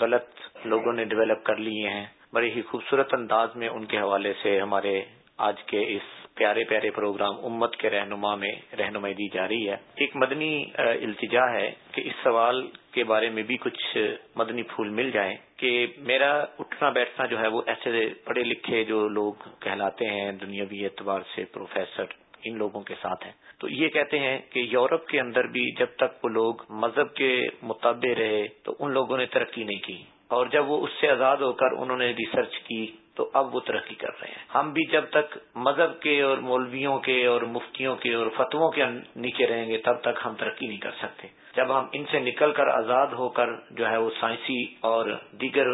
غلط لوگوں نے ڈیولپ کر لیے ہیں۔ بڑے ہی خوبصورت انداز میں ان کے حوالے سے ہمارے آج کے اس پیارے پیارے پروگرام امت کے رہنما میں رہنمائی دی جا رہی ہے۔ ایک مدنی التجا ہے کہ اس سوال کے بارے میں بھی کچھ مدنی پھول مل جائیں کہ میرا اٹھنا بیٹھنا جو ہے وہ ایسے پڑھے لکھے جو لوگ کہلاتے ہیں، دنیاوی اعتبار سے پروفیسر، ان لوگوں کے ساتھ ہیں۔ تو یہ کہتے ہیں کہ یورپ کے اندر بھی جب تک وہ لوگ مذہب کے مطابق رہے تو ان لوگوں نے ترقی نہیں کی۔ اور جب وہ اس سے آزاد ہو کر انہوں نے ریسرچ کی تو اب وہ ترقی کر رہے ہیں۔ ہم بھی جب تک مذہب کے اور مولویوں کے اور مفتیوں کے اور فتووں کے نیچے رہیں گے، تب تک ہم ترقی نہیں کر سکتے۔ جب ہم ان سے نکل کر آزاد ہو کر جو ہے وہ سائنسی اور دیگر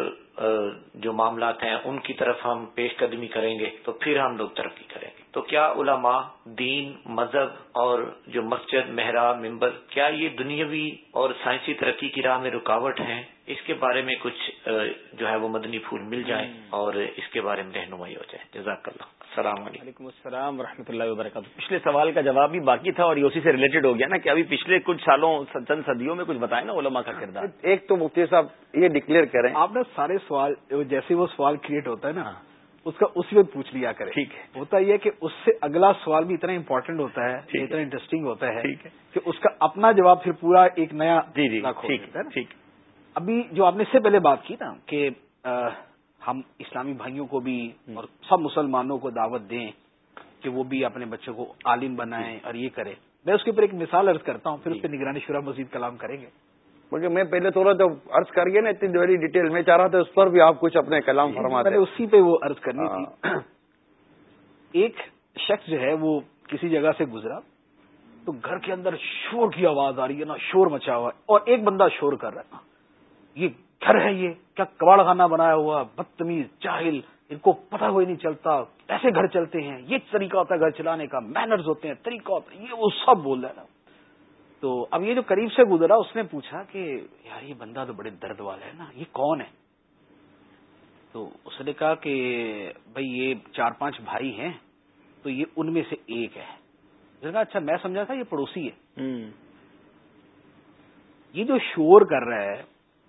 جو معاملات ہیں، ان کی طرف ہم پیش قدمی کریں گے، تو پھر ہم لوگ ترقی کریں گے۔ تو کیا علماء دین مذہب اور جو مسجد مہرا ممبر کیا یہ دنیاوی اور سائنسی ترقی کی راہ میں رکاوٹ ہیں؟ اس کے بارے میں کچھ جو ہے وہ مدنی پھول مل جائیں اور اس کے بارے میں رہنمائی ہو جائے۔ جزاک اللہ۔ السلام علیکم۔ السلام ورحمۃ اللہ وبرکاتہ۔ پچھلے سوال کا جواب بھی باقی تھا اور یہ اسی سے ریلیٹڈ ہو گیا نا کہ ابھی پچھلے کچھ سالوں چند صدیوں میں کچھ بتائیں نا علماء کا کردار۔ ایک تو مفتی صاحب یہ ڈکلیئر کریں۔ آپ نے سارے سوال جیسے وہ سوال کریٹ ہوتا ہے نا ہاں۔ اس کا اسی وقت پوچھ لیا کرے۔ ٹھیک ہے۔ ہوتا یہ کہ اس سے اگلا سوال بھی اتنا امپورٹنٹ ہوتا ہے اتنا انٹرسٹنگ ہوتا ہے کہ اس کا اپنا جواب پھر پورا ایک نیا جی جی ٹھیک ابھی جو آپ نے اس سے پہلے بات کی نا کہ ہم اسلامی بھائیوں کو بھی اور سب مسلمانوں کو دعوت دیں کہ وہ بھی اپنے بچوں کو عالم بنائیں اور یہ کریں۔ میں اس کے اوپر ایک مثال ارض کرتا ہوں پھر اس پہ نگرانی شورا مزید کلام کریں گے۔ کیونکہ میں پہلے تھوڑا جو عرض کریے نا اتنی بڑی ڈیٹیل میں چاہ رہا تھا اس پر بھی آپ کچھ اپنے کلام فرماتے اسی پہ وہ عرض کرنی تھی۔ ہاں۔ ایک شخص جو ہے وہ کسی جگہ سے گزرا تو گھر کے اندر شور کی آواز آ رہی ہے نا شور مچا ہوا ہے اور ایک بندہ شور کر رہا ہے۔ نا یہ گھر ہے یہ کیا کباڑ خانہ بنایا ہوا بدتمیز چاہل ان کو پتہ کوئی نہیں چلتا ایسے گھر چلتے ہیں۔ یہ طریقہ ہوتا ہے گھر چلانے کا مینرز ہوتے ہیں طریقہ ہوتا ہے یہ وہ سب بول رہا ہے۔ نا تو اب یہ جو قریب سے گزرا اس نے پوچھا کہ یار یہ بندہ تو بڑے درد والا ہے نا یہ کون ہے؟ تو اس نے کہا کہ بھائی یہ چار پانچ بھائی ہیں تو یہ ان میں سے ایک ہے۔ کہا اچھا میں سمجھا تھا یہ پڑوسی ہے۔ یہ جو شور کر رہا ہے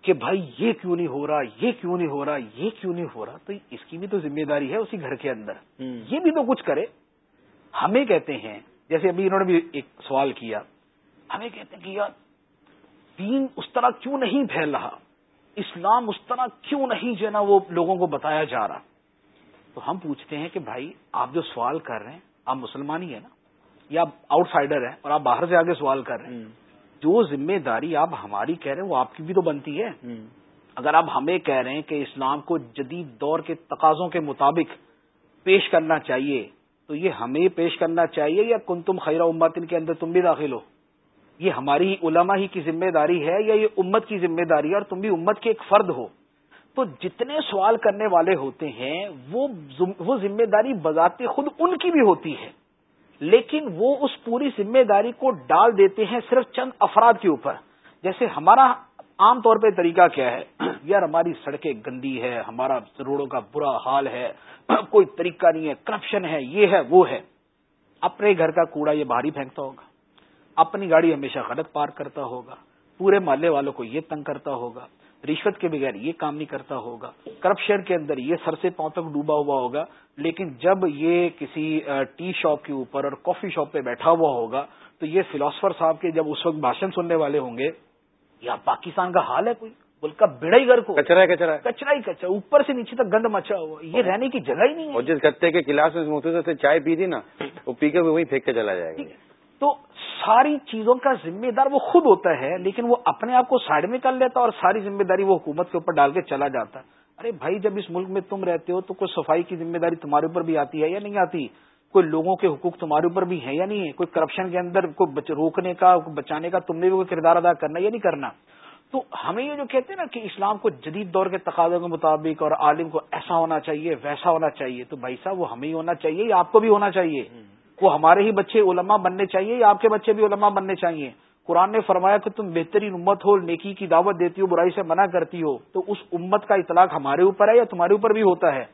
کہ بھائی یہ کیوں نہیں ہو رہا یہ کیوں نہیں ہو رہا یہ کیوں نہیں ہو رہا تو اس کی بھی تو ذمہ داری ہے اسی گھر کے اندر۔ یہ بھی تو کچھ کرے۔ ہمیں کہتے ہیں جیسے ابھی انہوں نے بھی ایک سوال کیا۔ ہمیں کہتے ہیں کہ یار دین اس طرح کیوں نہیں پھیل رہا؟ اسلام اس طرح کیوں نہیں جو ہے نا وہ لوگوں کو بتایا جا رہا؟ تو ہم پوچھتے ہیں کہ بھائی آپ جو سوال کر رہے ہیں آپ مسلمان ہی ہیں نا؟ یا آؤٹ سائڈر ہیں اور آپ باہر سے آگے سوال کر رہے ہیں؟ جو ذمہ داری آپ ہماری کہہ رہے ہیں وہ آپ کی بھی تو بنتی ہے۔ اگر آپ ہمیں کہہ رہے ہیں کہ اسلام کو جدید دور کے تقاضوں کے مطابق پیش کرنا چاہیے تو یہ ہمیں پیش کرنا چاہیے یا کن تم خیرہ امتن کے اندر تم بھی داخل ہو؟ یہ ہماری علماء ہی کی ذمہ داری ہے یا یہ امت کی ذمہ داری ہے اور تم بھی امت کے ایک فرد ہو؟ تو جتنے سوال کرنے والے ہوتے ہیں، وہ ذمہ داری بذات خود ان کی بھی ہوتی ہے۔ لیکن وہ اس پوری ذمہ داری کو ڈال دیتے ہیں صرف چند افراد کے اوپر۔ جیسے ہمارا عام طور پہ طریقہ کیا ہے؟ یار، ہماری سڑکیں گندی ہے، ہمارا روڈوں کا برا حال ہے، کوئی طریقہ نہیں ہے کرپشن ہے، یہ ہے، وہ ہے۔ اپنے گھر کا کوڑا یہ باہر ہی پھینکتا ہوگا۔ اپنی گاڑی ہمیشہ غلط پارک کرتا ہوگا۔ پورے محلے والوں کو یہ تنگ کرتا ہوگا۔ رشوت کے بغیر یہ کام نہیں کرتا ہوگا۔ کرپشن کے اندر یہ سر سے پاؤں تک ڈوبا ہوا ہوگا لیکن جب یہ کسی ٹی شاپ کے اوپر اور کافی شاپ پہ بیٹھا ہوا ہوگا تو یہ فلاسفر صاحب کے جب اس وقت بھاشن سننے والے ہوں گے یا پاکستان کا حال ہے کوئی؟ بول کا بڑا ہی گھر کو۔ کچرا کچرا کچرا ہی کچرا اوپر سے نیچے تک گند مچا ہوا یہ رہنے کی جگہ ہی نہیں ہے۔ جس گتے کے کلاس میں سے چائے پی دی نا وہ پی کے وہیں پھینک کے چلا جائے گا۔ تو ساری چیزوں کا ذمہ دار وہ خود ہوتا ہے، لیکن وہ اپنے آپ کو سائڈ میں کر لیتا اور ساری ذمہ داری وہ حکومت کے اوپر ڈال کے چلا جاتا ہے۔ ارے بھائی، جب اس ملک میں تم رہتے ہو تو کوئی صفائی کی ذمہ داری تمہارے اوپر بھی آتی ہے یا نہیں آتی؟ کوئی لوگوں کے حقوق تمہارے اوپر بھی ہے یا نہیں؟ ہے کوئی کرپشن کے اندر کوئی روکنے کا بچانے کا تم نے بھی کوئی کردار ادا کرنا یا نہیں کرنا؟ تو ہمیں یہ جو کہتے ہیں نا کہ اسلام کو جدید دور کے تقاضوں کے مطابق اور عالم کو ایسا ہونا چاہیے، ویسا ہونا چاہیے، تو بھائی صاحب وہ ہمیں ہی ہونا چاہیے یا آپ کو بھی ہونا چاہیے؟ وہ ہمارے ہی بچے علماء بننے چاہیے یا آپ کے بچے بھی علماء بننے چاہیے؟ قرآن نے فرمایا کہ تم بہترین امت ہو، نیکی کی دعوت دیتی ہو، برائی سے منع کرتی ہو، تو اس امت کا اطلاق ہمارے اوپر ہے یا تمہارے اوپر بھی ہوتا ہے؟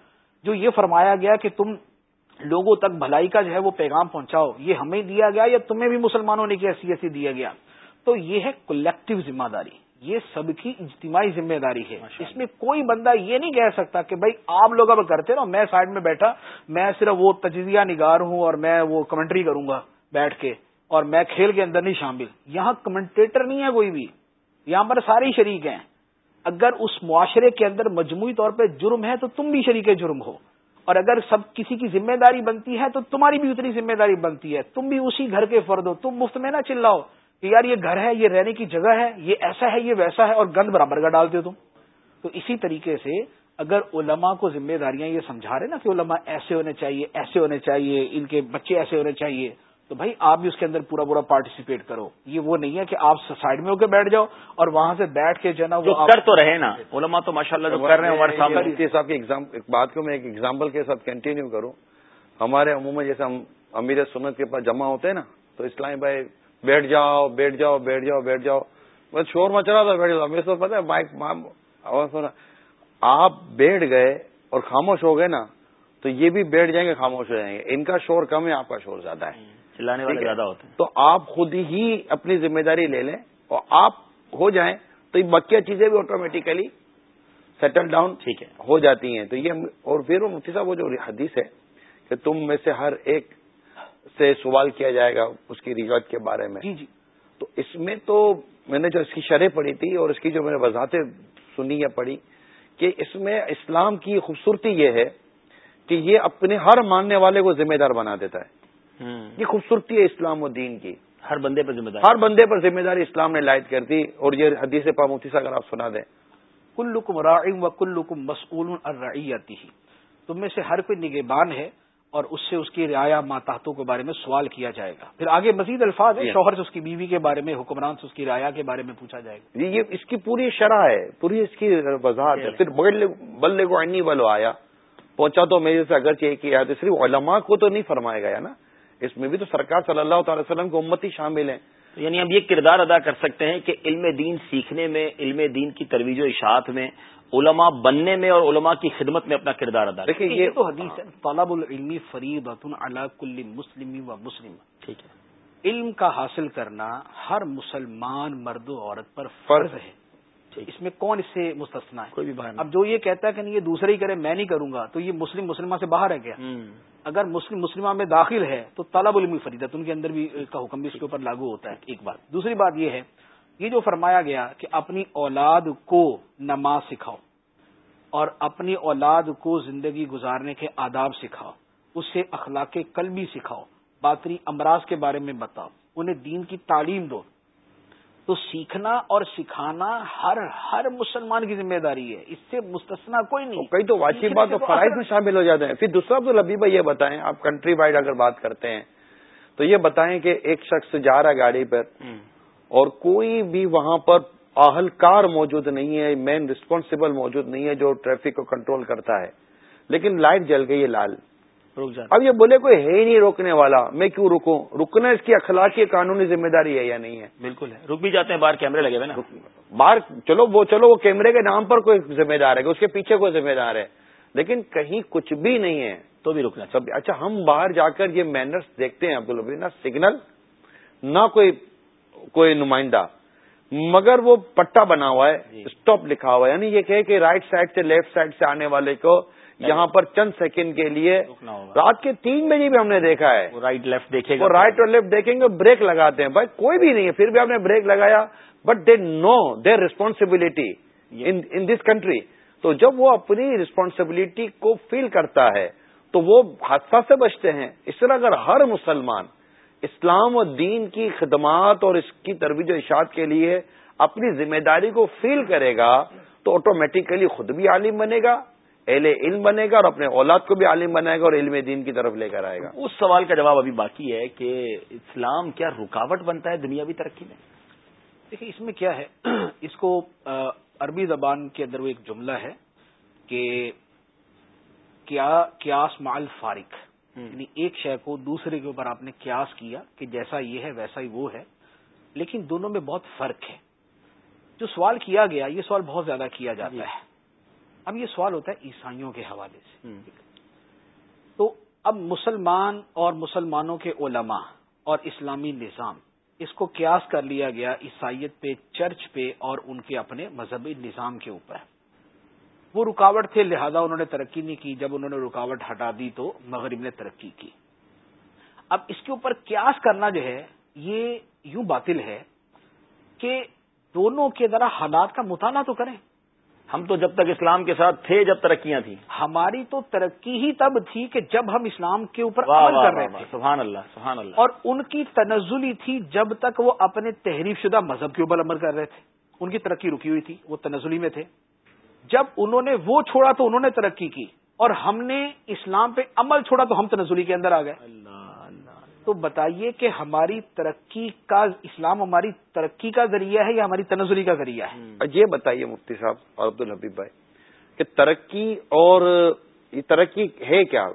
جو یہ فرمایا گیا کہ تم لوگوں تک بھلائی کا جو ہے وہ پیغام پہنچاؤ، یہ ہمیں دیا گیا یا تمہیں بھی مسلمانوں نے ایسی ایسی دیا گیا؟ تو یہ ہے کلیکٹو ذمہ داری۔ یہ سب کی اجتماعی ذمہ داری ہے۔ اس میں کوئی بندہ یہ نہیں کہہ سکتا کہ بھائی آپ لوگ اب کرتے نا میں سائڈ میں بیٹھا میں صرف وہ تجزیہ نگار ہوں اور میں وہ کمنٹری کروں گا بیٹھ کے اور میں کھیل کے اندر نہیں شامل۔ یہاں کمنٹریٹر نہیں ہے کوئی بھی۔ یہاں پر سارے شریک ہیں۔ اگر اس معاشرے کے اندر مجموعی طور پہ جرم ہے تو تم بھی شریک جرم ہو۔ اور اگر سب کسی کی ذمہ داری بنتی ہے تو تمہاری بھی اتنی ذمہ داری بنتی ہے۔ تم بھی اسی گھر کے فرد ہو تم مفت میں نہ چلاؤ۔ کہ یار یہ گھر ہے یہ رہنے کی جگہ ہے یہ ایسا ہے یہ ویسا ہے اور گند برابر کا ڈالتے ہو تم۔ تو اسی طریقے سے اگر علماء کو ذمہ داریاں یہ سمجھا رہے نا کہ علماء ایسے ہونے چاہیے ایسے ہونے چاہیے ان کے بچے ایسے ہونے چاہیے تو بھائی آپ بھی اس کے اندر پورا پورا پارٹیسپیٹ کرو۔ یہ وہ نہیں ہے کہ آپ سائڈ میں ہو کے بیٹھ جاؤ اور وہاں سے بیٹھ کے جو نا وہ کر تو رہے نا علماء تو ماشاء اللہ کر رہے ہیں ہمارے سامنے۔ صاحب کی بات کو میں ایک ایگزامپل کے ساتھ کنٹینیو کروں۔ ہمارے عموماً جیسے ہم امیر سنت کے پاس جمع ہوتے ہیں نا تو اسلامی بھائی بیٹھ جاؤ بیٹھ جاؤ بیٹھ جاؤ بیٹھ جاؤ۔ بس شور مچ رہا تھا بیٹھ جاؤ۔ میرے تو پتا ہے مائک سنا آپ بیٹھ گئے اور خاموش ہو گئے نا تو یہ بھی بیٹھ جائیں گے خاموش ہو جائیں گے۔ ان کا شور کم ہے آپ کا شور زیادہ ہے۔ چلانے والے زیادہ ہوتے ہیں۔ تو آپ خود ہی اپنی ذمہ داری لے لیں اور آپ ہو جائیں تو یہ بکیا چیزیں بھی آٹومیٹیکلی سیٹل ڈاؤن ٹھیک ہے۔ ہو جاتی ہیں۔ تو یہ اور پھر مفتی صاحب وہ جو حدیث ہے کہ تم میں سے ہر ایک سے سوال کیا جائے گا اس کی ریوت کے بارے میں؟ جی جی۔ تو اس میں تو میں نے جو اس کی شرح پڑھی تھی اور اس کی جو میں نے وضاحتیں سنی یا پڑھی کہ اس میں اسلام کی خوبصورتی یہ ہے کہ یہ اپنے ہر ماننے والے کو ذمہ دار بنا دیتا ہے۔ یہ خوبصورتی ہے اسلام و دین کی۔ ہر بندے پر ذمہ دار ہر بندے پر ذمہ داری اسلام نے لائٹ کر دی اور یہ حدیث پاموتی سے اگر آپ سنا دیں۔ کل رائم و کل مسول الرعیتی تم میں سے ہر کوئی نگہبان ہے اور اس سے اس کی رعایا ماتحتوں کے بارے میں سوال کیا جائے گا۔ پھر آگے مزید الفاظ ہے شوہر سے اس کی بیوی کے بارے میں حکمران سے اس کی رعایا کے بارے میں پوچھا جائے گا۔ یہ اس کی پوری شرح ہے پوری اس کی وضاحت ہے۔ پھر بلے کو انی بلو آیا پہنچا تو میرے سے اگر چاہیے کیا تو صرف علماء کو تو نہیں فرمائے گا نا۔ اس میں بھی تو سرکار صلی اللہ تعالی وسلم کی امتی شامل ہیں۔ یعنی ہم یہ کردار ادا کر سکتے ہیں کہ علم دین سیکھنے میں علم دین کی ترویج و اشاعت میں علماء بننے میں اور علماء کی خدمت میں اپنا کردار ادا دیکھیں یہ تو حدیث ہے طلب العلمی فرید کل مسلم و مسلم ٹھیک ہے۔ علم کا حاصل کرنا ہر مسلمان مرد و عورت پر فرض ہے۔ اس میں کون اس سے مستثنا ہے؟ کوئی بھی اب جو یہ کہتا ہے کہ نہیں یہ دوسرے ہی کرے میں نہیں کروں گا تو یہ مسلم مسلمہ سے باہر ہے کیا؟ اگر مسلم مسلمہ میں داخل ہے تو طلب علمی فریدت ان کے اندر بھی کا حکم بھی اس کے اوپر لاگو ہوتا ہے۔ ایک بات۔ دوسری بات یہ ہے یہ جو فرمایا گیا کہ اپنی اولاد کو نماز سکھاؤ اور اپنی اولاد کو زندگی گزارنے کے آداب سکھاؤ اسے اخلاق قلبی سکھاؤ باطری امراض کے بارے میں بتاؤ انہیں دین کی تعلیم دو۔ تو سیکھنا اور سکھانا ہر ہر مسلمان کی ذمہ داری ہے اس سے مستثنا کوئی نہیں۔ کئی تو واجب بات تو فرائض میں شامل ہو جاتے ہیں۔ پھر دوسرا تو لبی بھائی یہ بتائیں آپ کنٹری وائڈ اگر بات کرتے ہیں تو یہ بتائیں کہ ایک شخص جا رہا ہے گاڑی پر اور کوئی بھی وہاں پر اہلکار موجود نہیں ہے مین ریسپانسبل موجود نہیں ہے جو ٹریفک کو کنٹرول کرتا ہے۔ لیکن لائٹ جل گئی ہے لال۔ اب یہ بولے کوئی ہے ہی نہیں روکنے والا میں کیوں رکوں؟ رکنا اس کی اخلاقی قانونی ذمہ داری ہے یا نہیں ہے؟ بالکل ہے۔ رک بھی جاتے ہیں باہر کیمرے لگے ہوئے نا۔ باہر چلو وہ چلو وہ کیمرے کے نام پر کوئی ذمہ دار ہے اس کے پیچھے کوئی ذمہ دار ہے۔ لیکن کہیں کچھ بھی نہیں ہے۔ تو بھی رکنا۔ سب اچھا ہم باہر جا کر یہ مینرس دیکھتے ہیں عبد نہ سگنل نہ کوئی کوئی نمائندہ مگر وہ پٹا بنا ہوا ہے اسٹاپ جی۔ لکھا ہوا ہے۔ یعنی یہ کہ رائٹ سائڈ سے لیفٹ سائڈ سے آنے والے کو یہاں پر چند سیکنڈ کے لیے رات کے تین بجے بھی ہم نے دیکھا ہے۔ رائٹ لیفٹ دیکھے گا۔ رائٹ اور لیفٹ دیکھیں گے بریک لگاتے ہیں۔ بھائی کوئی بھی نہیں ہے۔ پھر بھی آپ نے بریک لگایا but they know their responsibility in this country تو جب وہ اپنی ریسپانسبلٹی کو فیل کرتا ہے تو وہ حادثہ سے بچتے ہیں۔ اس طرح اگر ہر مسلمان اسلام و دین کی خدمات اور اس کی ترویج و اشاعت کے لیے اپنی ذمہ داری کو فیل کرے گا تو آٹومیٹیکلی خود بھی عالم بنے گا اہل علم بنے گا اور اپنے اولاد کو بھی عالم بنائے گا اور علم دین کی طرف لے کر آئے گا۔ اس سوال کا جواب ابھی باقی ہے کہ اسلام کیا رکاوٹ بنتا ہے دنیاوی ترقی میں؟ دیکھیے اس میں کیا ہے؟ اس کو عربی زبان کے اندر وہ ایک جملہ ہے کہ کیاس مال فارق یعنی ایک شے کو دوسرے کے اوپر آپ نے کیاس کیا کہ جیسا یہ ہے ویسا ہی وہ ہے لیکن دونوں میں بہت فرق ہے۔ جو سوال کیا گیا یہ سوال بہت زیادہ کیا جاتا جی۔ ہے۔ اب یہ سوال ہوتا ہے عیسائیوں کے حوالے سے۔ تو اب مسلمان اور مسلمانوں کے علماء اور اسلامی نظام اس کو قیاس کر لیا گیا عیسائیت پہ چرچ پہ اور ان کے اپنے مذہبی نظام کے اوپر۔ وہ رکاوٹ تھے لہذا انہوں نے ترقی نہیں کی۔ جب انہوں نے رکاوٹ ہٹا دی تو مغرب نے ترقی کی۔ اب اس کے اوپر قیاس کرنا جو ہے یہ یوں باطل ہے کہ دونوں کے ذرا حالات کا مطالعہ تو کریں۔ ہم تو جب تک اسلام کے ساتھ تھے جب ترقیاں تھیں۔ ہماری تو ترقی ہی تب تھی کہ جب ہم اسلام کے اوپر عمل کر رہے تھے۔ سبحان اللہ سبحان اللہ۔ اور ان کی تنزلی تھی جب تک وہ اپنے تحریف شدہ مذہب کے اوپر عمل کر رہے تھے۔ ان کی ترقی رکی ہوئی تھی وہ تنزلی میں تھے۔ جب انہوں نے وہ چھوڑا تو انہوں نے ترقی کی اور ہم نے اسلام پہ عمل چھوڑا تو ہم تنزلی کے اندر آ گئے۔ اللہ تو بتائیے کہ ہماری ترقی کا اسلام ہماری ترقی کا ذریعہ ہے یا ہماری تنزلی کا ذریعہ ہے؟ یہ بتائیے مفتی صاحب اور عبد الحبیب بھائی کہ ترقی اور یہ ترقی ہے کیا؟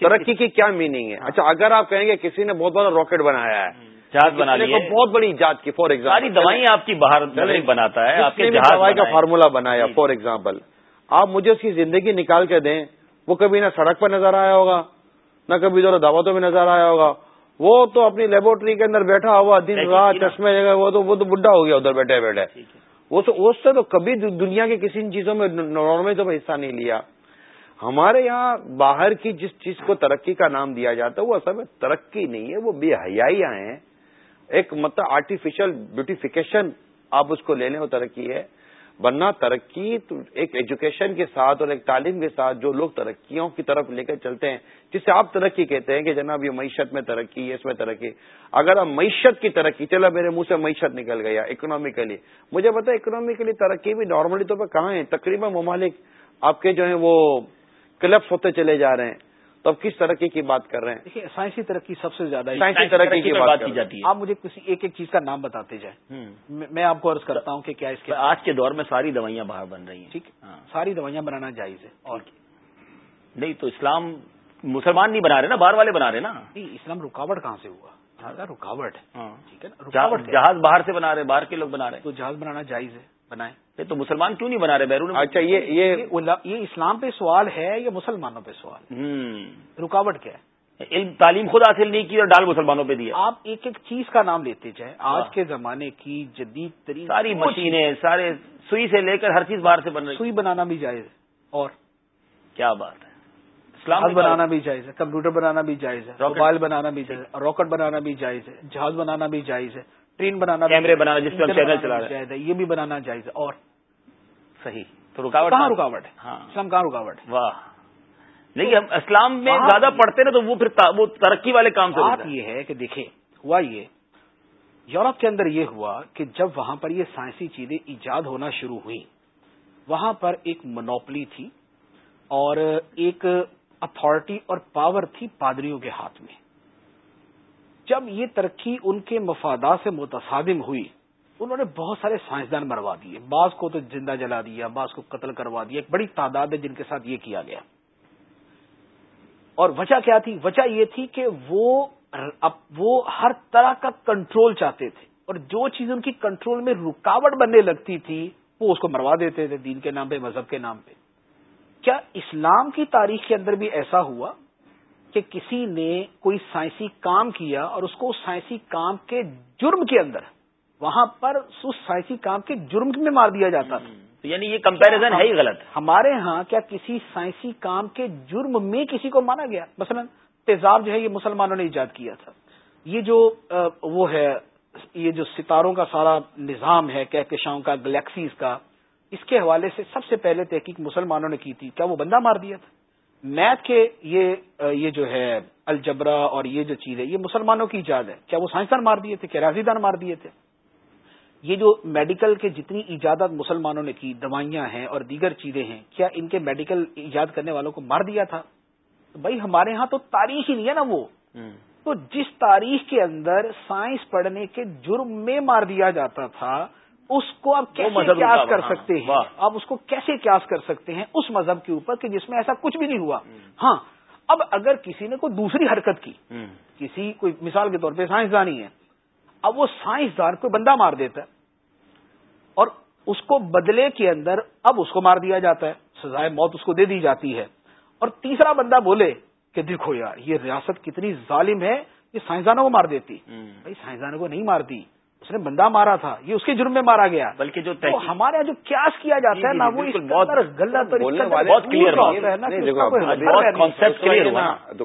ترقی کی کیا میننگ ہے؟ اچھا اگر آپ کہیں گے کسی نے بہت بڑا راکٹ بنایا ہے جہاز بنا لیا بہت بڑی ایجاد کی۔ فار ایگزامپل ساری دوائیں آپ کی باہر بناتا ہے آپ کے دوائی کا فارمولا بنایا۔ فار ایگزامپل آپ مجھے اس کی زندگی نکال کے دیں وہ کبھی نہ سڑک پر نظر آیا ہوگا نہ کبھی ذرا دعوتوں میں نظر آیا ہوگا۔ وہ تو اپنی لیبورٹری کے اندر بیٹھا ہوا دن رات چشمے جگہ وہ تو وہ تو بڈھا ہو گیا ادھر بیٹھے بیٹھے۔ وہ تو اس سے تو کبھی دنیا کی کسی چیزوں میں نارمل تو حصہ نہیں لیا۔ ہمارے یہاں باہر کی جس چیز کو ترقی کا نام دیا جاتا ہے وہ اصل میں ترقی نہیں ہے وہ بے حیاں ہیں۔ ایک مطلب آرٹیفیشل بیوٹیفیکیشن آپ اس کو لے لیں وہ ترقی ہے۔ ورنہ ترقی ایک ایجوکیشن کے ساتھ اور ایک تعلیم کے ساتھ جو لوگ ترقیوں کی طرف لے کر چلتے ہیں جس سے آپ ترقی کہتے ہیں کہ جناب یہ معیشت میں ترقی، اس میں ترقی۔ اگر آپ معیشت کی ترقی چلا میرے منہ سے معیشت نکل گیا اکنامیکلی مجھے پتا اکنامیکلی ترقی بھی نارملی طور پہ کہاں ہے؟ تقریباً ممالک آپ کے جو ہیں وہ کلپس ہوتے چلے جا رہے ہیں۔ تو اب کس ترقی کی بات کر رہے ہیں؟ دیکھیے سائنسی ترقی سب سے زیادہ سائنسی ترقی کی بات کی جاتی ہے۔ آپ مجھے کسی ایک ایک چیز کا نام بتاتے جائیں۔ میں آپ کو عرض کرتا ہوں کہ کیا اس کے آج کے دور میں ساری دوائیاں باہر بن رہی ہیں۔ ٹھیک ہاں۔ ساری دوائیاں بنانا جائز ہے۔ اور نہیں تو اسلام مسلمان نہیں بنا رہے نا باہر والے بنا رہے نا۔ نہیں اسلام رکاوٹ کہاں سے ہوا؟ رکاوٹ۔ ہے ہاں۔ ٹھیک ہے جہاز باہر سے بنا رہے باہر کے لوگ بنا رہے۔ تو جہاز بنانا جائز ہے۔ بنائے۔ تو مسلمان کیوں نہیں بنا رہے بیرون؟ اچھا یہ یہ اسلام پہ سوال ہے یا مسلمانوں پہ سوال رکاوٹ کیا ہے؟ علم تعلیم خود حاصل نہیں کی اور ڈال مسلمانوں پہ دیا۔ آپ ایک ایک چیز کا نام لیتے جائیں۔ آج کے زمانے کی جدید ترین ساری مشینیں سارے سوئی سے لے کر ہر چیز باہر سے بن رہی۔ سوئی بنانا بھی جائز ہے۔ اور؟ کیا بات ہے؟ اسلام بنانا بھی جائز ہے کمپیوٹر بنانا بھی جائز ہے موبائل بنانا بھی جائز ہے راکٹ بنانا بھی جائز ہے جہاز بنانا بھی جائز ہے۔ ٹرین بنانا کیمرے بنانا جس پہ چینل چلا جائز ہے یہ بھی بنانا ہے اور صحیح تو رکاوٹ کہاں رکاوٹ ہے؟ ہاں۔ اسلام کہاں رکاوٹ واہ۔ لیکن ہم اسلام میں زیادہ پڑھتے نا تو وہ پھر وہ ترقی والے کام سے بات یہ ہے کہ دیکھیں ہوا یہ یورپ کے اندر یہ ہوا کہ جب وہاں پر یہ سائنسی چیزیں ایجاد ہونا شروع ہوئی وہاں پر ایک منوپلی تھی اور ایک اتارٹی اور پاور تھی پادریوں کے ہاتھ میں۔ جب یہ ترقی ان کے مفادات سے متصادم ہوئی، انہوں نے بہت سارے سائنسدان مروا دیے۔ بعض کو تو زندہ جلا دیا، بعض کو قتل کروا دیا۔ ایک بڑی تعداد ہے جن کے ساتھ یہ کیا گیا۔ اور وجہ کیا تھی؟ وجہ یہ تھی کہ وہ وہ ہر طرح کا کنٹرول چاہتے تھے۔ اور جو چیز ان کی کنٹرول میں رکاوٹ بننے لگتی تھی، وہ اس کو مروا دیتے تھے دین کے نام پہ، مذہب کے نام پہ۔ کیا اسلام کی تاریخ کے اندر بھی ایسا ہوا؟ کہ کسی نے کوئی سائنسی کام کیا اور اس کو سائنسی کام کے جرم کے اندر وہاں پر اس سائنسی کام کے جرم میں مار دیا جاتا تھا۔ یعنی یہ کمپیرزن ہے ہی غلط۔ ہمارے ہاں کیا کسی سائنسی کام کے جرم میں کسی کو مانا گیا؟ مثلا تیزاب جو ہے یہ مسلمانوں نے ایجاد کیا تھا۔ یہ جو وہ ہے یہ جو ستاروں کا سارا نظام ہے کہکشاؤں کا گلیکسیز کا اس کے حوالے سے سب سے پہلے تحقیق مسلمانوں نے کی تھی۔ کیا وہ بندہ مار دیا تھا؟ میتھ کے یہ یہ جو ہے الجبرا اور یہ جو چیز ہے یہ مسلمانوں کی ایجاد ہے۔ کیا وہ سائنسدان مار دیے تھے؟ کیا راضیدان مار دیے تھے؟ یہ جو میڈیکل کے جتنی ایجادات مسلمانوں نے کی دوائیاں ہیں اور دیگر چیزیں ہیں کیا ان کے میڈیکل ایجاد کرنے والوں کو مار دیا تھا؟ بھائی ہمارے ہاں تو تاریخ ہی نہیں ہے نا وہ۔ تو جس تاریخ کے اندر سائنس پڑھنے کے جرم میں مار دیا جاتا تھا اس کو آپ کیسے قیاس کر سکتے ہیں؟ آپ اس کو کیسے قیاس کر سکتے ہیں؟ اس مذہب کے اوپر کہ جس میں ایسا کچھ بھی نہیں ہوا۔ ہاں اب اگر کسی نے کوئی دوسری حرکت کی کسی کوئی مثال کے طور پہ سائنسدانی ہے اب وہ سائنسدان کوئی بندہ مار دیتا ہے اور اس کو بدلے کے اندر اب اس کو مار دیا جاتا ہے سزائے موت اس کو دے دی جاتی ہے۔ اور تیسرا بندہ بولے کہ دیکھو یار یہ ریاست کتنی ظالم ہے یہ سائنسدانوں کو مار دیتی۔ بھائی سائنسدانوں کو نہیں مارتی۔ اس نے بندہ مارا تھا یہ اس کے جرم میں مارا گیا۔ بلکہ جو ہمارے یہاں جو کیاس کیا جاتا ہے نا وہ بہت کلیئر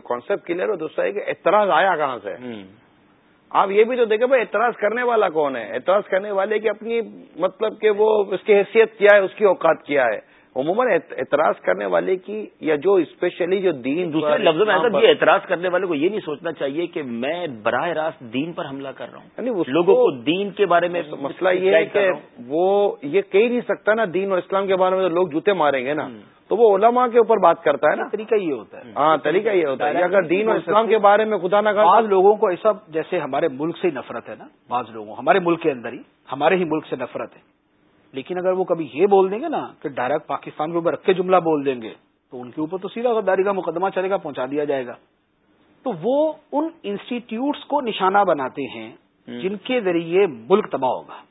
کانسپٹ کلیئر ہو دوسرا کہ اعتراض آیا کہاں سے؟ آپ یہ بھی تو دیکھیں بھائی اعتراض کرنے والا کون ہے؟ اعتراض کرنے والے کی اپنی مطلب کہ وہ اس کی حیثیت کیا ہے اس کی اوقات کیا ہے؟ عموماً اعتراض کرنے والے کی یا جو اسپیشلی جو دین دوسرے لفظوں میں یہ اعتراض کرنے والے کو یہ نہیں سوچنا چاہیے کہ میں براہ راست دین پر حملہ کر رہا ہوں۔ یعنی لوگوں کو دین کے بارے میں مسئلہ یہ ہے کہ وہ یہ کہہ نہیں سکتا نا دین اور اسلام کے بارے میں لوگ جوتے ماریں گے نا۔ تو وہ علماء کے اوپر بات کرتا ہے نا۔ طریقہ یہ ہوتا ہے۔ ہاں طریقہ یہ ہوتا ہے۔ اگر دین اور اسلام کے بارے میں خدا نہ بعض لوگوں کو ایسا جیسے ہمارے ملک سے ہی نفرت ہے نا۔ بعض لوگوں ہمارے ملک کے اندر ہی ہمارے ہی ملک سے نفرت ہے۔ لیکن اگر وہ کبھی یہ بول دیں گے نا کہ ڈائریکٹ پاکستان کے اوپر رکھ کے جملہ بول دیں گے تو ان کے اوپر تو سیدھا غداری کا مقدمہ چلے گا پہنچا دیا جائے گا۔ تو وہ ان انسٹیٹیوٹس کو نشانہ بناتے ہیں جن کے ذریعے ملک تباہ ہوگا۔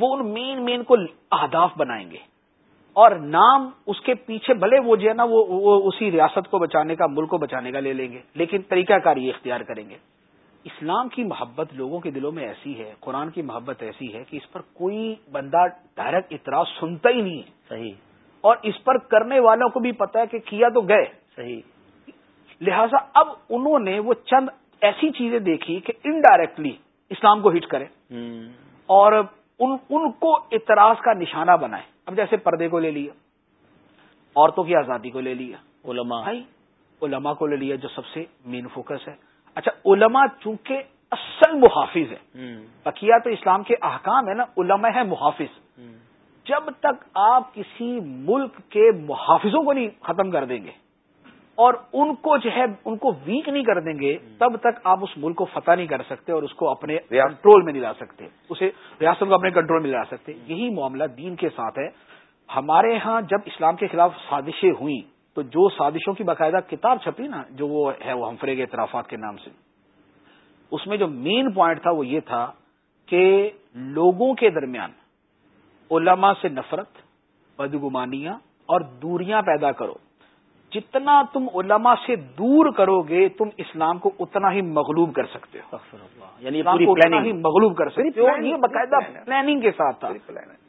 وہ ان مین مین کو اہداف بنائیں گے۔ اور نام اس کے پیچھے بھلے وہ جو ہے نا وہ اسی ریاست کو بچانے کا ملک کو بچانے کا لے لیں گے۔ لیکن طریقہ کار یہ اختیار کریں گے۔ اسلام کی محبت لوگوں کے دلوں میں ایسی ہے قرآن کی محبت ایسی ہے کہ اس پر کوئی بندہ ڈائریکٹ اعتراض سنتا ہی نہیں ہے۔ صحیح۔ اور اس پر کرنے والوں کو بھی پتا ہے کہ کیا تو گئے۔ صحیح۔ لہذا اب انہوں نے وہ چند ایسی چیزیں دیکھی کہ انڈائریکٹلی اسلام کو ہٹ کرے اور ان ان کو اعتراض کا نشانہ بنائے اب جیسے پردے کو لے لیا عورتوں کی آزادی کو لے لیا۔ علماء۔ علماء کو لے لیا جو سب سے مین فوکس ہے۔ اچھا علماء چونکہ اصل محافظ ہے بقیہ تو اسلام کے احکام ہے نا علماء ہے محافظ۔ جب تک آپ کسی ملک کے محافظوں کو نہیں ختم کر دیں گے اور ان کو جو ہے ان کو ویک نہیں کر دیں گے تب تک آپ اس ملک کو فتح نہیں کر سکتے اور اس کو اپنے کنٹرول میں نہیں لا سکتے۔ اسے ریاست کو اپنے کنٹرول میں لا سکتے۔ یہی معاملہ دین کے ساتھ ہے۔ ہمارے ہاں جب اسلام کے خلاف سازشیں ہوئیں تو جو سازشوں کی باقاعدہ کتاب چھپی نا جو وہ ہے وہ ہمفرے کے اطرافات کے نام سے اس میں جو مین پوائنٹ تھا وہ یہ تھا کہ لوگوں کے درمیان علماء سے نفرت بدگمانیاں اور دوریاں پیدا کرو۔ جتنا تم علماء سے دور کرو گے تم اسلام کو اتنا ہی مغلوب کر سکتے ہو۔ یعنی اتنا ہی مغلوب کر سکتے ہو۔ یہ باقاعدہ پلاننگ کے ساتھ تھا۔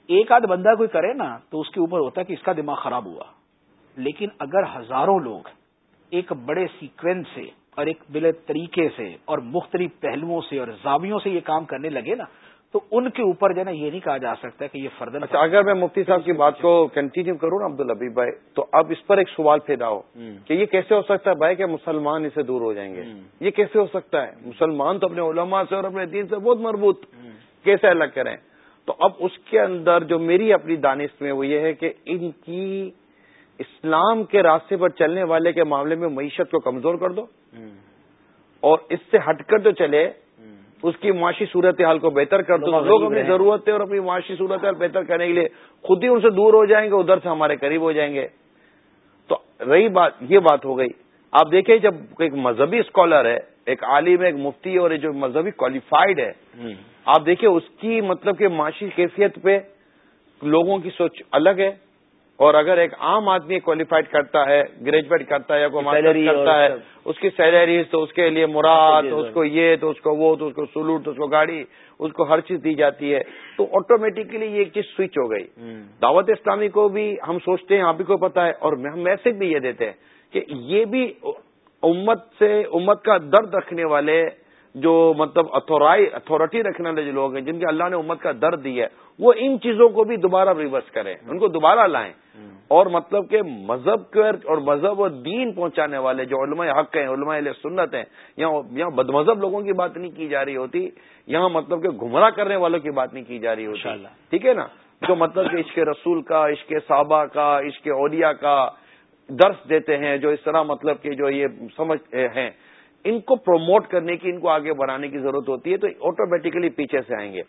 ایک آدھ بندہ کوئی کرے نا تو اس کے اوپر ہوتا ہے کہ اس کا دماغ خراب ہوا۔ لیکن اگر ہزاروں لوگ ایک بڑے سیکوینس سے اور ایک بلے طریقے سے اور مختلف پہلوؤں سے اور زاویوں سے یہ کام کرنے لگے نا تو ان کے اوپر جو ہے نا یہ نہیں کہا جا سکتا کہ یہ فرد اچھا اگر میں مفتی صاحب کی بات کو کنٹینیو کروں نا عبد بھائی تو اب اس پر ایک سوال پیدا ہو کہ یہ کیسے ہو سکتا ہے بھائی کہ مسلمان اسے دور ہو جائیں گے؟ یہ کیسے ہو سکتا ہے؟ مسلمان تو اپنے علماء سے اور اپنے دین سے بہت مربوط۔ کیسے الگ کریں؟ تو اب اس کے اندر جو میری اپنی دانش میں وہ یہ ہے کہ ان کی اسلام کے راستے پر چلنے والے کے معاملے میں معیشت کو کمزور کر دو اور اس سے ہٹ کر جو چلے اس کی معاشی صورتحال کو بہتر کر دو۔ لوگ اپنی ضرورتیں اور اپنی معاشی صورتحال بہتر کرنے کے لیے خود ہی ان سے دور ہو جائیں گے ادھر سے ہمارے قریب ہو جائیں گے۔ تو رہی بات یہ بات ہو گئی۔ آپ دیکھیں جب ایک مذہبی اسکالر ہے ایک عالم ایک مفتی اور جو مذہبی کوالیفائڈ ہے آپ دیکھیں اس کی مطلب کہ معاشی کیفیت پہ لوگوں کی سوچ الگ ہے۔ اور اگر ایک عام آدمی کوالیفائڈ کرتا ہے گریجویٹ کرتا ہے یا کوئی کرتا ہے اس کی سیلری تو اس کے لیے مراد تو اس کو یہ تو اس کو وہ تو اس کو سلوٹ تو اس کو گاڑی اس کو ہر چیز دی جاتی ہے۔ تو آٹومیٹکلی یہ چیز سوئچ ہو گئی۔ دعوت اسلامی کو بھی ہم سوچتے ہیں آپ بھی کو پتا ہے اور ہم میسج بھی یہ دیتے ہیں کہ یہ بھی امت سے امت کا درد رکھنے والے جو مطلب اتھارٹی رکھنے والے جو لوگ ہیں جن کے اللہ نے امت کا درد دی ہے وہ ان چیزوں کو بھی دوبارہ ریورس کریں ان کو دوبارہ لائیں۔ اور مطلب کہ مذہب کے اور مذہب اور دین پہنچانے والے جو علماء حق ہیں علماء علیہ سنت ہیں یہاں یہاں بد مذہب لوگوں کی بات نہیں کی جا رہی ہوتی یہاں مطلب کہ گمراہ کرنے والوں کی بات نہیں کی جا رہی ہوتی۔ ٹھیک ہے نا؟ جو مطلب کہ عشق رسول کا عشق صحابہ کا عشق اولیاء کا درس دیتے ہیں جو اس طرح مطلب کہ جو یہ سمجھ ہیں۔ ان کو پروموٹ کرنے کی ان کو آگے بڑھانے کی ضرورت ہوتی ہے تو آٹومیٹکلی پیچھے سے آئیں گے۔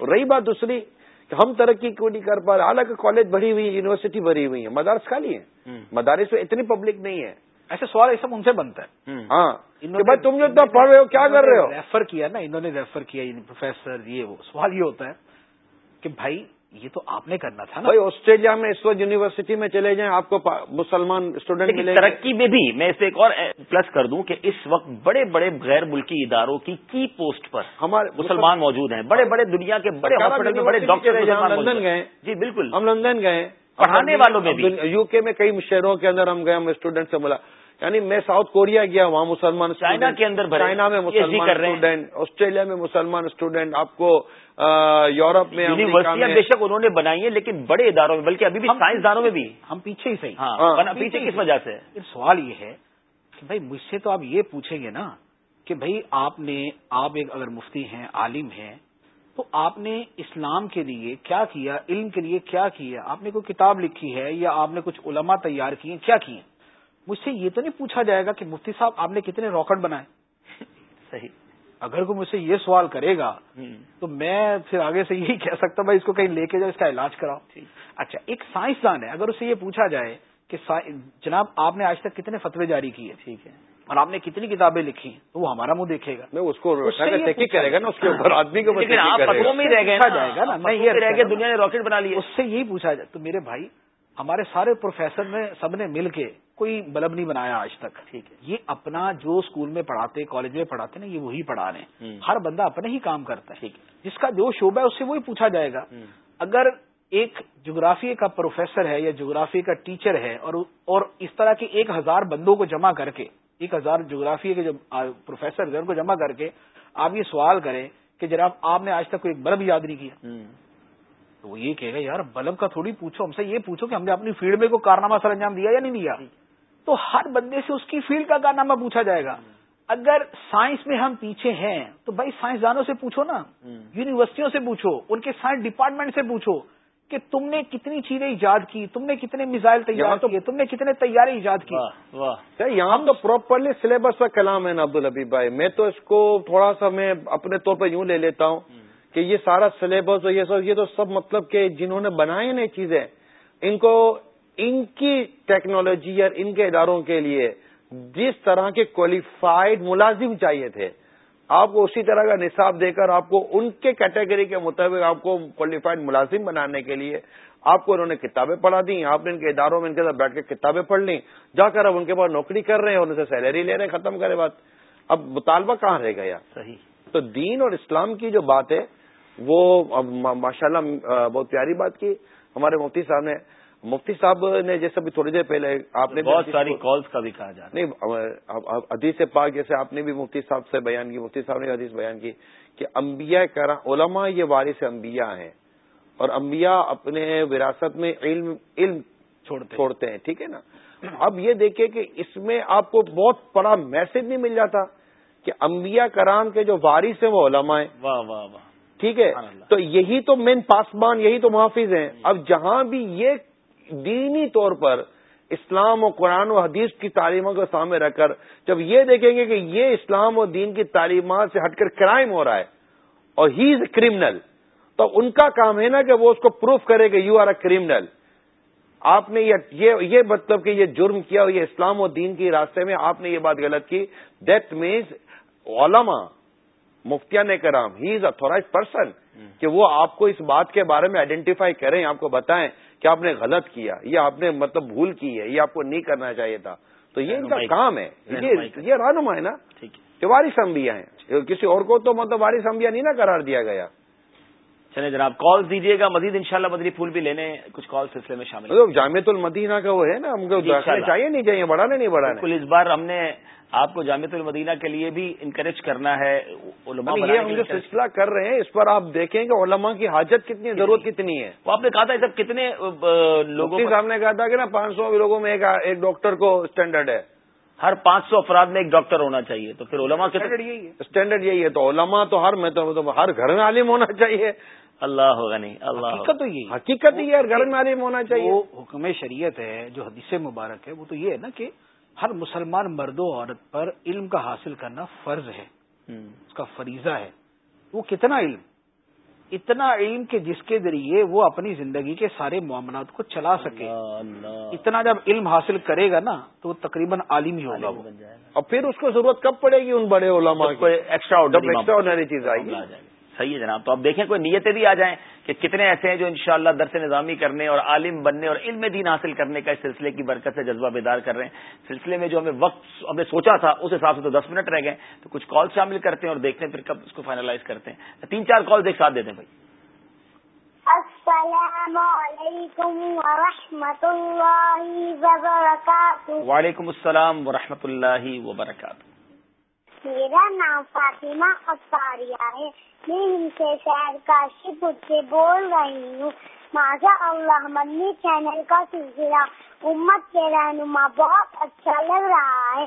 رہی بات دوسری کہ ہم ترقی کیوں نہیں کر پا رہے؟ حالانکہ کالج بڑھی ہوئی ہے یونیورسٹی بھری ہوئی ہے مدارس خالی ہیں۔ مدارس میں اتنی پبلک نہیں ہے۔ ایسے سوال ایسا ان سے بنتا ہے۔ ہاں۔ بھائی تم جو اتنا پڑھ رہے ہو کیا کر رہے ہو؟ ریفر کیا نا انہوں نے ریفر کیا پروفیسر یہ وہ سوال یہ ہوتا ہے کہ بھائی یہ تو آپ نے کرنا تھا نا۔ بھائی آسٹریلیا میں اس وقت یونیورسٹی میں چلے جائیں آپ کو مسلمان اسٹوڈنٹ ملے ترقی میں بھی میں اسے ایک اور پلس کر دوں کہ اس وقت بڑے بڑے غیر ملکی اداروں کی کی پوسٹ پر ہمارے مسلمان موجود ہیں۔ بڑے بڑے دنیا کے بڑے ہاسپٹل بڑے ڈاکٹر لندن گئے۔ جی بالکل۔ ہم لندن گئے۔ پڑھانے والوں میں یو کے میں کئی شہروں کے اندر ہم گئے ہم اسٹوڈنٹ سے ملا۔ یعنی میں ساؤتھ کوریا گیا وہاں مسلمان چائنا کے اندر چائنا میں مسلمان اسٹوڈینٹ آسٹریلیا میں مسلمان اسٹوڈینٹ آپ کو یورپ میں یونیورسٹیاں بے شک انہوں نے بنائی ہیں لیکن بڑے اداروں میں بلکہ ابھی بھی سائنسدانوں میں بھی. ہم پیچھے ہی صحیح. ہاں پیچھے کس وجہ سے؟ سوال یہ ہے کہ بھائی مجھ سے تو آپ یہ پوچھیں گے نا کہ بھائی آپ نے آپ ایک اگر مفتی ہیں عالم ہیں تو آپ نے اسلام کے لیے کیا کیا؟ علم کے لیے کیا کیا؟ آپ نے کوئی کتاب لکھی ہے یا آپ نے کچھ علماء تیار کیے کیا کیے مجھ سے یہ تو نہیں پوچھا جائے گا کہ مفتی صاحب آپ نے کتنے راکٹ بنائے؟ صحیح۔ اگر کوئی مجھ سے یہ سوال کرے گا تو میں پھر آگے سے یہی کہہ سکتا ہوں بھائی اس کو کہیں لے کے جاؤ اس کا علاج کراؤ۔ اچھا ایک سائنسدان ہے اگر اسے یہ پوچھا جائے کہ جناب آپ نے آج تک کتنے فتوے جاری کیے؟ ٹھیک ہے۔ اور آپ نے کتنی کتابیں لکھی تو وہ ہمارا منہ دیکھے گا۔ میں اس کو کرے گا نا اس کے اوپر آدمی کو رہ گئے جائے گا نا یہ رہ گئے دنیا نے راکٹ بنا لیا اس سے یہی پوچھا جائے۔ تو میرے بھائی ہمارے سارے پروفیسر نے سب نے مل کے کوئی بلب نہیں بنایا آج تک۔ ٹھیک ہے۔ یہ اپنا جو اسکول میں پڑھاتے کالج میں پڑھاتے نا یہ وہی پڑھا رہے ہیں۔ ہر بندہ اپنے ہی کام کرتا ہے۔ جس کا جو شعبہ ہے اس سے وہی پوچھا جائے گا۔ اگر ایک جغرافی کا پروفیسر ہے یا جغرافی کا ٹیچر ہے اور اور اس طرح کے ایک ہزار بندوں کو جمع کر کے ایک ہزار جغرافی کے جو پروفیسر ان کو جمع کر کے آپ یہ سوال کریں کہ جناب آپ نے آج تک کوئی بلب یاد نہیں کیا۔ تو وہ یہ کہے گا یار بلب کا تھوڑی پوچھو ہم سے یہ پوچھو کہ ہم نے اپنی فیلڈ میں کوئی کارنامہ سر انجام دیا یا نہیں دیا. تو ہر بندے سے اس کی فیلڈ کا کارنامہ پوچھا جائے گا۔ اگر سائنس میں ہم پیچھے ہیں تو بھائی سائنسدانوں سے پوچھو نا۔ یونیورسٹیوں سے پوچھو ان کے سائنس ڈپارٹمنٹ سے پوچھو کہ تم نے کتنی چیزیں ایجاد کی تم نے کتنے میزائل تیار کیے تم نے کتنے تیارے ایجاد کی یہاں تو پراپرلی سلیبس کا کلام ہے نا عبد الحبیب بھائی۔ میں تو اس کو تھوڑا سا میں اپنے طور پہ یوں لے لیتا ہوں. کہ یہ سارا سلیبس اور یہ سب یہ تو سب مطلب کہ جنہوں نے بنائے نا چیزیں ان کو ان کی ٹیکنالوجی اور ان کے اداروں کے لیے جس طرح کے کوالیفائڈ ملازم چاہیے تھے آپ کو اسی طرح کا نصاب دے کر آپ کو ان کے کیٹیگری کے مطابق آپ کو کوالیفائڈ ملازم بنانے کے لیے آپ کو انہوں نے کتابیں پڑھا دی آپ نے ان کے اداروں میں ان کے ساتھ بیٹھ کے کتابیں پڑھ لی جا کر اب ان کے پاس نوکری کر رہے ہیں ان سے سیلری لے رہے ہیں ختم کرے بات۔ اب مطالبہ کہاں رہ گیا؟ صحیح۔ تو دین اور اسلام کی جو بات ہے وہ ماشاء اللہ بہت پیاری بات کی۔ ہمارے مفتی صاحب نے مفتی صاحب نے جیسے بھی تھوڑی دیر پہلے آپ نے بہت ساری کالز کا بھی کہا جا نہیں حدیث پاک جیسے آپ نے بھی مفتی صاحب سے بیان کی مفتی صاحب نے حدیث بیان کی کہ انبیاء کرا علماء یہ وارث انبیاء ہیں۔ اور انبیاء اپنے وراثت میں علم علم چھوڑتے ہیں۔ ٹھیک ہے نا؟ اب یہ دیکھیں کہ اس میں آپ کو بہت بڑا میسج نہیں مل جاتا کہ انبیاء کرام کے جو وارث ہیں وہ علماء ہیں۔ واہ واہ واہ۔ ٹھیک ہے؟ تو یہی تو مین پاسبان یہی تو محافظ ہیں۔ اب جہاں بھی یہ دینی طور پر اسلام و قرآن و حدیث کی تعلیموں کو سامنے رکھ کر جب یہ دیکھیں گے کہ یہ اسلام و دین کی تعلیمات سے ہٹ کر کرائم ہو رہا ہے اور ہی از اے کریمنل تو ان کا کام ہے نا کہ وہ اس کو پروف کرے کہ یو آر اے کریمنل آپ نے یہ مطلب کہ یہ جرم کیا یہ اسلام و دین کے راستے میں آپ نے یہ بات غلط کی۔ دیٹ مینس علما مفتیان کرام ہی از اتھورائز پرسن کہ وہ آپ کو اس بات کے بارے میں آئیڈینٹیفائی کریں آپ کو بتائیں کہ آپ نے غلط کیا یہ آپ نے مطلب بھول کی ہے یہ آپ کو نہیں کرنا چاہیے تھا۔ تو یہ ان کا کام ہے۔ یہ رہنما ہے نا۔ کہ وارث امبیا ہیں۔ کسی اور کو تو مطلب وارث امبیا نہیں نا قرار دیا گیا۔ چلے جناب کال دیجیے گا مزید انشاءاللہ شاء مدنی پھول بھی لینے کچھ کال سلسلے میں شامل جامع المدینہ کا وہ ہے نا ہم کو چاہیے نہیں چاہیے بڑھانے نہیں بڑھانے۔ اس بار ہم نے آپ کو جامع المدینہ کے لیے بھی انکریج کرنا ہے علماء یہ ہم جو سلسلہ کر رہے ہیں اس پر آپ دیکھیں کہ علماء کی حاجت کتنی ضرورت کتنی ہے۔ وہ آپ نے کہا تھا سب کتنے لوگوں کے سامنے کہا تھا کہ نا پانچ سو لوگوں میں ایک ڈاکٹر کو اسٹینڈرڈ ہے۔ ہر پانچ سو افراد میں ایک ڈاکٹر ہونا چاہیے تو پھر علماء ہے۔ اسٹینڈرڈ یہی ہے تو علماء تو ہر میں تو ہر گھر میں عالم ہونا چاہیے۔ اللہ ہوگا نہیں اللہ حقیقت تو یہ حقیقت ہی ہے گھر میں عالم ہونا چاہیے۔ وہ حکم شریعت ہے جو حدیث مبارک ہے وہ تو یہ ہے نا کہ ہر مسلمان مرد و عورت پر علم کا حاصل کرنا فرض ہے اس کا فریضہ ہے۔ وہ کتنا علم؟ اتنا علم کہ جس کے ذریعے وہ اپنی زندگی کے سارے معاملات کو چلا سکے۔ اتنا جب علم حاصل کرے گا نا تو وہ تقریباً عالم ہی ہوگا اور پھر اس کو ضرورت کب پڑے گی ان بڑے علماء کو ایکسٹرا آرڈنری چیز آئے گی۔ صحیح ہے جناب۔ تو اب دیکھیں کوئی نیتیں بھی آ جائیں کہ کتنے ایسے ہیں جو انشاءاللہ درس نظامی کرنے اور عالم بننے اور علم دین حاصل کرنے کا اس سلسلے کی برکت سے جذبہ بیدار کر رہے ہیں۔ سلسلے میں جو ہمیں وقت ہم نے سوچا تھا اس حساب سے تو دس منٹ رہ گئے تو کچھ کال شامل کرتے ہیں اور دیکھتے ہیں پھر کب اس کو فائنلائز کرتے ہیں۔ تین چار کال ایک ساتھ دیتے ہیں بھائی۔ السلام علیکم ورحمۃ اللہ وبرکاتہ۔ وعلیکم السلام ورحمۃ اللہ وبرکاتہ۔ میرا نام فاطمہ افطاریہ ہے۔ میں ان سے شہر کاشی پور سے بول رہی ہوں۔ ماضا اللہ منی چینل کا سلسلہ، امت کے رہنما بہت اچھا لگ رہا ہے۔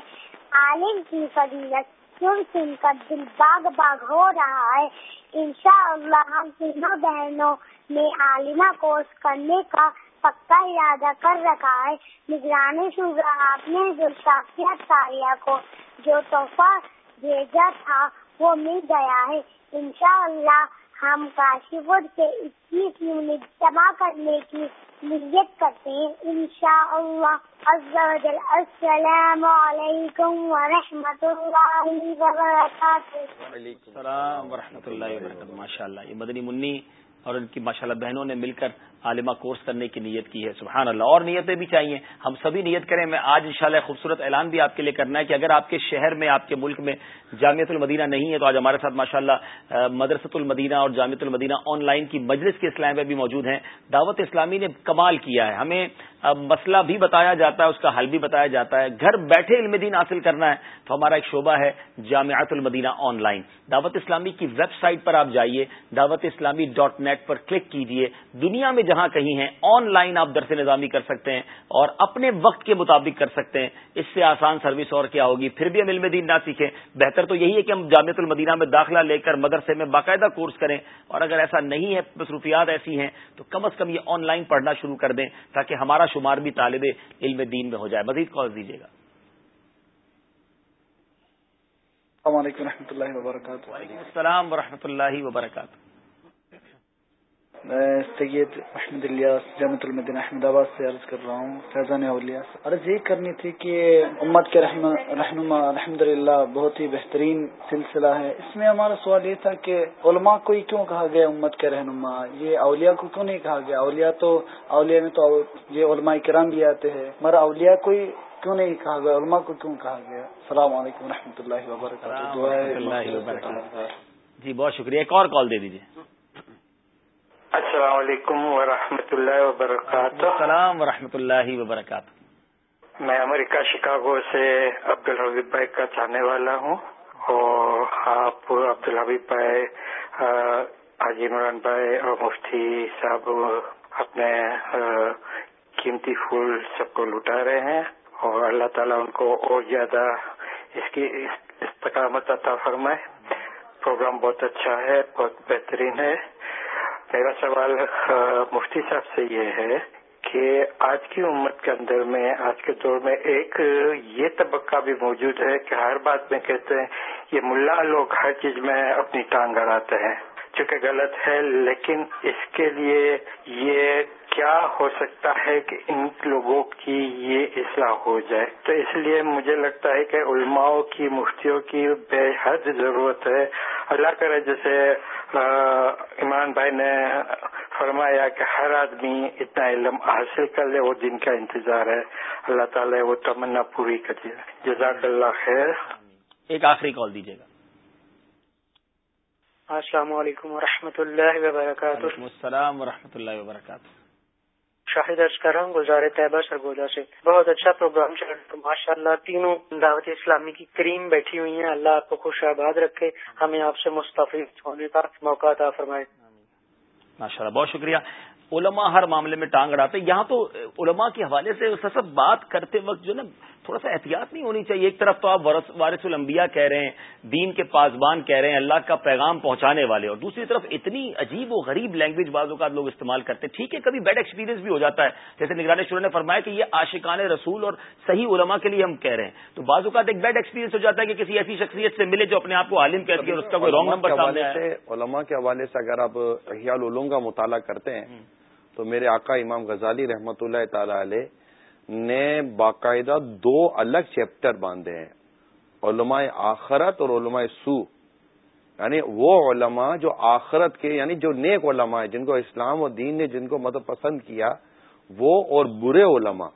عالم کی فضیلت، سن سن کر دل باغ باغ ہو رہا ہے۔ انشاء اللہ ہم تینوں بہنوں نے عالمہ کورس کرنے کا پکا ارادہ کر رکھا ہے۔ نگرانی شعبہ آپ نے جو شاخیت کاریہ کو، جو تحفہ بھیجا تھا، وہ مل گیا ہے۔ انشاءاللہ ہم کاشی پور سے اکیس یونٹ جمع کرنے کی نیت کرتے ہیں۔ انشاءاللہ عز و جل۔ السلام علیکم ورحمۃ اللہ وبرکاتہ۔ وعلیکم السلام ورحمۃ اللہ وبرکاتہ۔ ماشاء اللہ یہ مدنی منی اور ان کی ماشاءاللہ بہنوں نے مل کر عالمہ کورس کرنے کی نیت کی ہے، سبحان اللہ۔ اور نیتیں بھی چاہیے۔ ہم سبھی نیت کریں۔ میں آج انشاءاللہ خوبصورت اعلان بھی آپ کے لیے کرنا ہے کہ اگر آپ کے شہر میں، آپ کے ملک میں جامعت المدینہ نہیں ہے، تو آج ہمارے ساتھ ماشاء اللہ مدرسۃ المدینہ اور جامعت المدینہ آن لائن کی مجلس کے اسلام میں بھی موجود ہیں۔ دعوت اسلامی نے کمال کیا ہے۔ ہمیں مسئلہ بھی بتایا جاتا ہے، اس کا حل بھی بتایا جاتا ہے۔ گھر بیٹھے علم دین حاصل کرنا ہے، تو ہمارا ایک شعبہ ہے جامعت المدینہ آن لائن۔ دعوت اسلامی کی ویب سائٹ پر آپ جائیے، دعوت اسلامی ڈاٹ نیٹ پر کلک کیجیے۔ دنیا میں جہاں کہیں ہیں، آن لائن آپ درس نظامی کر سکتے ہیں اور اپنے وقت کے مطابق کر سکتے ہیں۔ اس سے آسان سروس اور کیا ہوگی؟ پھر بھی ہم علم دین نہ سیکھیں۔ بہتر تو یہی ہے کہ ہم جامعت المدینہ میں داخلہ لے کر مدرسے میں باقاعدہ کورس کریں۔ اور اگر ایسا نہیں ہے، مصروفیات ایسی ہیں، تو کم از کم یہ آن لائن پڑھنا شروع کر دیں تاکہ ہمارا شمار بھی طالب علم دین میں ہو جائے۔ مزید کال دیجیے گا۔ السلام علیکم و اللہ وبرکاتہ۔ وعلیکم السلام و اللہ وبرکاتہ۔ میں سید احمد الیاس جامع المدین احمد آباد سے عرض کر رہا ہوں فیضان الیاس عرض یہ کرنی تھی کہ امت کے رہنما الحمد للہ بہت ہی بہترین سلسلہ ہے۔ اس میں ہمارا سوال یہ تھا کہ علماء کو ہی کیوں کہا گیا امت کے رہنما؟ یہ اولیاء کو کیوں نہیں کہا گیا؟ اولیاء تو اولیاء میں تو یہ علماء کرام بھی آتے ہیں مگر اولیاء کو ہی کیوں نہیں کہا گیا؟ علماء کو کیوں کہا گیا؟ السلام علیکم و اللہ وبرکاتہ۔ جی بہت شکریہ۔ ایک اور کال دے دیجیے السلام علیکم ورحمۃ اللہ وبرکاتہ۔ السلام ورحمۃ اللہ وبرکاتہ۔ میں امریکہ شکاگو سے عبد الحبیب بھائی کا چاہنے والا ہوں اور آپ عبد الحبیب بھائی حاجی عمران بھائی اور مفتی صاحب اپنے قیمتی پھول سب کو لٹا رہے ہیں اور اللہ تعالیٰ ان کو اور زیادہ اس کی استقامت عطا فرمائے۔ پروگرام بہت اچھا ہے بہت بہترین ہے۔ میرا سوال مفتی صاحب سے یہ ہے کہ آج کی امت کے اندر میں، آج کے دور میں ایک، یہ طبقہ بھی موجود ہے کہ ہر بات میں کہتے ہیں، یہ ملا لوگ ہر چیز میں اپنی ٹانگ اڑاتے ہیں چونکہ غلط ہے، لیکن اس کے لیے یہ کیا ہو سکتا ہے کہ ان لوگوں کی یہ اصلاح ہو جائے؟ تو اس لیے مجھے لگتا ہے کہ علماؤں کی، مفتیوں کی بے حد ضرورت ہے اللہ کرے جیسے عمران بھائی نے فرمایا کہ ہر آدمی اتنا علم حاصل کر لے وہ دن کا انتظار ہے۔ اللہ تعالیٰ وہ تمنا پوری کر جزاک اللہ خیر۔ ایک آخری کال دیجیے گا۔ السلام علیکم ورحمۃ اللہ وبرکاتہ۔ السلام و اللہ وبرکاتہ۔ شاہد ارض کر رہا ہوں گزار طیبہ سرگودا سے۔ بہت اچھا پروگرام چل رہا ماشاء اللہ تینوں دعوت اسلامی کی کریم بیٹھی ہوئی ہیں۔ اللہ آپ کو خوش آباد رکھے۔ ہمیں آپ سے مستفید ہونے کا موقع عطا فرمائے۔ ماشاء اللہ بہت شکریہ۔ علماء ہر معاملے میں ٹانگ اڑاتے یہاں تو علماء کے حوالے سے سب بات کرتے وقت جو نا تھوڑا سا احتیاط نہیں ہونی چاہیے۔ ایک طرف تو آپ وارث الانبیاء کہہ رہے ہیں دین کے پاسبان کہہ رہے ہیں اللہ کا پیغام پہنچانے والے اور دوسری طرف اتنی عجیب و غریب لینگویج بعض اوقات لوگ استعمال کرتے ہیں۔ ٹھیک ہے کبھی بیڈ ایکسپیرینس بھی ہو جاتا ہے۔ جیسے نگران شروع نے فرمایا کہ یہ عاشقان رسول اور صحیح علماء کے لیے ہم کہہ رہے ہیں۔ تو بعض اوقات ایک بیڈ ایکسپیرینس ہو جاتا ہے کہ کسی ایسی شخصیت سے ملے جو اپنے آپ کو عالم کہتی ہے اور اس کا کوئی رانگ نمبر سے علماء کے حوالے سے اگر آپ احیال علوم کا مطالعہ کرتے ہیں تو میرے آقا امام غزالی رحمت اللہ تعالی علیہ نے باقاعدہ دو الگ چیپٹر باندھے ہیں، علماء آخرت اور علماء سو یعنی وہ علماء جو آخرت کے یعنی جو نیک علماء ہیں، جن کو اسلام اور دین نے جن کو مطلب پسند کیا، وہ اور برے علماء۔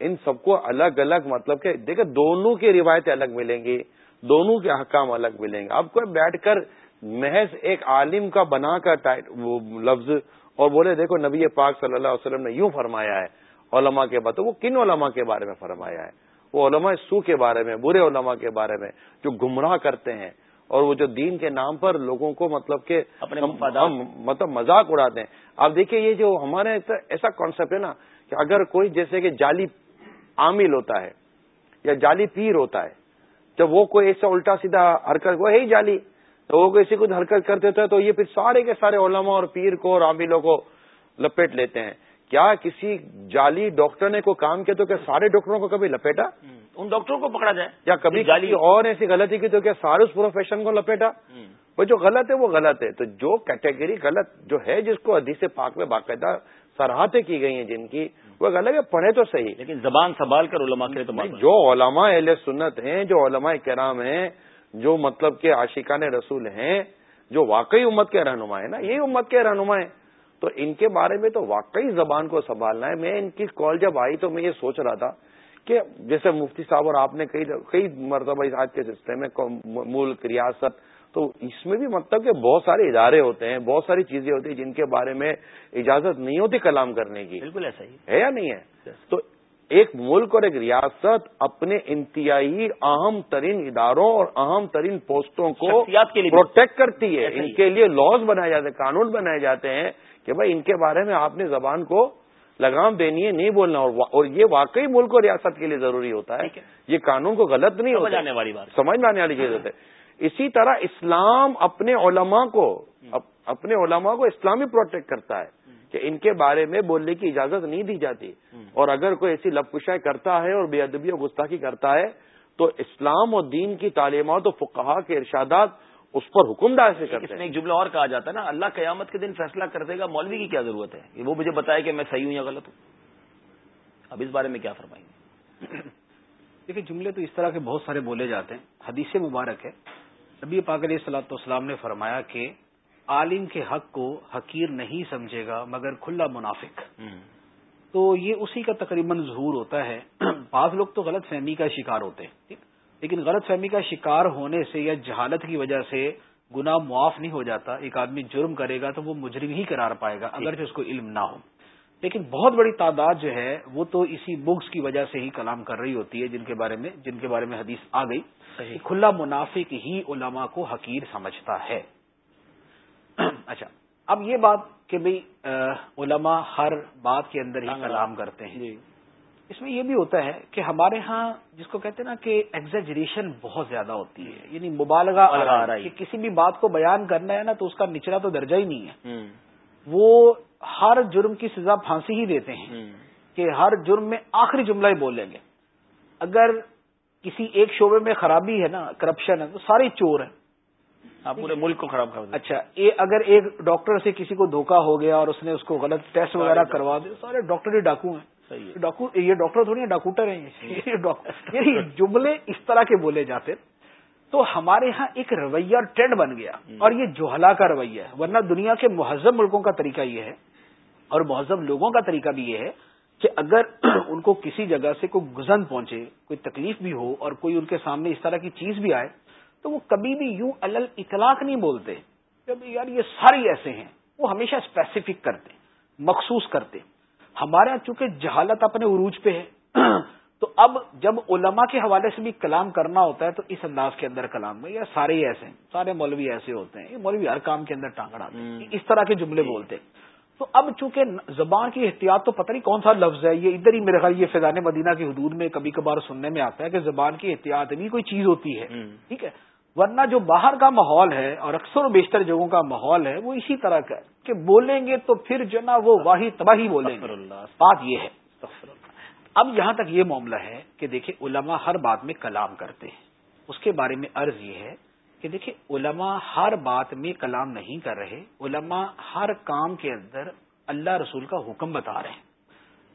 ان سب کو الگ الگ مطلب کہ، دیکھیں، دونوں کی روایتیں الگ ملیں گی، دونوں کے حکام الگ ملیں گے۔ اب کوئی بیٹھ کر محض ایک عالم کا بنا کر وہ لفظ اور بولے، دیکھو، نبی پاک صلی اللہ علیہ وسلم نے یوں فرمایا ہے علماء کے بات وہ کن علماء کے بارے میں فرمایا ہے؟ وہ علماء سو کے بارے میں برے علماء کے بارے میں جو گمراہ کرتے ہیں اور وہ جو دین کے نام پر لوگوں کو مطلب کہ اپنے مطلب مذاق اڑاتے ہیں۔ آپ دیکھیے یہ جو ہمارے ایسا کانسیپٹ ہے نا کہ اگر کوئی جیسے کہ جعلی عامل ہوتا ہے یا جعلی پیر ہوتا ہے جب وہ کوئی ایسا الٹا سیدھا حرکت وہ ہے ہی جعلی تو وہ کسی کو حرکت کر دیتا ہے تو یہ پھر سارے کے سارے علماء اور پیر کو اور عاملوں کو لپیٹ لیتے ہیں۔ کیا کسی جعلی ڈاکٹر نے کوئی کام کیا تو کیا سارے ڈاکٹروں کو کبھی لپیٹا؟ ان ڈاکٹروں کو پکڑا جائے۔ یا کبھی جالی اور ایسی غلطی کی تو کیا سارے اس پروفیشن کو لپیٹا؟ وہ جو غلط ہے وہ غلط ہے۔ تو جو کیٹیگری غلط جو ہے جس کو حدیث پاک میں باقاعدہ سرحدیں کی گئی ہیں جن کی وہ الگ ہے پڑھے تو صحیح۔ لیکن زبان سنبھال کر علماء کے تو جو علماء اہل سنت ہیں جو علماء کرام ہیں جو مطلب کہ عاشقان رسول ہیں جو واقعی امت کے رہنما ہے نا یہی امت کے رہنما ہے تو ان کے بارے میں تو واقعی زبان کو سنبھالنا ہے۔ میں ان کی کال جب آئی تو میں یہ سوچ رہا تھا کہ جیسے مفتی صاحب اور آپ نے کئی کئی مرتبہ آج کے سلسلے میں ملک ریاست تو اس میں بھی مطلب کہ بہت سارے ادارے ہوتے ہیں بہت ساری چیزیں ہوتی ہیں جن کے بارے میں اجازت نہیں ہوتی کلام کرنے کی۔ بالکل ایسا ہی۔ ہے یا نہیں ہے؟ تو ایک ملک اور ایک ریاست اپنے انتہائی اہم ترین اداروں اور اہم ترین پوسٹوں کو پروٹیکٹ کرتی ہے۔ ان کے لیے لاز بنائے جاتے ہیں قانون بنائے جاتے ہیں۔ کہ بھائی ان کے بارے میں آپ نے زبان کو لگام دینی ہے نہیں بولنا اور یہ واقعی ملک اور ریاست کے لیے ضروری ہوتا ہے۔ یہ قانون کو غلط نہیں ہوتا والی بات۔ سمجھ میں آنے والی چیز ہے۔ اسی طرح اسلام اپنے علماء کو اپنے علماء کو اسلامی پروٹیکٹ کرتا ہے کہ ان کے بارے میں بولنے کی اجازت نہیں دی جاتی۔ اور اگر کوئی ایسی لب کشائی کرتا ہے اور بے ادبی و گستاخی کرتا ہے تو اسلام اور دین کی تعلیمات و فقہا کے ارشادات اس پر حکم دار سے کرتے ہیں۔ ایک جملہ اور کہا جاتا ہے نا اللہ قیامت کے دن فیصلہ کر دے گا مولوی کی کیا ضرورت ہے؟ وہ مجھے بتائے کہ میں صحیح ہوں یا غلط ہوں۔ اب اس بارے میں کیا فرمائیں؟ گے دیکھیے جملے تو اس طرح کے بہت سارے بولے جاتے ہیں۔ حدیث مبارک ہے۔ نبی پاک علیہ صلاح والسلام نے فرمایا کہ عالم کے حق کو حقیر نہیں سمجھے گا مگر کھلا منافق۔ تو یہ اسی کا تقریباً ظہور ہوتا ہے۔ بعض لوگ تو غلط فہمی کا شکار ہوتے ہیں لیکن غلط فہمی کا شکار ہونے سے یا جہالت کی وجہ سے گناہ معاف نہیں ہو جاتا ایک آدمی جرم کرے گا تو وہ مجرم ہی قرار پائے گا اگرچہ اس کو علم نہ ہو۔ لیکن بہت بڑی تعداد جو ہے وہ تو اسی بکس کی وجہ سے ہی کلام کر رہی ہوتی ہے جن کے بارے میں جن کے بارے میں حدیث آ گئی کھلا منافق ہی علماء کو حقیر سمجھتا ہے۔ اچھا اب یہ بات کہ بھئی علماء ہر بات کے اندر ہی کلام کرتے ہیں۔ جی۔ اس میں یہ بھی ہوتا ہے کہ ہمارے ہاں جس کو کہتے ہیں نا کہ ایگزیجریشن بہت زیادہ ہوتی ہے۔ یعنی مبالغہ کہ کسی بھی بات کو بیان کرنا ہے نا تو اس کا نچلا تو درجہ ہی نہیں ہے۔ وہ ہر جرم کی سزا پھانسی ہی دیتے ہیں کہ ہر جرم میں آخری جملہ ہی بولیں گے اگر کسی ایک شعبے میں خرابی ہے نا کرپشن ہے تو سارے چور ہیں۔ پورے ملک کو خراب کر اچھا اگر ایک ڈاکٹر سے کسی کو دھوکا ہو گیا اور اس نے اس کو غلط ٹیسٹ وغیرہ کروا دیا سارے ڈاکٹر ہی ڈاکو ہیں۔ یہ ڈاکٹر تھوڑی ڈاکوٹر ہیں یعنی جملے اس طرح کے بولے جاتے تو ہمارے ہاں ایک رویہ ٹرینڈ بن گیا اور یہ جوہلا کا رویہ ہے۔ ورنہ دنیا کے مہذب ملکوں کا طریقہ یہ ہے اور مہذب لوگوں کا طریقہ بھی یہ ہے کہ اگر ان کو کسی جگہ سے کوئی گزن پہنچے کوئی تکلیف بھی ہو اور کوئی ان کے سامنے اس طرح کی چیز بھی آئے تو وہ کبھی بھی یوں الل اطلاق نہیں بولتے یار یہ سارے ایسے ہیں۔ وہ ہمیشہ اسپیسیفک کرتے مخصوص کرتے۔ ہمارے یہاں چونکہ جہالت اپنے عروج پہ ہے تو اب جب علماء کے حوالے سے بھی کلام کرنا ہوتا ہے تو اس انداز کے اندر کلام میں یا سارے ہی ایسے ہیں سارے مولوی ایسے ہوتے ہیں یہ مولوی ہر کام کے اندر ٹانگڑا اس طرح کے جملے بولتے تو اب چونکہ زبان کی احتیاط تو پتہ نہیں کون سا لفظ ہے یہ ادھر ہی میرے خیال یہ فیضان مدینہ کی حدود میں کبھی کبھار سننے میں آتا ہے کہ زبان کی احتیاط بھی کوئی چیز ہوتی ہے ٹھیک ہے۔ ورنہ جو باہر کا ماحول ہے اور اکثر و بیشتر جگہوں کا ماحول ہے وہ اسی طرح کا ہے کہ بولیں گے تو پھر جو نا وہ واہی تباہی بولیں گے۔ بات یہ ہے۔ اب یہاں تک یہ معاملہ ہے کہ دیکھیں علماء ہر بات میں کلام کرتے ہیں۔ اس کے بارے میں عرض یہ ہے کہ دیکھیں علماء ہر بات میں کلام نہیں کر رہے۔ علماء ہر کام کے اندر اللہ رسول کا حکم بتا رہے ہیں۔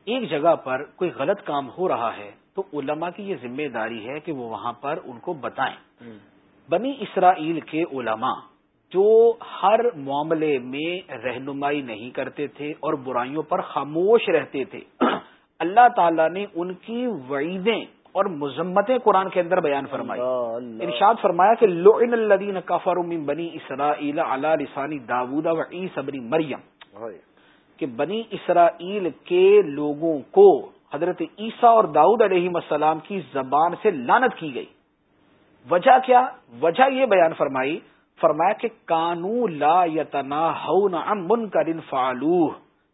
ایک جگہ پر کوئی غلط کام ہو رہا ہے تو علماء کی یہ ذمہ داری ہے کہ وہ وہاں پر ان کو بتائیں۔ بنی اسرائیل کے علماء جو ہر معاملے میں رہنمائی نہیں کرتے تھے اور برائیوں پر خاموش رہتے تھے اللہ تعالیٰ نے ان کی وعیدیں اور مذمتیں قرآن کے اندر بیان فرمائی۔ ارشاد فرمایا کہ لعن الذین کفروا من بنی اسرائیل علی لسانی داود و عیسی بن مریم۔ کہ بنی اسرائیل کے لوگوں کو حضرت عیسیٰ اور داؤد علیہ السلام کی زبان سے لانت کی گئی۔ وجہ کیا؟ وجہ یہ بیان فرمائی فرمایا کہ کانو لا یتنا من کرن فالو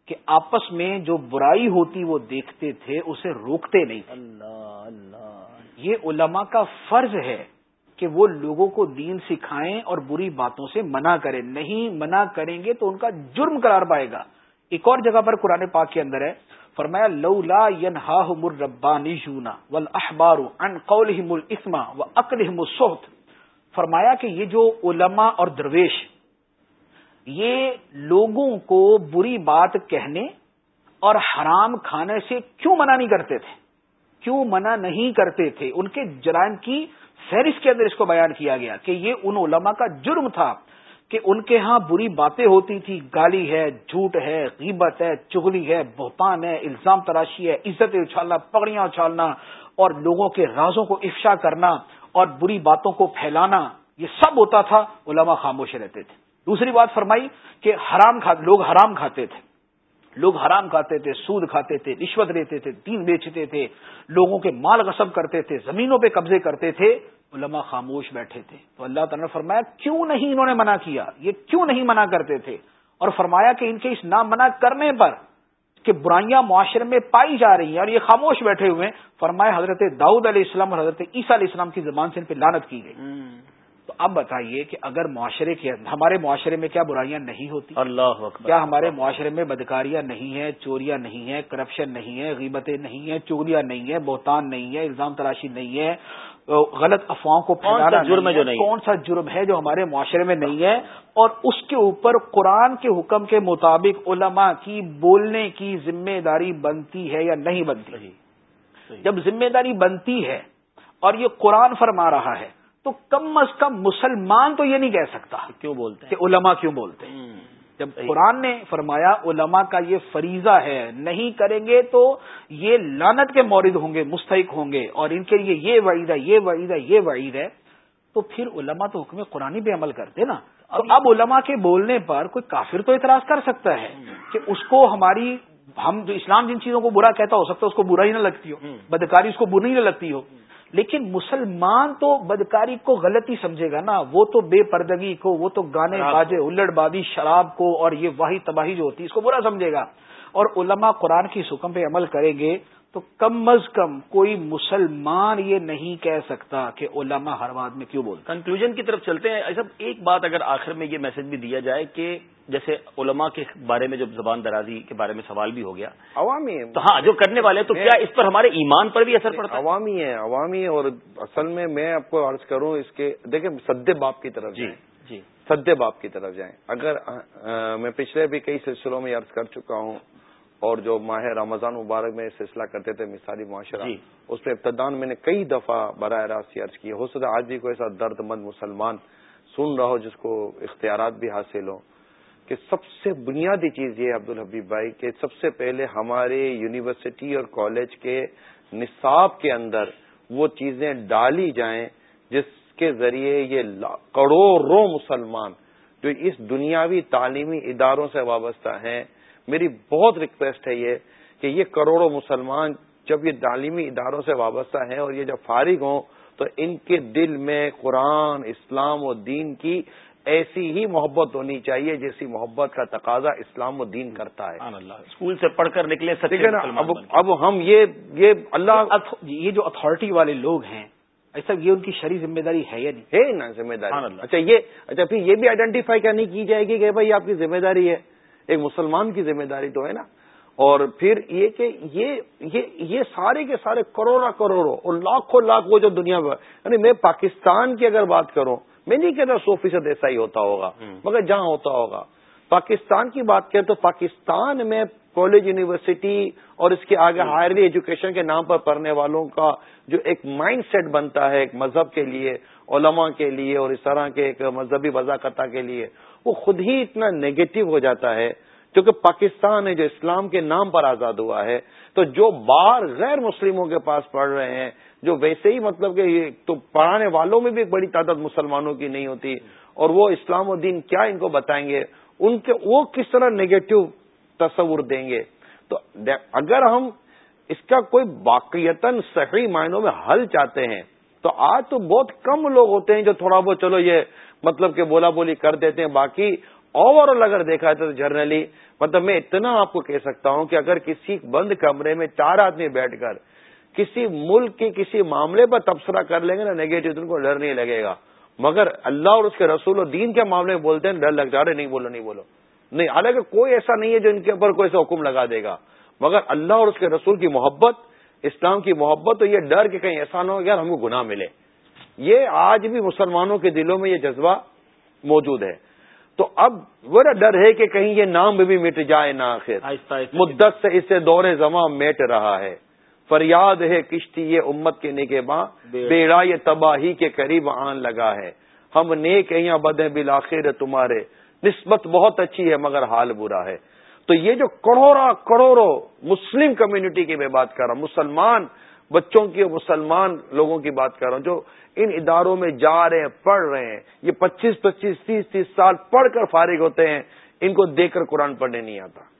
کہ آپس میں جو برائی ہوتی وہ دیکھتے تھے اسے روکتے نہیں اللہ اللہ۔ یہ علماء کا فرض ہے کہ وہ لوگوں کو دین سکھائیں اور بری باتوں سے منع کریں۔ نہیں منع کریں گے تو ان کا جرم قرار پائے گا۔ ایک اور جگہ پر قرآن پاک کے اندر ہے فرمایا، لولا ینہاہم الربانیون والاحبار عن قولہم الاسم واکلہم الصوت. فرمایا کہ یہ جو علماء اور درویش، یہ لوگوں کو بری بات کہنے اور حرام کھانے سے کیوں منع نہیں کرتے تھے؟ کیوں منع نہیں کرتے تھے؟ ان کے جرائم کی فہرست کے اندر اس کو بیان کیا گیا کہ یہ ان علماء کا جرم تھا۔ کہ ان کے ہاں بری باتیں ہوتی تھی، گالی ہے، جھوٹ ہے، غیبت ہے، چگلی ہے، بہتان ہے، الزام تراشی ہے، عزت اچھالنا، پگڑیاں اچھالنا اور لوگوں کے رازوں کو افشا کرنا اور بری باتوں کو پھیلانا، یہ سب ہوتا تھا، علماء خاموش رہتے تھے۔ دوسری بات فرمائی کہ حرام لوگ حرام کھاتے تھے۔ لوگ حرام کھاتے تھے، سود کھاتے تھے، رشوت لیتے تھے، دین بیچتے تھے، لوگوں کے مال غصب کرتے تھے، زمینوں پہ قبضے کرتے تھے۔ علماء خاموش بیٹھے تھے۔ تو اللہ تعالیٰ نے فرمایا کیوں نہیں انہوں نے منع کیا؟ یہ کیوں نہیں منع کرتے تھے؟ اور فرمایا کہ ان کے اس نام منع کرنے پر کہ برائیاں معاشرے میں پائی جا رہی ہیں اور یہ خاموش بیٹھے ہوئے فرمایا حضرت داؤد علیہ السلام اور حضرت عیسیٰ علیہ السلام کی زبان سے ان پہ لانت کی گئی۔ تو اب بتائیے کہ اگر معاشرے کے ہمارے معاشرے میں کیا برائیاں نہیں ہوتی؟ اللہ کیا ہمارے معاشرے میں بدکاریاں نہیں ہیں چوریاں نہیں ہیں کرپشن نہیں ہے غیبتیں نہیں ہیں چوریاں نہیں ہیں بہتان نہیں ہے الزام تراشی نہیں ہے؟ غلط افواہوں کو پھیلانا جرم جو نہیں؟ کون سا جرم ہے جو ہمارے معاشرے میں نہیں ہے؟ اور اس کے اوپر قرآن کے حکم کے مطابق علماء کی بولنے کی ذمہ داری بنتی ہے یا نہیں بنتی؟ جب ذمہ داری بنتی ہے اور یہ قرآن فرما رہا ہے تو کم از کم مسلمان تو یہ نہیں کہہ سکتا کیوں بولتے کہ علماء کیوں بولتے جب قرآن نے فرمایا علماء کا یہ فریضہ ہے نہیں کریں گے تو یہ لانت کے مورد ہوں گے مستحق ہوں گے اور ان کے لیے یہ وعید ہے یہ وعید ہے یہ وعید ہے۔ تو پھر علماء تو حکم قرآن پہ عمل کرتے نا۔ اب علماء کے بولنے پر کوئی کافر تو اعتراض کر سکتا ہے کہ اس کو ہماری ہم جو اسلام جن چیزوں کو برا کہتا ہو سکتا ہے اس کو برا ہی نہ لگتی ہو بدکاری اس کو بری نہ لگتی ہو۔ لیکن مسلمان تو بدکاری کو غلطی سمجھے گا نا۔ وہ تو بے پردگی کو وہ تو گانے باجے الڑ بازی شراب کو اور یہ واحد تباہی جو ہوتی ہے اس کو برا سمجھے گا۔ اور علماء قرآن کی حکم پہ عمل کریں گے تو کم از کم کوئی مسلمان یہ نہیں کہہ سکتا کہ علماء ہر بات میں کیوں بولتے کنکلوژن کی طرف چلتے ہیں۔ ایسا ایک بات اگر آخر میں یہ میسج بھی دیا جائے کہ جیسے علماء کے بارے میں جب زبان درازی کے بارے میں سوال بھی ہو گیا عوامی تو ہاں جو کرنے والے تو کیا اس پر ہمارے ایمان پر بھی اثر پڑتا ہے؟ عوامی ہے عوامی اور اصل میں میں آپ کو عرض کروں اس کے دیکھیں سدے باپ کی طرف جی جی۔ سدے باپ کی طرف جائیں۔ اگر میں پچھلے بھی کئی سلسلوں میں عرض کر چکا ہوں اور جو ماہ رمضان مبارک میں سلسلہ کرتے تھے مثالی معاشرہ جی۔ اس پہ ابتدان میں نے کئی دفعہ براہ راست عرض کی ہو سکتا آج بھی کوئی ایسا درد مند مسلمان سن رہا ہو جس کو اختیارات بھی حاصل ہوں۔ کہ سب سے بنیادی چیز یہ عبد الحبیب بھائی کہ سب سے پہلے ہمارے یونیورسٹی اور کالج کے نصاب کے اندر وہ چیزیں ڈالی جائیں جس کے ذریعے یہ کروڑوں مسلمان جو اس دنیاوی تعلیمی اداروں سے وابستہ ہیں، میری بہت ریکویسٹ ہے یہ کہ یہ کروڑوں مسلمان جب یہ تعلیمی اداروں سے وابستہ ہیں اور یہ جب فارغ ہوں تو ان کے دل میں قرآن، اسلام و دین کی ایسی ہی محبت ہونی چاہیے جیسی محبت کا تقاضا اسلام و دین کرتا ہے۔ اسکول سے پڑھ کر نکلے سکتے اب اب ہم یہ یہ اللہ یہ جو اتارٹی والے لوگ ہیں ایسا یہ ان کی شرح ذمہ داری ہے یا نہیں؟ ہے نا ذمہ داری۔ اچھا یہ اچھا پھر یہ بھی آئیڈینٹیفائی کرنی کی جائے گی کہ بھائی آپ کی ذمہ داری ہے۔ ایک مسلمان کی ذمہ داری تو ہے نا۔ اور پھر یہ کہ یہ یہ یہ سارے کے سارے کروڑا کروڑوں اور لاکھوں لاکھ وہ جو دنیا میں یعنی میں پاکستان کی اگر بات کروں میں نہیں کہتا سو فیصد ایسا ہی ہوتا ہوگا مگر جہاں ہوتا ہوگا۔ پاکستان کی بات کریں تو پاکستان میں کالج یونیورسٹی اور اس کے آگے ہائر ایجوکیشن کے نام پر پڑھنے والوں کا جو ایک مائنڈ سیٹ بنتا ہے ایک مذہب کے لیے علماء کے لیے اور اس طرح کے ایک مذہبی وضاقتہ کے لیے وہ خود ہی اتنا نیگیٹو ہو جاتا ہے۔ کیونکہ پاکستان ہے جو اسلام کے نام پر آزاد ہوا ہے تو جو بار غیر مسلموں کے پاس پڑھ رہے ہیں جو ویسے ہی مطلب کہ تو پڑھانے والوں میں بھی ایک بڑی تعداد مسلمانوں کی نہیں ہوتی اور وہ اسلام و دین کیا ان کو بتائیں گے؟ ان کے وہ کس طرح نیگیٹو تصور دیں گے؟ تو اگر ہم اس کا کوئی باقیتاً صحیح معنوں میں حل چاہتے ہیں، تو آج تو بہت کم لوگ ہوتے ہیں جو تھوڑا بہت چلو یہ مطلب کہ بولا بولی کر دیتے ہیں، باقی اوور آل اگر دیکھا جائے تو جرنلی مطلب میں اتنا آپ کو کہہ سکتا ہوں کہ اگر کسی بند کمرے میں چار آدمی بیٹھ کر کسی ملک کے کسی معاملے پر تبصرہ کر لیں گے نا نیگیٹو ان کو ڈر نہیں لگے گا۔ مگر اللہ اور اس کے رسول و دین کے معاملے میں بولتے ہیں ڈر لگ جا رہے نہیں بولو نہیں بولو۔ نہیں حالانکہ کوئی ایسا نہیں ہے جو ان کے اوپر کوئی ایسا حکم لگا دے گا۔ مگر اللہ اور اس کے رسول کی محبت اسلام کی محبت تو یہ ڈر کہ کہیں ایسا نہ ہو یار ہم کو گناہ ملے۔ یہ آج بھی مسلمانوں کے دلوں میں یہ جذبہ موجود ہے۔ تو اب بڑا ڈر ہے کہ کہیں یہ نام بھی مٹ جائے نہ آخر۔ مدت سے اسے دور زماں میٹ رہا ہے۔ فریاد ہے کشتی یہ امت کے نگے ماں بیڑا یہ تباہی کے قریب آن لگا ہے۔ ہم نیک ہیں بد ہیں بالآخر تمہارے۔ نسبت بہت اچھی ہے مگر حال برا ہے۔ تو یہ جو کروڑا کروڑوں مسلم کمیونٹی کی میں بات کر رہا ہوں مسلمان بچوں کی مسلمان لوگوں کی بات کر رہا ہوں جو ان اداروں میں جا رہے ہیں پڑھ رہے ہیں یہ پچیس پچیس تیس تیس سال پڑھ کر فارغ ہوتے ہیں ان کو دیکھ کر قرآن پڑھنے نہیں آتا۔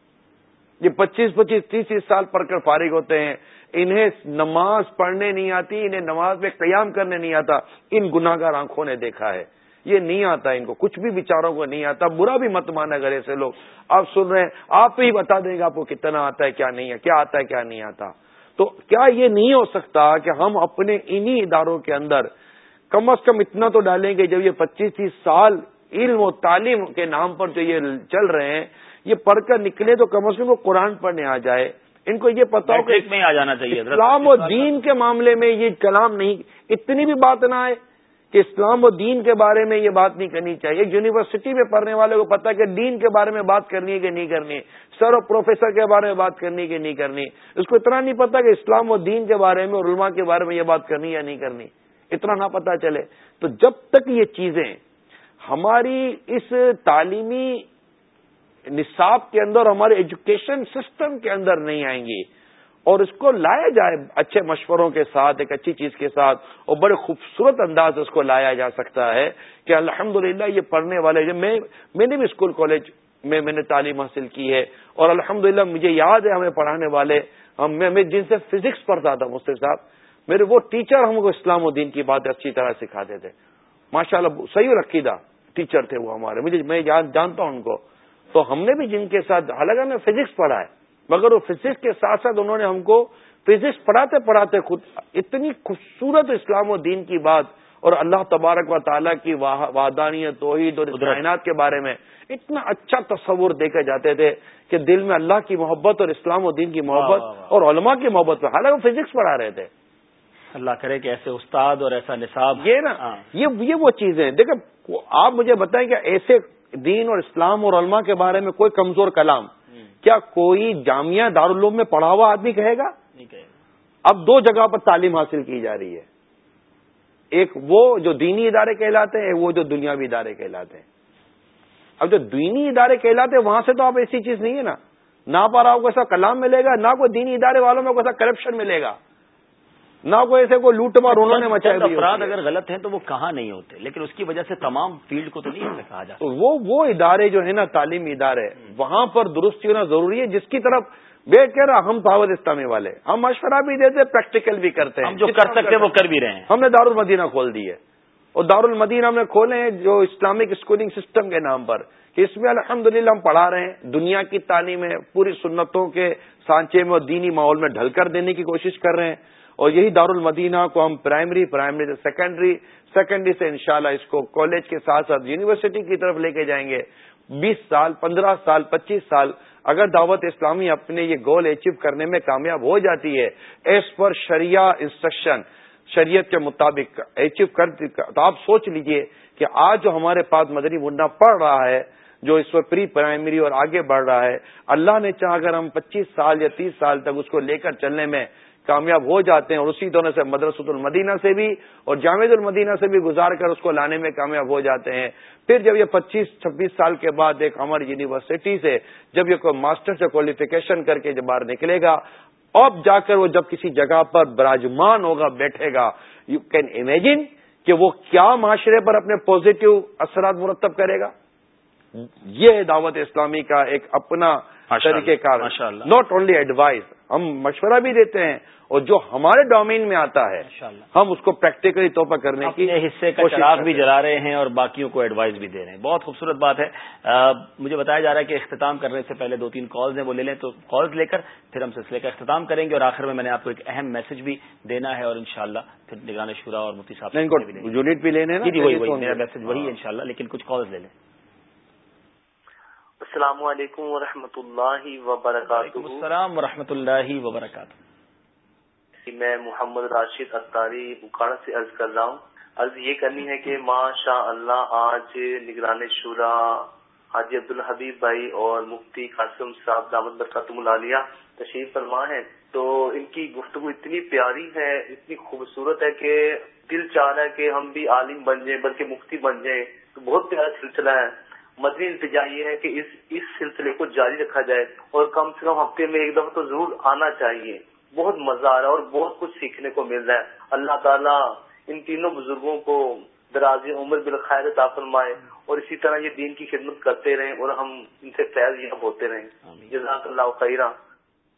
یہ پچیس پچیس تیس تیس سال پڑھ کر فارغ ہوتے ہیں، انہیں نماز پڑھنے نہیں آتی، انہیں نماز میں قیام کرنے نہیں آتا، ان گناگار آنکھوں نے دیکھا ہے۔ یہ نہیں آتا ان کو، کچھ بھی بچاروں کو نہیں آتا، برا بھی مت مانا گھر ایسے لوگ۔ آپ سن رہے ہیں، آپ ہی بتا دیں گے آپ کو کتنا آتا ہے، کیا نہیں ہے، کیا آتا ہے، کیا نہیں آتا۔ تو کیا یہ نہیں ہو سکتا کہ ہم اپنے انہی اداروں کے اندر کم از کم اتنا تو ڈالیں گے جب یہ پچیس تیس سال علم و تعلیم کے نام پر جو یہ چل رہے ہیں یہ پڑھ کر نکلے تو کم از کم وہ قرآن پڑھنے آ جائے۔ ان کو یہ پتا ہو کہ میں آ جانا چاہیے اسلام و دین کے معاملے میں یہ کلام نہیں اتنی بھی بات نہ آئے کہ اسلام و دین کے بارے میں یہ بات نہیں کرنی چاہیے۔ ایک یونیورسٹی میں پڑھنے والے کو پتا کہ دین کے بارے میں بات کرنی ہے کہ نہیں کرنی سر اور پروفیسر کے بارے میں بات کرنی کہ نہیں کرنی۔ اس کو اتنا نہیں پتا کہ اسلام و دین کے بارے میں اور علماء کے بارے میں یہ بات کرنی یا نہیں کرنی۔ اتنا نہ پتا چلے۔ تو جب تک یہ چیزیں ہماری اس تعلیمی نصاب کے اندر ہمارے ایجوکیشن سسٹم کے اندر نہیں آئیں گی۔ اور اس کو لایا جائے اچھے مشوروں کے ساتھ، ایک اچھی چیز کے ساتھ، اور بڑے خوبصورت انداز اس کو لایا جا سکتا ہے کہ الحمد یہ پڑھنے والے میں میں نے بھی اسکول کالج میں میں نے تعلیم حاصل کی ہے۔ اور الحمد مجھے یاد ہے ہمیں پڑھانے والے، ہم، میں جن سے فزکس پڑھتا تھا، مفتی صاحب، میرے وہ ٹیچر ہم کو اسلام الدین کی بات اچھی طرح سکھاتے تھے۔ ماشاء اللہ صحیح رکھی تھا ٹیچر تھے وہ ہمارے۔ مجھے، میں جانتا ہوں ان کو۔ تو ہم نے بھی جن کے ساتھ حالانکہ ہم نے فزکس پڑھا ہے مگر وہ فزکس کے ساتھ ساتھ انہوں نے ہم کو فزکس پڑھاتے پڑھاتے خود اتنی خوبصورت اسلام و دین کی بات اور اللہ تبارک و تعالیٰ کی وادانی توحید اور کائنات کے بارے میں اتنا اچھا تصور دیکھے جاتے تھے کہ دل میں اللہ کی محبت اور اسلام و دین کی محبت اور علماء کی محبت پہ حالانکہ وہ فزکس پڑھا رہے تھے۔ اللہ کرے کہ ایسے استاد اور ایسا نصاب۔ یہ نا ہاں۔ یہ وہ چیزیں دیکھیں آپ مجھے بتائیں کہ ایسے دین اور اسلام اور علماء کے بارے میں کوئی کمزور کلام کیا کوئی جامعہ دارالعلوم میں پڑھا ہوا آدمی کہے گا؟ اب دو جگہ پر تعلیم حاصل کی جا رہی ہے۔ ایک وہ جو دینی ادارے کہلاتے ہیں وہ جو دنیاوی ادارے کہلاتے ہیں۔ اب جو دینی ادارے کہلاتے ہیں وہاں سے تو آپ ایسی چیز نہیں ہے نا۔ نہ آپ کو ایسا کلام ملے گا نہ کوئی دینی ادارے والوں میں کوئی ایسا کرپشن ملے گا۔ نہ کوئی ایسے کوئی لوٹ مار انہوں نے مچائی افراد اگر غلط ہیں تو وہ کہاں نہیں ہوتے لیکن اس کی وجہ سے تمام فیلڈ کو تو نہیں کہا جاتا وہ وہ ادارے جو ہے نا تعلیمی ادارے وہاں پر درستی ہونا ضروری ہے۔ جس کی طرف بیٹھ کر ہم پاور اسلامی والے ہم مشورہ بھی دیتے پریکٹیکل بھی کرتے ہیں۔ جو کر سکتے وہ کر بھی رہے ہیں۔ ہم نے دارالمدینہ کھول دی ہے۔ اور دارالمدینہ ہم نے کھولے ہیں جو اسلامک اسکولنگ سسٹم کے نام پر کہ اس میں الحمد ہم پڑھا رہے ہیں۔ دنیا کی تعلیم ہے پوری سنتوں کے سانچے میں اور دینی ماحول میں ڈھل کر دینے کی کوشش کر رہے ہیں۔ اور یہی دارالمدینہ کو ہم پرائمری پرائمری سے سیکنڈری سیکنڈری سے انشاءاللہ اس کو کالج کے ساتھ ساتھ یونیورسٹی کی طرف لے کے جائیں گے۔ بیس سال، پندرہ سال، پچیس سال، اگر دعوت اسلامی اپنے یہ گول اچیو کرنے میں کامیاب ہو جاتی ہے ایز پر شریعہ انسٹرکشن شریعت کے مطابق اچیو کر تو آپ سوچ لیجیے کہ آج جو ہمارے پاس مدنی منڈا پڑھ رہا ہے، جو اس وقت پری پرائمری اور آگے بڑھ رہا ہے، اللہ نے چاہ اگر ہم پچیس سال یا تیس سال تک اس کو لے کر چلنے میں کامیاب ہو جاتے ہیں اور اسی طرح سے مدرسۃ المدینہ سے بھی اور جامع المدینہ سے بھی گزار کر اس کو لانے میں کامیاب ہو جاتے ہیں۔ پھر جب یہ پچیس چھبیس سال کے بعد ایک ہماری یونیورسٹی سے جب یہ کوئی ماسٹر سے کوالیفیکیشن کر کے جب باہر نکلے گا اب جا کر وہ جب کسی جگہ پر براجمان ہوگا بیٹھے گا۔ یو کین امیجن کہ وہ کیا معاشرے پر اپنے پازیٹو اثرات مرتب کرے گا۔ یہ دعوت اسلامی کا ایک اپنا طریقہ کار ناٹ اونلی ایڈوائز ہم مشورہ بھی دیتے ہیں اور جو ہمارے ڈومین میں آتا ہے ہم اس کو پریکٹیکلی طور پر کرنے کی حصے کا چراغ بھی جلا رہے ہیں اور باقیوں کو ایڈوائز بھی دے رہے ہیں۔ بہت خوبصورت بات ہے۔ مجھے بتایا جا رہا ہے کہ اختتام کرنے سے پہلے دو تین کالز ہیں وہ لے لیں تو کالز لے کر پھر ہم سلسلے کا اختتام کریں گے اور آخر میں میں نے آپ کو ایک اہم میسج بھی دینا ہے اور انشاءاللہ پھر نگران شورا اور مفتی صاحب یونٹ بھی لینے جی، جی، میرا میسج وہی ہے ان لیکن کچھ کالز لے لیں۔ السلام علیکم و اللہ وبرکاتہ۔ السلام و اللہ وبرکاتہ۔ میں محمد راشد اختاری بکاڑا سے کر رہا ہوں۔ عرض یہ کرنی ہے کہ ماں شاء اللہ آج نگران شورا حاجی عبد الحبیب بھائی اور مفتی قاسم صاحب دامد برکاتم العالیہ تشریف فرما ہے تو ان کی گفتگو اتنی پیاری ہے اتنی خوبصورت ہے کہ دل چاہ رہا ہے کہ ہم بھی عالم بن جائیں بلکہ مفتی بن جائیں۔ تو بہت پیارا سلسلہ ہے۔ مدنی التجا یہ ہے کہ اس اس سلسلے کو جاری رکھا جائے اور کم سے کم ہفتے میں ایک دفعہ تو ضرور آنا چاہیے۔ بہت مزہ آ رہا ہے اور بہت کچھ سیکھنے کو مل رہا ہے۔ اللہ تعالیٰ ان تینوں بزرگوں کو درازی عمر بالخیر عطا فرمائے اور اسی طرح یہ دین کی خدمت کرتے رہیں اور ہم ان سے فیض یاب ہوتے رہیں۔ جزاک اللہ خیرہ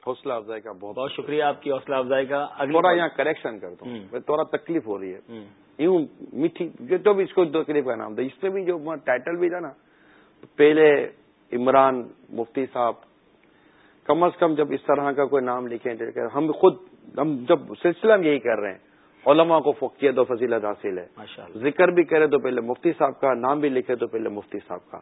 حوصلہ افزائی کا بہت بہت شکریہ آپ کی حوصلہ افزائی کا۔ تھوڑا یہاں کریکشن کرتا ہوں تھوڑا تکلیف ہو رہی ہے۔ یوں میٹھی جو بھی اس کو تکلیف کا نام تھا اس میں بھی جو ٹائٹل بھی تھا نا پہلے عمران مفتی صاحب، کم از کم جب اس طرح کا کوئی نام لکھیں، ہم خود، ہم جب سلسلہ میں یہی کر رہے ہیں علماء کو فوقیت و فضیلت حاصل ہے۔ ذکر بھی کرے تو پہلے مفتی صاحب کا نام بھی لکھے تو پہلے مفتی صاحب کا۔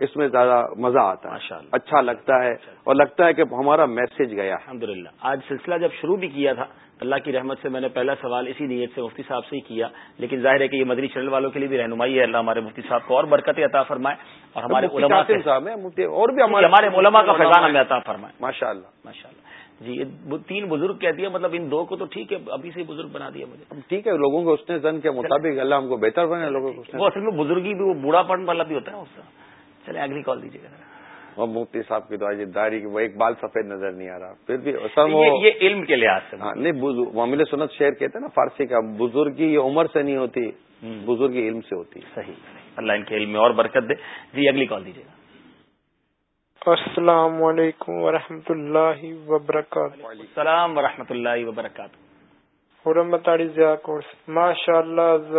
اس میں زیادہ مزہ آتا ہے۔ اچھا لگتا ہے اور لگتا ہے کہ ہمارا میسج گیا الحمد آج سلسلہ جب شروع بھی کیا تھا اللہ کی رحمت سے میں نے پہلا سوال اسی نیت سے مفتی صاحب سے ہی کیا لیکن ظاہر ہے کہ یہ مدری چینل والوں کے لیے بھی رہنمائی ہے۔ اللہ ہمارے مفتی صاحب کو اور برکت عطا فرمائے اور ہمارے علماء صاحب اور بھی ہمارے علماء کا خزانہ ہمیں عطا فرمائے۔ ماشاء اللہ ماشاء اللہ جی یہ تین بزرگ کہہ دیا مطلب ان دو کو تو ٹھیک ہے ابھی سے بزرگ بنا دیا مجھے۔ ٹھیک ہے لوگوں کو اس نے زن کے مطابق اللہ ہم کو بہتر بنے لوگوں کو اصل میں بزرگی بھی وہ بوڑھا پڑھنے والا بھی ہوتا ہے اس کا۔ چلے اگلی کال دیجیے گا۔ وہ مفتی صاحب کی آج داری وہ ایک بال سفید نظر نہیں آ رہا۔ پھر بھی یہ علم کے لحاظ سے۔ ہاں نہیں معاملے سنت شعر کہتے ہیں نا فارسی کا بزرگی یہ عمر سے نہیں ہوتی بزرگی علم سے ہوتی۔ صحیح۔ اللہ ان کے علم میں اور برکت دے۔ جی اگلی کال دیجیے گا۔ السلام علیکم ورحمۃ اللہ وبرکاتہ۔ السلام ورحمۃ اللہ وبرکاتہ۔ ماشاء اللہ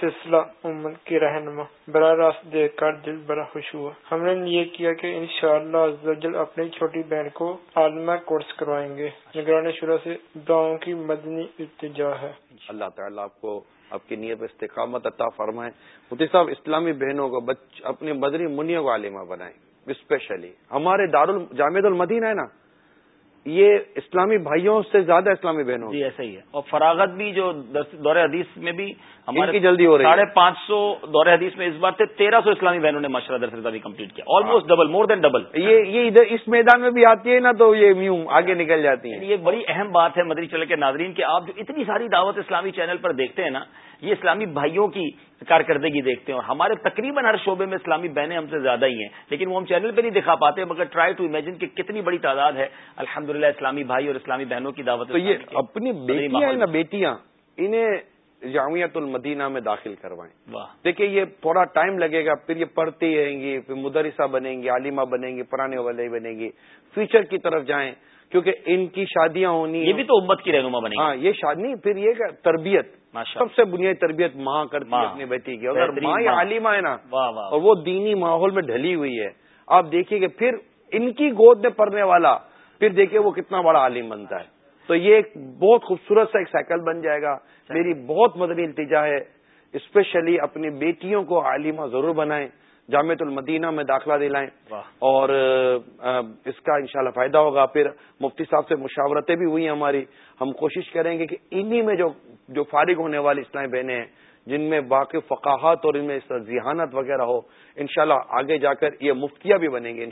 سلسلہ امت کی رہنما۔ براہ راست دیکھ کر دل بڑا خوش ہوا۔ ہم نے یہ کیا کہ ان شاء اللہ اپنی چھوٹی بہن کو عالمہ کورس کروائیں گے۔ نگران شورا سے دعاؤں کی مدنی ارتجا ہے۔ اللہ تعالیٰ آپ کو آپ کی نیت استقامت عطا فرمائے۔ مفتی صاحب اسلامی بہنوں کو اپنی مدنی منیوں کو عالمہ بنائیں۔ اسپیشلی ہمارے دار جامع المدینہ ہے نا یہ اسلامی بھائیوں سے زیادہ اسلامی بہنوں جی ایسا ہی ہے۔ اور فراغت بھی جو دور حدیث میں بھی ہمارے کی جلدی ہو رہی ساڑھے پانچ سو دور حدیث میں اس بار سے تیرہ سو اسلامی بہنوں نے ماشاء اللہ بھی کمپلیٹ کیا۔ Almost double more then double یہ یہ ادھر اس میدان میں بھی آتی ہے نا تو یہ یوں آگے نکل جاتی ہیں۔ یہ بڑی اہم بات ہے مدری چلے کے ناظرین کہ آپ جو اتنی ساری دعوت اسلامی چینل پر دیکھتے ہیں نا یہ اسلامی بھائیوں کی کارکردگی دیکھتے ہیں اور ہمارے تقریباً ہر شعبے میں اسلامی بہنیں ہم سے زیادہ ہی ہیں لیکن وہ ہم چینل پہ نہیں دکھا پاتے مگر ٹرائی ٹو امیجن کہ کتنی بڑی تعداد ہے الحمد اسلامی بھائی اور اسلامی بہنوں کی دعوت تو یہ اپنی بیٹیاں نا بیٹیاں انہیں جامعت المدینہ میں داخل کروائیں۔ دیکھیے یہ تھوڑا ٹائم لگے گا پھر یہ پڑھتی رہیں گی پھر مدرسہ بنیں گی عالمہ بنیں گی پرانے والے بنیں گی۔ فیوچر کی طرف جائیں کیونکہ ان کی شادیاں ہونی یہ بھی تو امت کی رہنما بنے ہاں یہ شادی پھر یہ تربیت۔ سب سے بنیادی تربیت ماں کرتی ہے اپنی بیٹی کی۔ اگر ماں یا عالمہ ہے نا اور وہ دینی ماحول میں ڈھلی ہوئی ہے آپ دیکھیے کہ پھر ان کی گود میں پڑنے والا پھر دیکھیے وہ کتنا بڑا عالم بنتا ہے۔ تو یہ ایک بہت خوبصورت سا ایک سائیکل بن جائے گا۔ میری بہت مدنی التجا ہے اسپیشلی اپنی بیٹیوں کو عالمہ ضرور بنائیں جامع المدینہ میں داخلہ دلائیں۔ اور اس کا انشاءاللہ فائدہ ہوگا۔ پھر مفتی صاحب سے مشاورتیں بھی ہوئی ہماری۔ ہم کوشش کریں گے کہ انہی میں جو جو فارغ ہونے والی اسلامی بہنیں ہیں جن میں باقی فقاہت اور ان میں ذہانت وغیرہ ہو انشاءاللہ آگے جا کر یہ مفتیاں بھی بنیں گے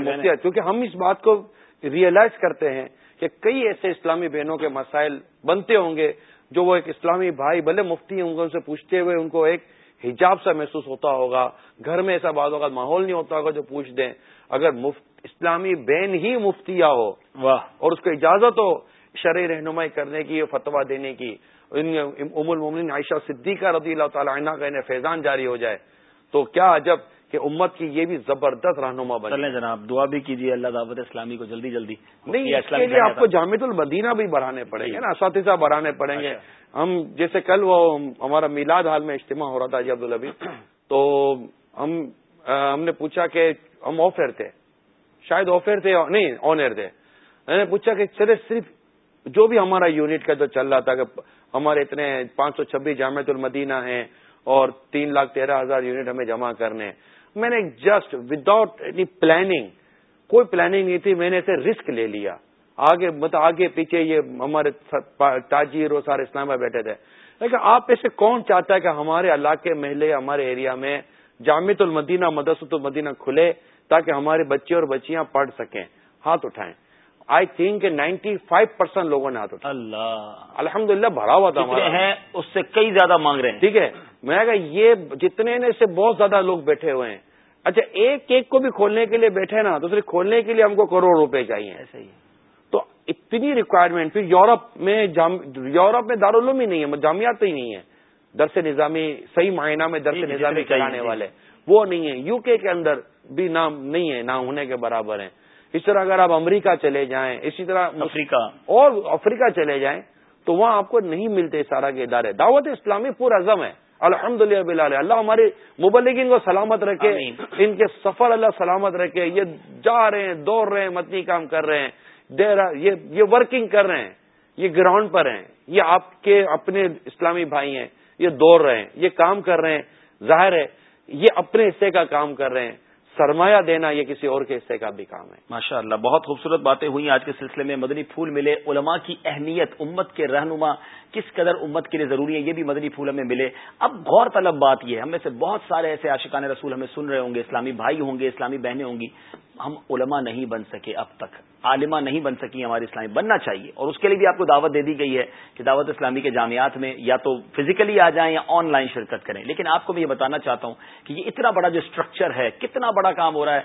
مفتیاں کیونکہ ہم اس بات کو ریئلائز کرتے ہیں کہ کئی ایسے اسلامی بہنوں کے مسائل بنتے ہوں گے جو وہ ایک اسلامی بھائی بھلے مفتی ہوں گے ان سے پوچھتے ہوئے ان کو ایک حجاب سا محسوس ہوتا ہوگا۔ گھر میں ایسا بعض اوقات ماحول نہیں ہوتا ہوگا جو پوچھ دیں۔ اگر مفت اسلامی بین ہی مفتیا ہو واہ۔ اور اس کو اجازت ہو شرع رہنمائی کرنے کی فتوا دینے کی۔ ام المومن عائشہ صدیقہ رضی اللہ تعالی عنہ کا انہیں فیضان جاری ہو جائے۔ تو کیا عجب کہ امت کی یہ بھی زبردست رہنما بنے جناب دعا بھی کیجیے اللہ دعوت اسلامی کو جلدی جلدی۔ نہیں اس کے لیے آپ کو جامع المدینہ بھی بڑھانے پڑیں گے نا اساتذہ بڑھانے پڑیں گے۔ ہم جیسے کل وہ ہمارا میلاد حال میں اجتماع ہو رہا تھا جی عبدالبی تو ہم ہم نے پوچھا کہ ہم آفر تھے شاید آفر تھے نہیں آنر تھے۔ میں نے پوچھا کہ چلے صرف جو بھی ہمارا یونٹ کا جو چل رہا تھا کہ ہمارے اتنے پانچ سو چھبیس جامع المدینہ ہیں اور تین لاکھ تیرہ ہزار یونٹ ہمیں جمع کرنے میں نے جسٹ وداؤٹ اینی پلاننگ کوئی پلاننگ نہیں تھی، میں نے اسے رسک لے لیا۔ آگے مطلب آگے پیچھے یہ ہمارے تاجر اور سارے اسلام میں بیٹھے تھے۔ لیکن آپ ایسے کون چاہتا ہے کہ ہمارے علاقے، محلے، ہمارے ایریا میں جامع المدینہ، مدرسۃ المدینہ کھلے تاکہ ہمارے بچے اور بچیاں پڑھ سکیں؟ ہاتھ اٹھائیں۔ I think ninety five percent لوگوں نے ہاتھ اٹھا اللہ۔ الحمد للہ بھرا ہوا تھا ہیں اس سے کئی زیادہ مانگ رہے ہیں۔ ٹھیک ہے۔ میں کہا یہ جتنے نے سے بہت زیادہ لوگ بیٹھے ہوئے ہیں۔ اچھا ایک کیک کو بھی کھولنے کے لیے بیٹھے نا تو صرف کھولنے کے لیے ہم کو کروڑ روپے چاہیے۔ ایسے ہی تو اتنی ریکوائرمنٹ پھر یورپ میں یورپ میں دارالعلوم ہی نہیں ہے جامعات ہی نہیں ہے۔ درس نظامی صحیح معائنہ میں درس نظامی چلانے والے۔ وہ نہیں ہے۔ یو کے اندر بھی نام نہیں ہے نہ ہونے کے برابر ہیں۔ اس طرح اگر آپ امریکہ چلے جائیں اسی طرح افریقہ۔ اور افریقہ چلے جائیں تو وہاں آپ کو نہیں ملتے سارا کے ادارے۔ دعوت اسلامی پور اعظم ہے۔ الحمد للہ اللہ ہمارے مبلگین کو سلامت رکھے۔ ان کے سفر اللہ سلامت رکھے۔ یہ جا رہے ہیں دوڑ رہے ہیں متنی کام کر رہے ہیں۔ یہ ورکنگ کر رہے ہیں۔ یہ گراؤنڈ پر ہیں۔ یہ آپ کے اپنے اسلامی بھائی ہیں۔ یہ دوڑ رہے ہیں۔ یہ کام کر رہے ہیں۔ ظاہر ہے یہ اپنے حصے کا کام کر رہے ہیں۔ سرمایہ دینا یہ کسی اور کے حصے کا بھی کام ہے۔ ماشاء اللہ بہت خوبصورت باتیں ہوئی آج کے سلسلے میں۔ مدنی پھول ملے، علماء کی اہمیت، امت کے رہنما، کس قدر امت کے لیے ضروری ہے، یہ بھی مدنی پھول ہمیں ملے۔ اب غور طلب بات یہ ہے ہمیں سے بہت سارے ایسے عاشقان رسول ہمیں سن رہے ہوں گے، اسلامی بھائی ہوں گے، اسلامی بہنیں ہوں گی۔ ہم علماء نہیں بن سکے اب تک۔ عالمہ نہیں بن سکی ہماری اسلامی۔ بننا چاہیے۔ اور اس کے لیے بھی آپ کو دعوت دے دی گئی ہے کہ دعوت اسلامی کے جامعات میں یا تو فزیکلی آ جائیں یا آن لائن شرکت کریں۔ لیکن آپ کو میں یہ بتانا چاہتا ہوں کہ یہ اتنا بڑا جو اسٹرکچر ہے، کتنا بڑا کام ہو رہا ہے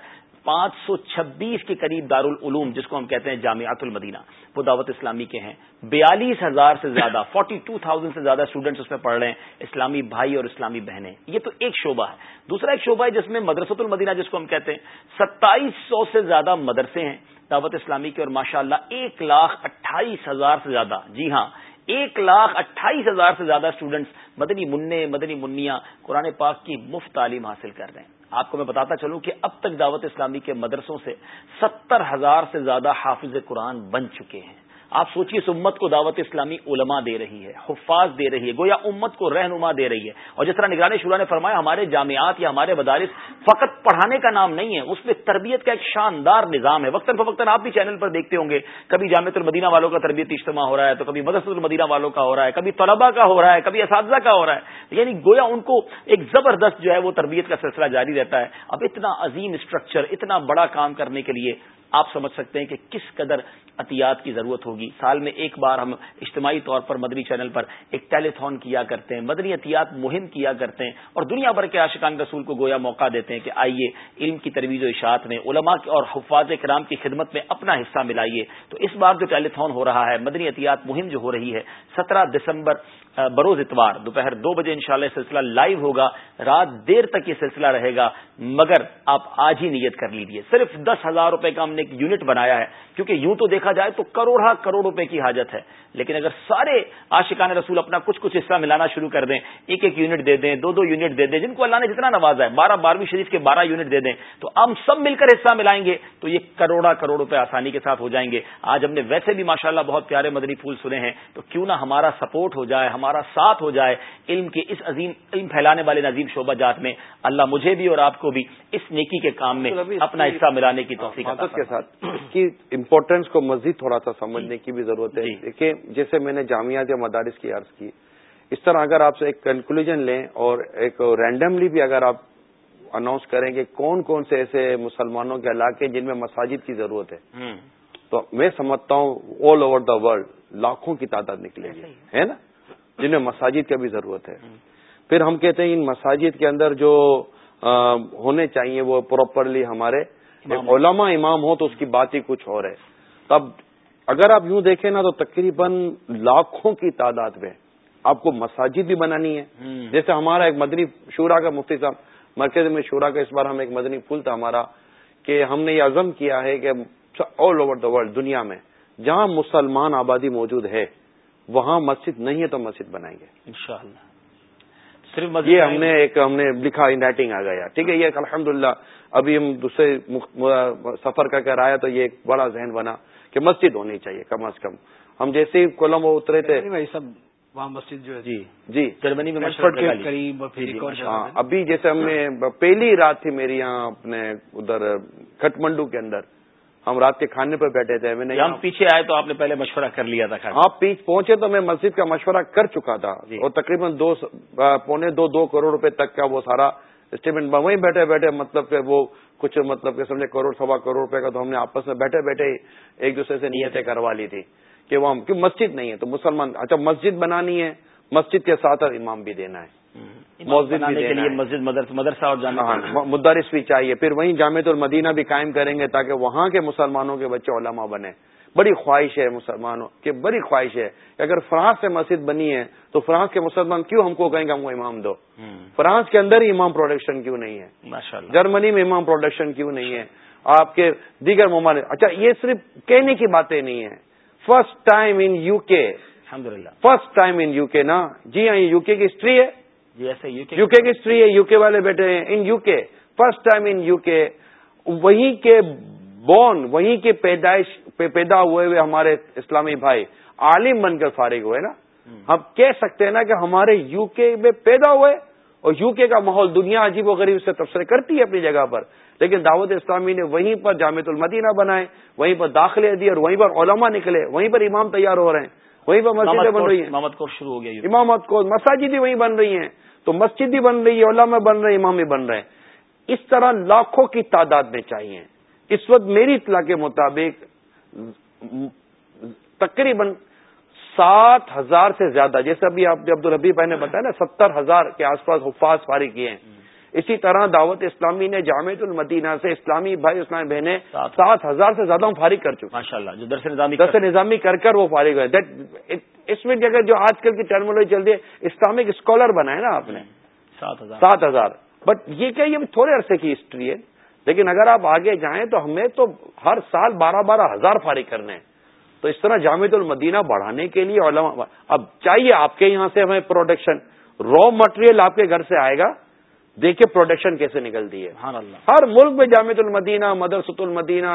پانچ سو چھبیس کے قریب دارالعلوم، جس کو ہم کہتے ہیں جامعات المدینہ، وہ دعوت اسلامی کے ہیں۔ بیالیس ہزار سے زیادہ فورٹی ٹو تھاؤزینڈ سے زیادہ اسٹوڈنٹس اس میں پڑھ رہے ہیں، اسلامی بھائی اور اسلامی بہنیں۔ یہ تو ایک شعبہ ہے۔ دوسرا ایک شعبہ ہے جس میں مدرسۃ المدینہ، جس کو ہم کہتے ہیں، ستائیس سو سے زیادہ مدرسے ہیں دعوت اسلامی کے، اور ماشاء اللہ ایک لاکھ اٹھائیس ہزار سے زیادہ۔ جی ہاں ایک لاکھ اٹھائیس ہزار سے زیادہ اسٹوڈنٹس مدنی منع، مدنی منیا قرآن پاک کی مفت تعلیم حاصل کر رہے ہیں۔ آپ کو میں بتاتا چلوں کہ اب تک دعوت اسلامی کے مدرسوں سے ستر ہزار سے زیادہ حافظ قرآن بن چکے ہیں۔ آپ سوچیے اس امت کو دعوت اسلامی علماء دے رہی ہے، حفاظ دے رہی ہے، گویا امت کو رہنما دے رہی ہے۔ اور جس طرح نگرانی شورا نے فرمایا، ہمارے جامعات یا ہمارے مدارس فقط پڑھانے کا نام نہیں ہے، اس میں تربیت کا ایک شاندار نظام ہے۔ وقتاً فوقتاً آپ بھی چینل پر دیکھتے ہوں گے، کبھی جامع المدینہ والوں کا تربیت اجتماع ہو رہا ہے، تو کبھی مدرسۃ المدینہ والوں کا ہو رہا ہے، کبھی طلبا کا ہو رہا ہے، کبھی اساتذہ کا ہو رہا ہے۔ یعنی گویا ان کو ایک زبردست جو ہے وہ تربیت کا سلسلہ جاری رہتا ہے۔ اب اتنا عظیم اسٹرکچر اتنا بڑا کام کرنے کے لیے آپ سمجھ سکتے ہیں کہ کس قدر عطیات کی ضرورت ہوگی۔ سال میں ایک بار ہم اجتماعی طور پر مدنی چینل پر ایک ٹیلی تھون کیا کرتے ہیں، مدنی عطیات مہم کیا کرتے ہیں اور دنیا بھر کے عاشقان رسول کو گویا موقع دیتے ہیں کہ آئیے علم کی ترویج و اشاعت میں، علماء اور حفاظ کرام کی خدمت میں اپنا حصہ ملائیے۔ تو اس بار جو ٹیلی تھون ہو رہا ہے، مدنی عطیات مہم جو ہو رہی ہے، سترہ دسمبر بروز اتوار، دوپہر دو بجے انشاءاللہ یہ سلسلہ لائیو ہوگا، رات دیر تک یہ سلسلہ رہے گا، مگر آپ آج ہی نیت کر لیجیے صرف دس ہزار روپے کا ہم نے ایک یونٹ بنایا ہے، کیونکہ یوں تو دیکھا جائے تو کروڑا کروڑ روپے کی حاجت ہے۔ لیکن اگر سارے عاشقان رسول اپنا کچھ کچھ حصہ ملانا شروع کر دیں، ایک ایک یونٹ دے دیں، دو دو یونٹ دے دیں، جن کو اللہ نے جتنا نوازا ہے، بارہ بارہویں شریف کے بارہ یونٹ دے دیں، تو ہم سب مل کر حصہ ملائیں گے، تو یہ کروڑا کروڑ روپے آسانی کے ساتھ ہو جائیں گے۔ آج ہم نے ویسے بھی ماشاءاللہ بہت پیارے مدنی پھول سنے ہیں، تو کیوں نہ ہمارا سپورٹ ہو جائے ہمارا ساتھ ہو جائے علم کے اس عظیم علم پھیلانے والے نظیم شعبہ جات میں اللہ مجھے بھی اور آپ کو بھی اس نیکی کے کام میں اپنا حصہ ملانے کی توفیق کے ساتھ کی امپورٹینس کو مزید تھوڑا سا سمجھنے کی بھی ضرورت ہے۔ جی۔ دیکھیں جیسے میں نے جامعات یا مدارس کی عرض کی اس طرح اگر آپ سے ایک کنکلوژن لیں اور ایک رینڈملی بھی اگر آپ اناؤنس کریں کہ کون کون سے ایسے مسلمانوں کے علاقے جن میں مساجد کی ضرورت ہے تو میں سمجھتا ہوں آل اوور دا ورلڈ لاکھوں کی تعداد نکلے گی ہے نا؟ جن میں مساجد کی بھی ضرورت ہے۔ پھر ہم کہتے ہیں ان مساجد کے اندر جو ہونے چاہیے وہ پراپرلی ہمارے علماء امام ہو تو اس کی بات ہی کچھ اور ہے۔ تب اگر آپ یوں دیکھیں نا تو تقریباً لاکھوں کی تعداد میں آپ کو مساجد بھی بنانی ہے۔ جیسے ہمارا ایک مدنی شورا کا مفتی صاحب مرکز میں شورا کا اس بار ہم ایک مدنی پھول تھا ہمارا کہ ہم نے یہ عزم کیا ہے کہ آل اوور دا ورلڈ دنیا میں جہاں مسلمان آبادی موجود ہے وہاں مسجد نہیں ہے تو مسجد بنائیں گے۔ انشاءاللہ۔ صرف یہ ہم نے ایک ہم نے لکھا ان رائٹنگ آ گیا۔ ٹھیک ہے یہ الحمد ابھی ہم دوسرے سفر کا کر آیا تو یہ ایک بڑا ذہن بنا کہ مسجد ہونی چاہیے کم از کم۔ ہم جیسے ہی کولمبو اترے تھے۔ سب وہاں مسجد جو ہے۔ جی جی۔ جرمنی میں قریب ہاں ابھی جیسے ہم نے پہلی رات تھی میری یہاں اپنے ادھر کٹمنڈو کے اندر۔ ہم رات کے کھانے پر بیٹھے تھے میں نے ہم پیچھے آئے تو آپ نے پہلے مشورہ کر لیا تھا آپ پیچھے پہنچے تو میں مسجد کا مشورہ کر چکا تھا جی۔ اور تقریباً دو پونے دو دو کروڑ روپے تک کا وہ سارا اسٹیٹمنٹ وہیں بیٹھے بیٹھے مطلب کہ وہ کچھ مطلب کہ سمجھے کروڑ سوا کروڑ روپے کا تو ہم نے آپس میں بیٹھے بیٹھے ایک دوسرے سے نیتیں کروا لی تھی کہ وہ ہم مسجد نہیں ہے تو مسلمان اچھا مسجد بنانی ہے مسجد کے ساتھ امام بھی دینا ہے مسجد کے لیے مسجد مدرسہ اور جامع ہاں مدرس بھی چاہیے۔ پھر وہیں جامع المدینہ بھی قائم کریں گے تاکہ وہاں کے مسلمانوں کے بچے علماء بنے۔ بڑی خواہش ہے مسلمانوں کی بڑی خواہش ہے۔ کہ اگر فرانس سے مسجد بنی ہے تو فرانس کے مسلمان کیوں ہم کو کہیں گے ہم کو امام دو؟ فرانس کے اندر ہی امام پروڈکشن کیوں نہیں ہے؟ جرمنی میں امام پروڈکشن کیوں نہیں ہے؟ آپ کے دیگر ممالک۔ اچھا یہ صرف کہنے کی باتیں نہیں ہیں۔ فرسٹ ٹائم ان یو کے الحمد للہ فرسٹ ٹائم ان یو کے نا۔ جی ہاں یہ یو کے کی ہسٹری ہے۔ یو کے کی ہسٹری ہے یو کے والے بیٹھے ہیں in U K first time in U K وہیں کے بون وہیں کے پیدائش پیدا ہوئے ہوئے ہمارے اسلامی بھائی عالم بن کر فارغ ہوئے نا؟ ہم۔ کہہ سکتے ہیں نا کہ ہمارے یو کے میں پیدا ہوئے اور یو کے کا ماحول دنیا عجیب و غریب سے تبصرے کرتی ہے اپنی جگہ پر لیکن دعوت اسلامی نے وہیں پر جامع المدینہ بنائے وہیں پر داخلے دیے اور وہیں پر علماء نکلے وہیں پر امام تیار ہو رہے ہیں وہیں پر مسجدیں بن رہی ہیں۔ امامت کو شروع ہو گیا امامت کو مساجد وہیں بن رہی ہیں۔ تو مسجد بھی بن رہی ہے علماء بن رہے ہیں امام بھی بن رہے ہیں۔ اس طرح لاکھوں کی تعداد میں چاہیے۔ اس وقت میری اطلاع کے مطابق تقریباً سات ہزار سے زیادہ جیسے ابھی آپ عبد الحبی بھائی نے بتایا نا ستر ہزار کے آس پاس حفاظ فارغ کیے ہیں۔ اسی طرح دعوت اسلامی نے جامع المدینہ سے اسلامی بھائی اسلامی بہنیں سات ہزار سے زیادہ فارغ کر چکے ماشاء اللہ جو درس نظامی درس نظامی کر کر وہ فارغ ہوئے۔ اس میں اگر جو آج کل کی ٹرمنالوجی چل رہی ہے اسلامک اسکالر بنائے نا آپ نے۔ سات ہزار۔ بٹ یہ کہ یہ تھوڑے عرصے کی ہسٹری ہے۔ لیکن اگر آپ آگے جائیں تو ہمیں تو ہر سال بارہ بارہ ہزار فارغ کرنے ہیں۔ تو اس طرح جامع المدینہ بڑھانے کے لیے علماء اب چاہیے آپ کے یہاں سے ہمیں پروڈکشن را مٹیریل آپ کے گھر سے آئے گا۔ دیکھیے پروڈکشن کیسے نکلتی ہے۔ ہر ملک میں جامع المدینہ مدرسۃ المدینہ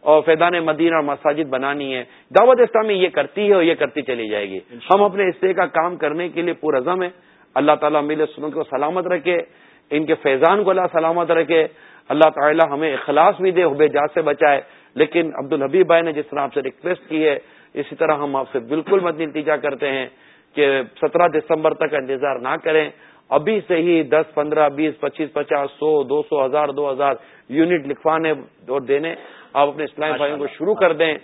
اور فیضان مدینہ اور مساجد بنانی ہے۔ دعوت اسلامی یہ کرتی ہے اور یہ کرتی چلی جائے گی۔ ہم اپنے حصے کا کام کرنے کے لیے پورزم ہے اللہ تعالیٰ میل سنوں کو سلامت رکھے ان کے فیضان کو اللہ سلامت رکھے۔ اللہ تعالیٰ ہمیں اخلاص بھی دے حب جات سے بچائے۔ لیکن عبد الحبیب بھائی نے جس طرح آپ سے ریکویسٹ کی ہے اسی طرح ہم آپ سے بالکل مد نتیجہ کرتے ہیں کہ سترہ دسمبر تک انتظار نہ کریں۔ ابھی سے ہی دس پندرہ بیس پچیس پچاس سو دو سو ہزار دو ہزار یونٹ لکھوانے اور دینے۔ آپ اپنے اسلام بھائیوں کو شروع کر دیں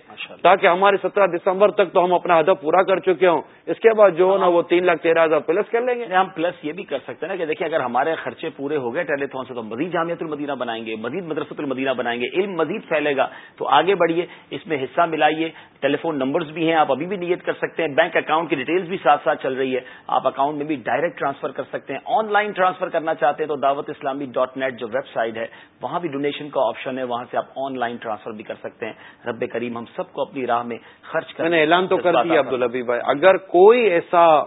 تاکہ ہمارے سترہ دسمبر تک تو ہم اپنا ہدف پورا کر چکے ہوں۔ اس کے بعد جو ہے نا وہ تین لاکھ تیرہ ہزار پلس کر لیں گے۔ ہم پلس یہ بھی کر سکتے ہیں نا کہ دیکھیں اگر ہمارے خرچے پورے ہو گئے ٹیلی تھون سے تو مزید جامعت المدینہ بنائیں گے مزید مدرسۃ المدینہ بنائیں گے علم مزید پھیلے گا۔ تو آگے بڑھیے اس میں حصہ ملائیے۔ ٹیلی فون نمبرز بھی ہیں آپ ابھی بھی نیت کر سکتے ہیں۔ بینک اکاؤنٹ کی ڈیٹیلز بھی ساتھ ساتھ چل رہی ہے۔ آپ اکاؤنٹ میں بھی ڈائریکٹ ٹرانسفر کر سکتے ہیں۔ آن لائن ٹرانسفر کرنا چاہتے ہیں تو دعوت اسلامی ڈاٹ نیٹ جو ویب سائٹ ہے وہاں بھی ڈونیشن کا آپشن ہے۔ وہاں سے آپ آن لائن ٹرانسفر بھی کر سکتے ہیں۔ رب کریم ہم سب کو اپنی راہ میں خرچ کر نے اعلان تو کر دیا عبدالحبی بھائی۔ اگر کوئی ایسا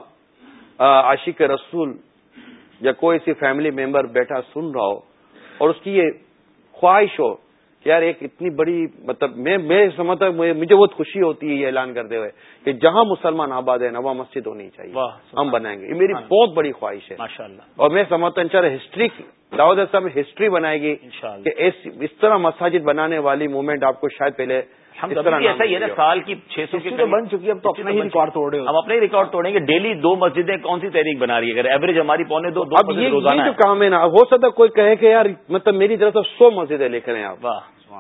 عاشق رسول یا کوئی ایسی فیملی ممبر بیٹھا سن رہا ہو اور اس کی یہ خواہش ہو یار ایک اتنی بڑی مطلب میں میں سمجھتا ہوں مجھے بہت خوشی ہوتی ہے یہ اعلان کرتے ہوئے کہ جہاں مسلمان آباد ہے نا وہاں مسجد ہونی چاہیے۔ ہم بنائیں گے۔ یہ میری بہت بڑی خواہش ہے۔ اور میں سمجھتا ہوں ان ہسٹری داود صاحب ہسٹری بنائے گی کہ اس طرح مساجد بنانے والی موومنٹ آپ کو شاید پہلے ایسا ہی ہے نا سال کی چھ سو کی بن چکی ہے اب تو اپنے ہی ریکارڈ توڑے ہم اپنے ہی ریکارڈ توڑیں گے۔ ڈیلی دو مسجدیں کون سی تحریک بنا رہی ہے؟ اگر ایوریج ہماری پونے دو اب یہ جو کام ہے نا ہو سکتا کوئی کہے کہ یار مطلب میری طرف سے سو مسجدیں لکھ رہے ہیں آپ۔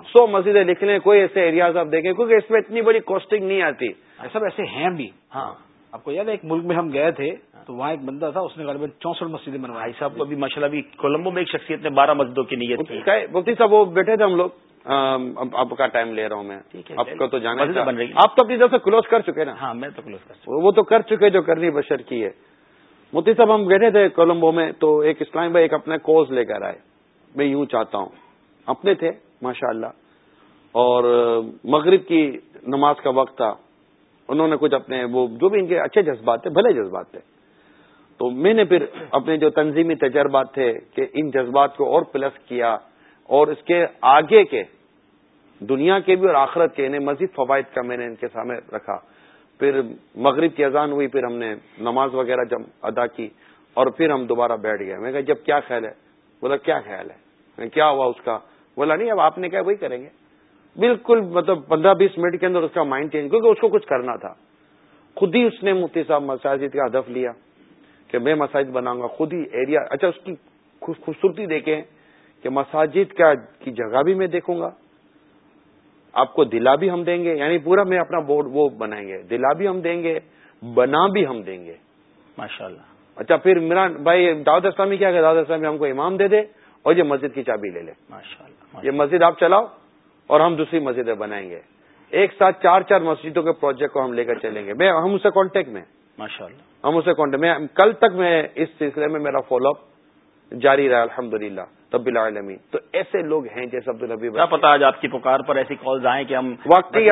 سو مسجدیں لکھ لیں کوئی ایسے ایریاز آپ دیکھیں کیونکہ اس میں اتنی بڑی کاسٹنگ نہیں آتی۔ سب ایسے ہیں بھی۔ ہاں۔ آپ کو یاد ہے ایک ملک میں ہم گئے تھے تو وہاں ایک بندہ تھا اس نے غالباً چونسٹھ مسجدیں بنوائی۔ صاحب کو ابھی ماشاء اللہ کولمبو میں ایک شخصیت نے بارہ مسجدوں کی نیت کی۔ مفتی صاحب وہ بیٹھے تھے ہم لوگ۔ آپ کا ٹائم لے رہا ہوں میں۔ آپ کو تو جانا آپ تو اپنی طرف سے کلوز کر چکے نا۔ ہاں میں تو کلوز کر چکا وہ تو کر چکے جو کرنی بشر کی ہے۔ مفتی صاحب ہم بیٹھے تھے کولمبو میں تو ایک اسلام بھائی ایک اپنا کوز لے کر آئے۔ میں یوں چاہتا ہوں۔ اپنے تھے ماشاء اللہ اور مغرب کی نماز کا وقت تھا۔ انہوں نے کچھ اپنے وہ جو بھی ان کے اچھے جذبات تھے بھلے جذبات تھے۔ تو میں نے پھر اپنے جو تنظیمی تجربات تھے کہ ان جذبات کو اور پلس کیا۔ اور اس کے آگے کے، دنیا کے بھی اور آخرت کے، انہیں مزید فوائد کا میں نے ان کے سامنے رکھا۔ پھر مغرب کی اذان ہوئی، پھر ہم نے نماز وغیرہ جب ادا کی اور پھر ہم دوبارہ بیٹھ گئے۔ میں کہا، جب کیا خیال ہے؟ بولا، کیا خیال ہے؟ کیا ہوا اس کا؟ بولا، نہیں، اب آپ نے کیا وہی کریں گے۔ بالکل مطلب پندرہ بیس منٹ کے اندر اس کا مائنڈ چینج، کیونکہ اس کو کچھ کرنا تھا۔ خود ہی اس نے مفتی صاحب مساجد کا ہدف لیا کہ میں مساجد بناؤں گا، خود ہی ایریا اچھا اس کی خوبصورتی دیکھیں۔ کہ مساجد کا کی جگہ بھی میں دیکھوں گا۔ آپ کو دلا بھی ہم دیں گے یعنی پورا میں اپنا بورڈ وہ بنائیں گے۔ دلا بھی ہم دیں گے بنا بھی ہم دیں گے۔ ماشاء اللہ اچھا پھر عمران بھائی دعوت اسلامی کیا کہ دعوت اسلامی ہم کو امام دے دے اور یہ مسجد کی چابی لے لے۔ ماشاء اللہ یہ مسجد آپ چلاؤ اور ہم دوسری مسجدیں بنائیں گے۔ ایک ساتھ چار چار مسجدوں کے پروجیکٹ کو ہم لے کر چلیں گے۔ میں ہم اسے کانٹیکٹ میں۔ ماشاء اللہ ہم اسے کانٹیکٹ میں کل تک میں اس سلسلے میں میرا فالو اپ جاری رہا الحمد تب العالمین۔ تو ایسے لوگ ہیں جیسے عبد الحبی کیا پتا آج آپ کی پکار پر ایسی کالز آئیں کہ ہم واقعی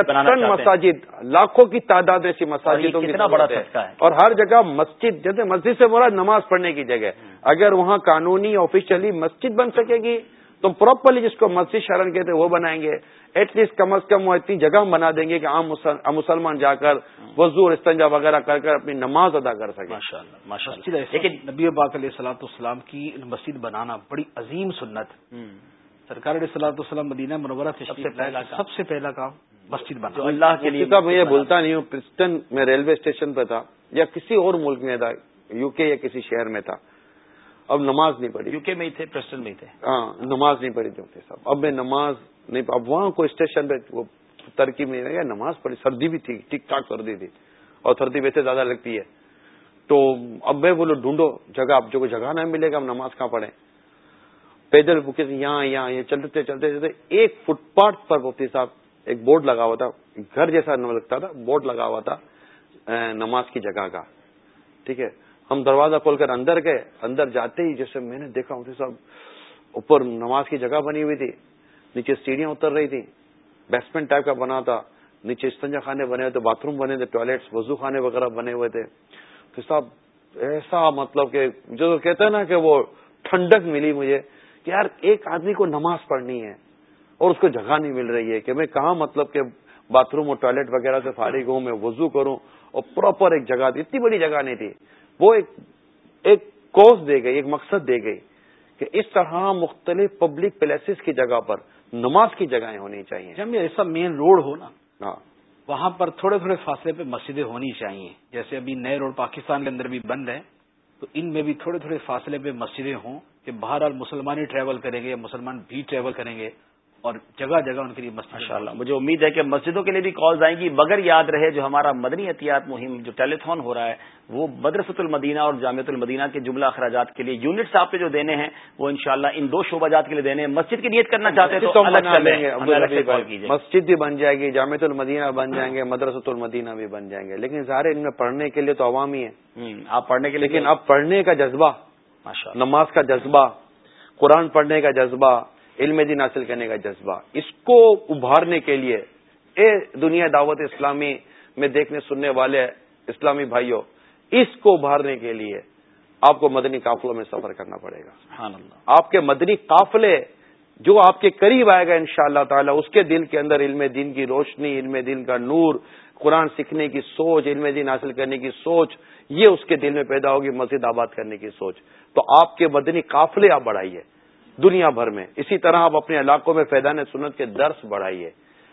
مساجد لاکھوں کی تعداد ایسی مساجدوں کتنا بڑا ہے۔ اور ہر جگہ مسجد جیسے مسجد سے بولا نماز پڑھنے کی جگہ۔ اگر وہاں قانونی آفیشلی مسجد بن سکے گی تو پراپرلی جس کو مسجد شرن کہتے وہ بنائیں گے۔ ایٹ لیسٹ کم از کم وہ اتنی جگہ بنا دیں گے کہ عام مسلمان جا کر وضو اور استنجا وغیرہ کر کر اپنی نماز ادا کر سکے لیکن نبی باق علیہ السلاۃ السلام کی مسجد بنانا بڑی عظیم سنت۔ سرکار علیہ السلاۃ السلام مدینہ منورہ سب سے پہلا کام۔ مسجد بنا اللہ کے لیے میں یہ بولتا نہیں ہوں پرسٹن میں ریلوے اسٹیشن پہ تھا یا کسی اور ملک میں تھا یو کے یا کسی شہر میں تھا۔ اب نماز نہیں پڑھی۔ یو کے میں تھے پرسٹن میں تھے۔ ہاں نماز نہیں پڑھی تھے صاحب اب میں نماز نہیں، اب وہاں کوئی اسٹیشن پہ وہ ترکی میں یا نماز پڑھی، سردی بھی تھی، ٹھیک ٹھاک سردی تھی، اور سردی ویسے زیادہ لگتی ہے۔ تو اب میں بولو ڈھونڈو جگہ، اب جو جگہ نہ ملے گا اب نماز کہاں پڑھیں؟ پیدل بکے یہاں یہاں یہ چلتے چلتے چلتے، ایک فٹ پاتھ پر مفتی صاحب ایک بورڈ لگا ہوا تھا، گھر جیسا لگتا تھا، بورڈ لگا ہوا تھا نماز کی جگہ کا۔ ٹھیک ہے، ہم دروازہ کھول کر اندر گئے، اندر جاتے ہی جیسے میں نے دیکھا، مفتی صاحب، اوپر نماز کی جگہ بنی ہوئی تھی۔ نیچے سیڑھیاں اتر رہی تھی بیسمنٹ ٹائپ کا بنا تھا۔ نیچے استنجا خانے بنے ہوئے تھے باتھ روم بنے تھے ٹوائلٹس وضو خانے وغیرہ بنے ہوئے تھے۔ تو صاحب، ایسا مطلب کہ جو کہتے ہیں نا کہ وہ ٹھنڈک ملی مجھے کہ یار ایک آدمی کو نماز پڑھنی ہے اور اس کو جگہ نہیں مل رہی ہے کہ میں کہاں مطلب کہ باتھ روم اور ٹوائلٹ وغیرہ سے فارغ ہوں، میں وضو کروں اور پراپر ایک جگہ تھی اتنی بڑی جگہ نہیں تھی۔ وہ ایک ایک کوز دے گئی، ایک مقصد دے گئی کہ اس طرح مختلف پبلک پلیسز کی جگہ پر نماز کی جگہیں ہونی چاہیے۔ جب ایسا مین روڈ ہو نا ہاں۔ وہاں پر تھوڑے تھوڑے فاصلے پہ مسجدیں ہونی چاہیے۔ جیسے ابھی نئے روڈ پاکستان کے اندر بھی بند ہے تو ان میں بھی تھوڑے تھوڑے فاصلے پہ مسجدیں ہوں کہ بہرحال مسلمان ہی ٹریول کریں گے مسلمان بھی ٹریول کریں گے۔ اور جگہ جگہ ان کے لیے ماشاء اللہ مجھے امید ہے کہ مسجدوں کے لیے بھی کالز آئیں گی مگر یاد رہے جو ہمارا مدنی احتیاط مہم جو ٹیلی تھون ہو رہا ہے وہ مدرسۃ المدینہ اور جامعۃ المدینہ کے جملہ اخراجات کے لیے یونٹس آپ پہ جو دینے ہیں وہ انشاءاللہ ان دو شعبہ جات کے لیے دینے ہیں۔ مسجد کی نیت کرنا چاہتے ہیں تو مسجد بھی بن جائے گی جامعۃ المدینہ بن جائیں گے مدرسۃ المدینہ بھی بن جائیں گے۔ لیکن ظاہر ان میں پڑھنے کے لیے تو عوام ہی ہے آپ پڑھنے کے لیے لیکن اب پڑھنے کا جذبہ نماز کا جذبہ قرآن پڑھنے کا جذبہ علم دین حاصل کرنے کا جذبہ۔ اس کو ابھارنے کے لیے اے دنیا دعوت اسلامی میں دیکھنے سننے والے اسلامی بھائیوں اس کو ابھارنے کے لیے آپ کو مدنی قافلوں میں سفر کرنا پڑے گا۔ آپ کے مدنی قافلے جو آپ کے قریب آئے گا ان شاء اللہ تعالی اس کے دل کے اندر علم دین کی روشنی علم دین کا نور قرآن سیکھنے کی سوچ علم دین حاصل کرنے کی سوچ یہ اس کے دل میں پیدا ہوگی مسجد آباد کرنے کی سوچ۔ تو آپ کے مدنی قافلے آپ بڑھائیے۔ دنیا بھر میں۔ اسی طرح آپ اپنے علاقوں میں فیضان سنت کے درس بڑھائیے۔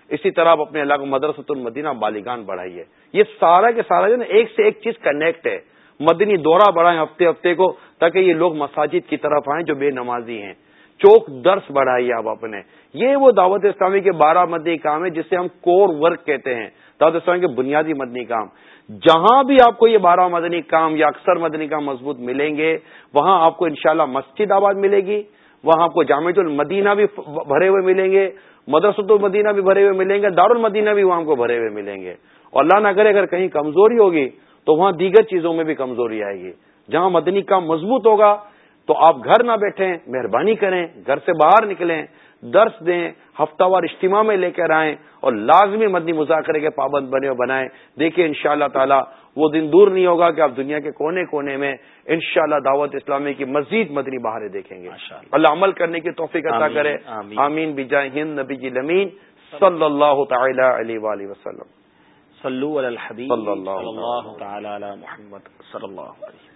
اسی طرح آپ اپنے علاقوں مدرسۃ المدینہ بالیگان بڑھائیے۔ یہ سارا کے سارا جو نا، ایک سے ایک چیز کنیکٹ ہے۔ مدنی دورہ بڑھائیں ہفتے ہفتے کو تاکہ یہ لوگ مساجد کی طرف آئیں جو بے نمازی ہیں۔ چوک درس بڑھائیے آپ اپنے۔ یہ وہ دعوت اسلامی کے بارہ مدنی کام ہے جسے ہم کور ورک کہتے ہیں۔ دعوت اسلامی کے بنیادی مدنی کام۔ جہاں بھی آپ کو یہ بارہ مدنی کام یا اکثر مدنی کام مضبوط ملیں گے، وہاں آپ کو انشاءاللہ مسجد آباد ملے گی۔ وہاں آپ کو جامع المدینہ بھی بھرے ہوئے ملیں گے، مدرسۃ المدینہ بھی بھرے ہوئے ملیں گے دار المدینہ بھی وہاں کو بھرے ہوئے ملیں گے۔ اور اللہ نہ کرے اگر کہیں کمزوری ہوگی تو وہاں دیگر چیزوں میں بھی کمزوری آئے گی۔ جہاں مدنی کام مضبوط ہوگا تو آپ گھر نہ بیٹھیں، مہربانی کریں، گھر سے باہر نکلیں۔ درس دیں ہفتہ وار اجتماع میں لے کر آئیں اور لازمی مدنی مذاکرے کے پابند بنے اور بنائیں۔ دیکھیے ان شاء اللہ تعالیٰ وہ دن دور نہیں ہوگا کہ آپ دنیا کے کونے کونے میں انشاءاللہ دعوت اسلامی کی مزید مدنی بہاریں دیکھیں گے۔ اللہ عمل کرنے کی توفیق عطا کرے۔ آمین۔ بجائے ہند نبی جی لمین۔ صلی اللہ تعالی علیہ وآلہ وسلم۔ صلو علی الحبیب۔ صلی اللہ تعالی علی محمد صلی اللہ علیہ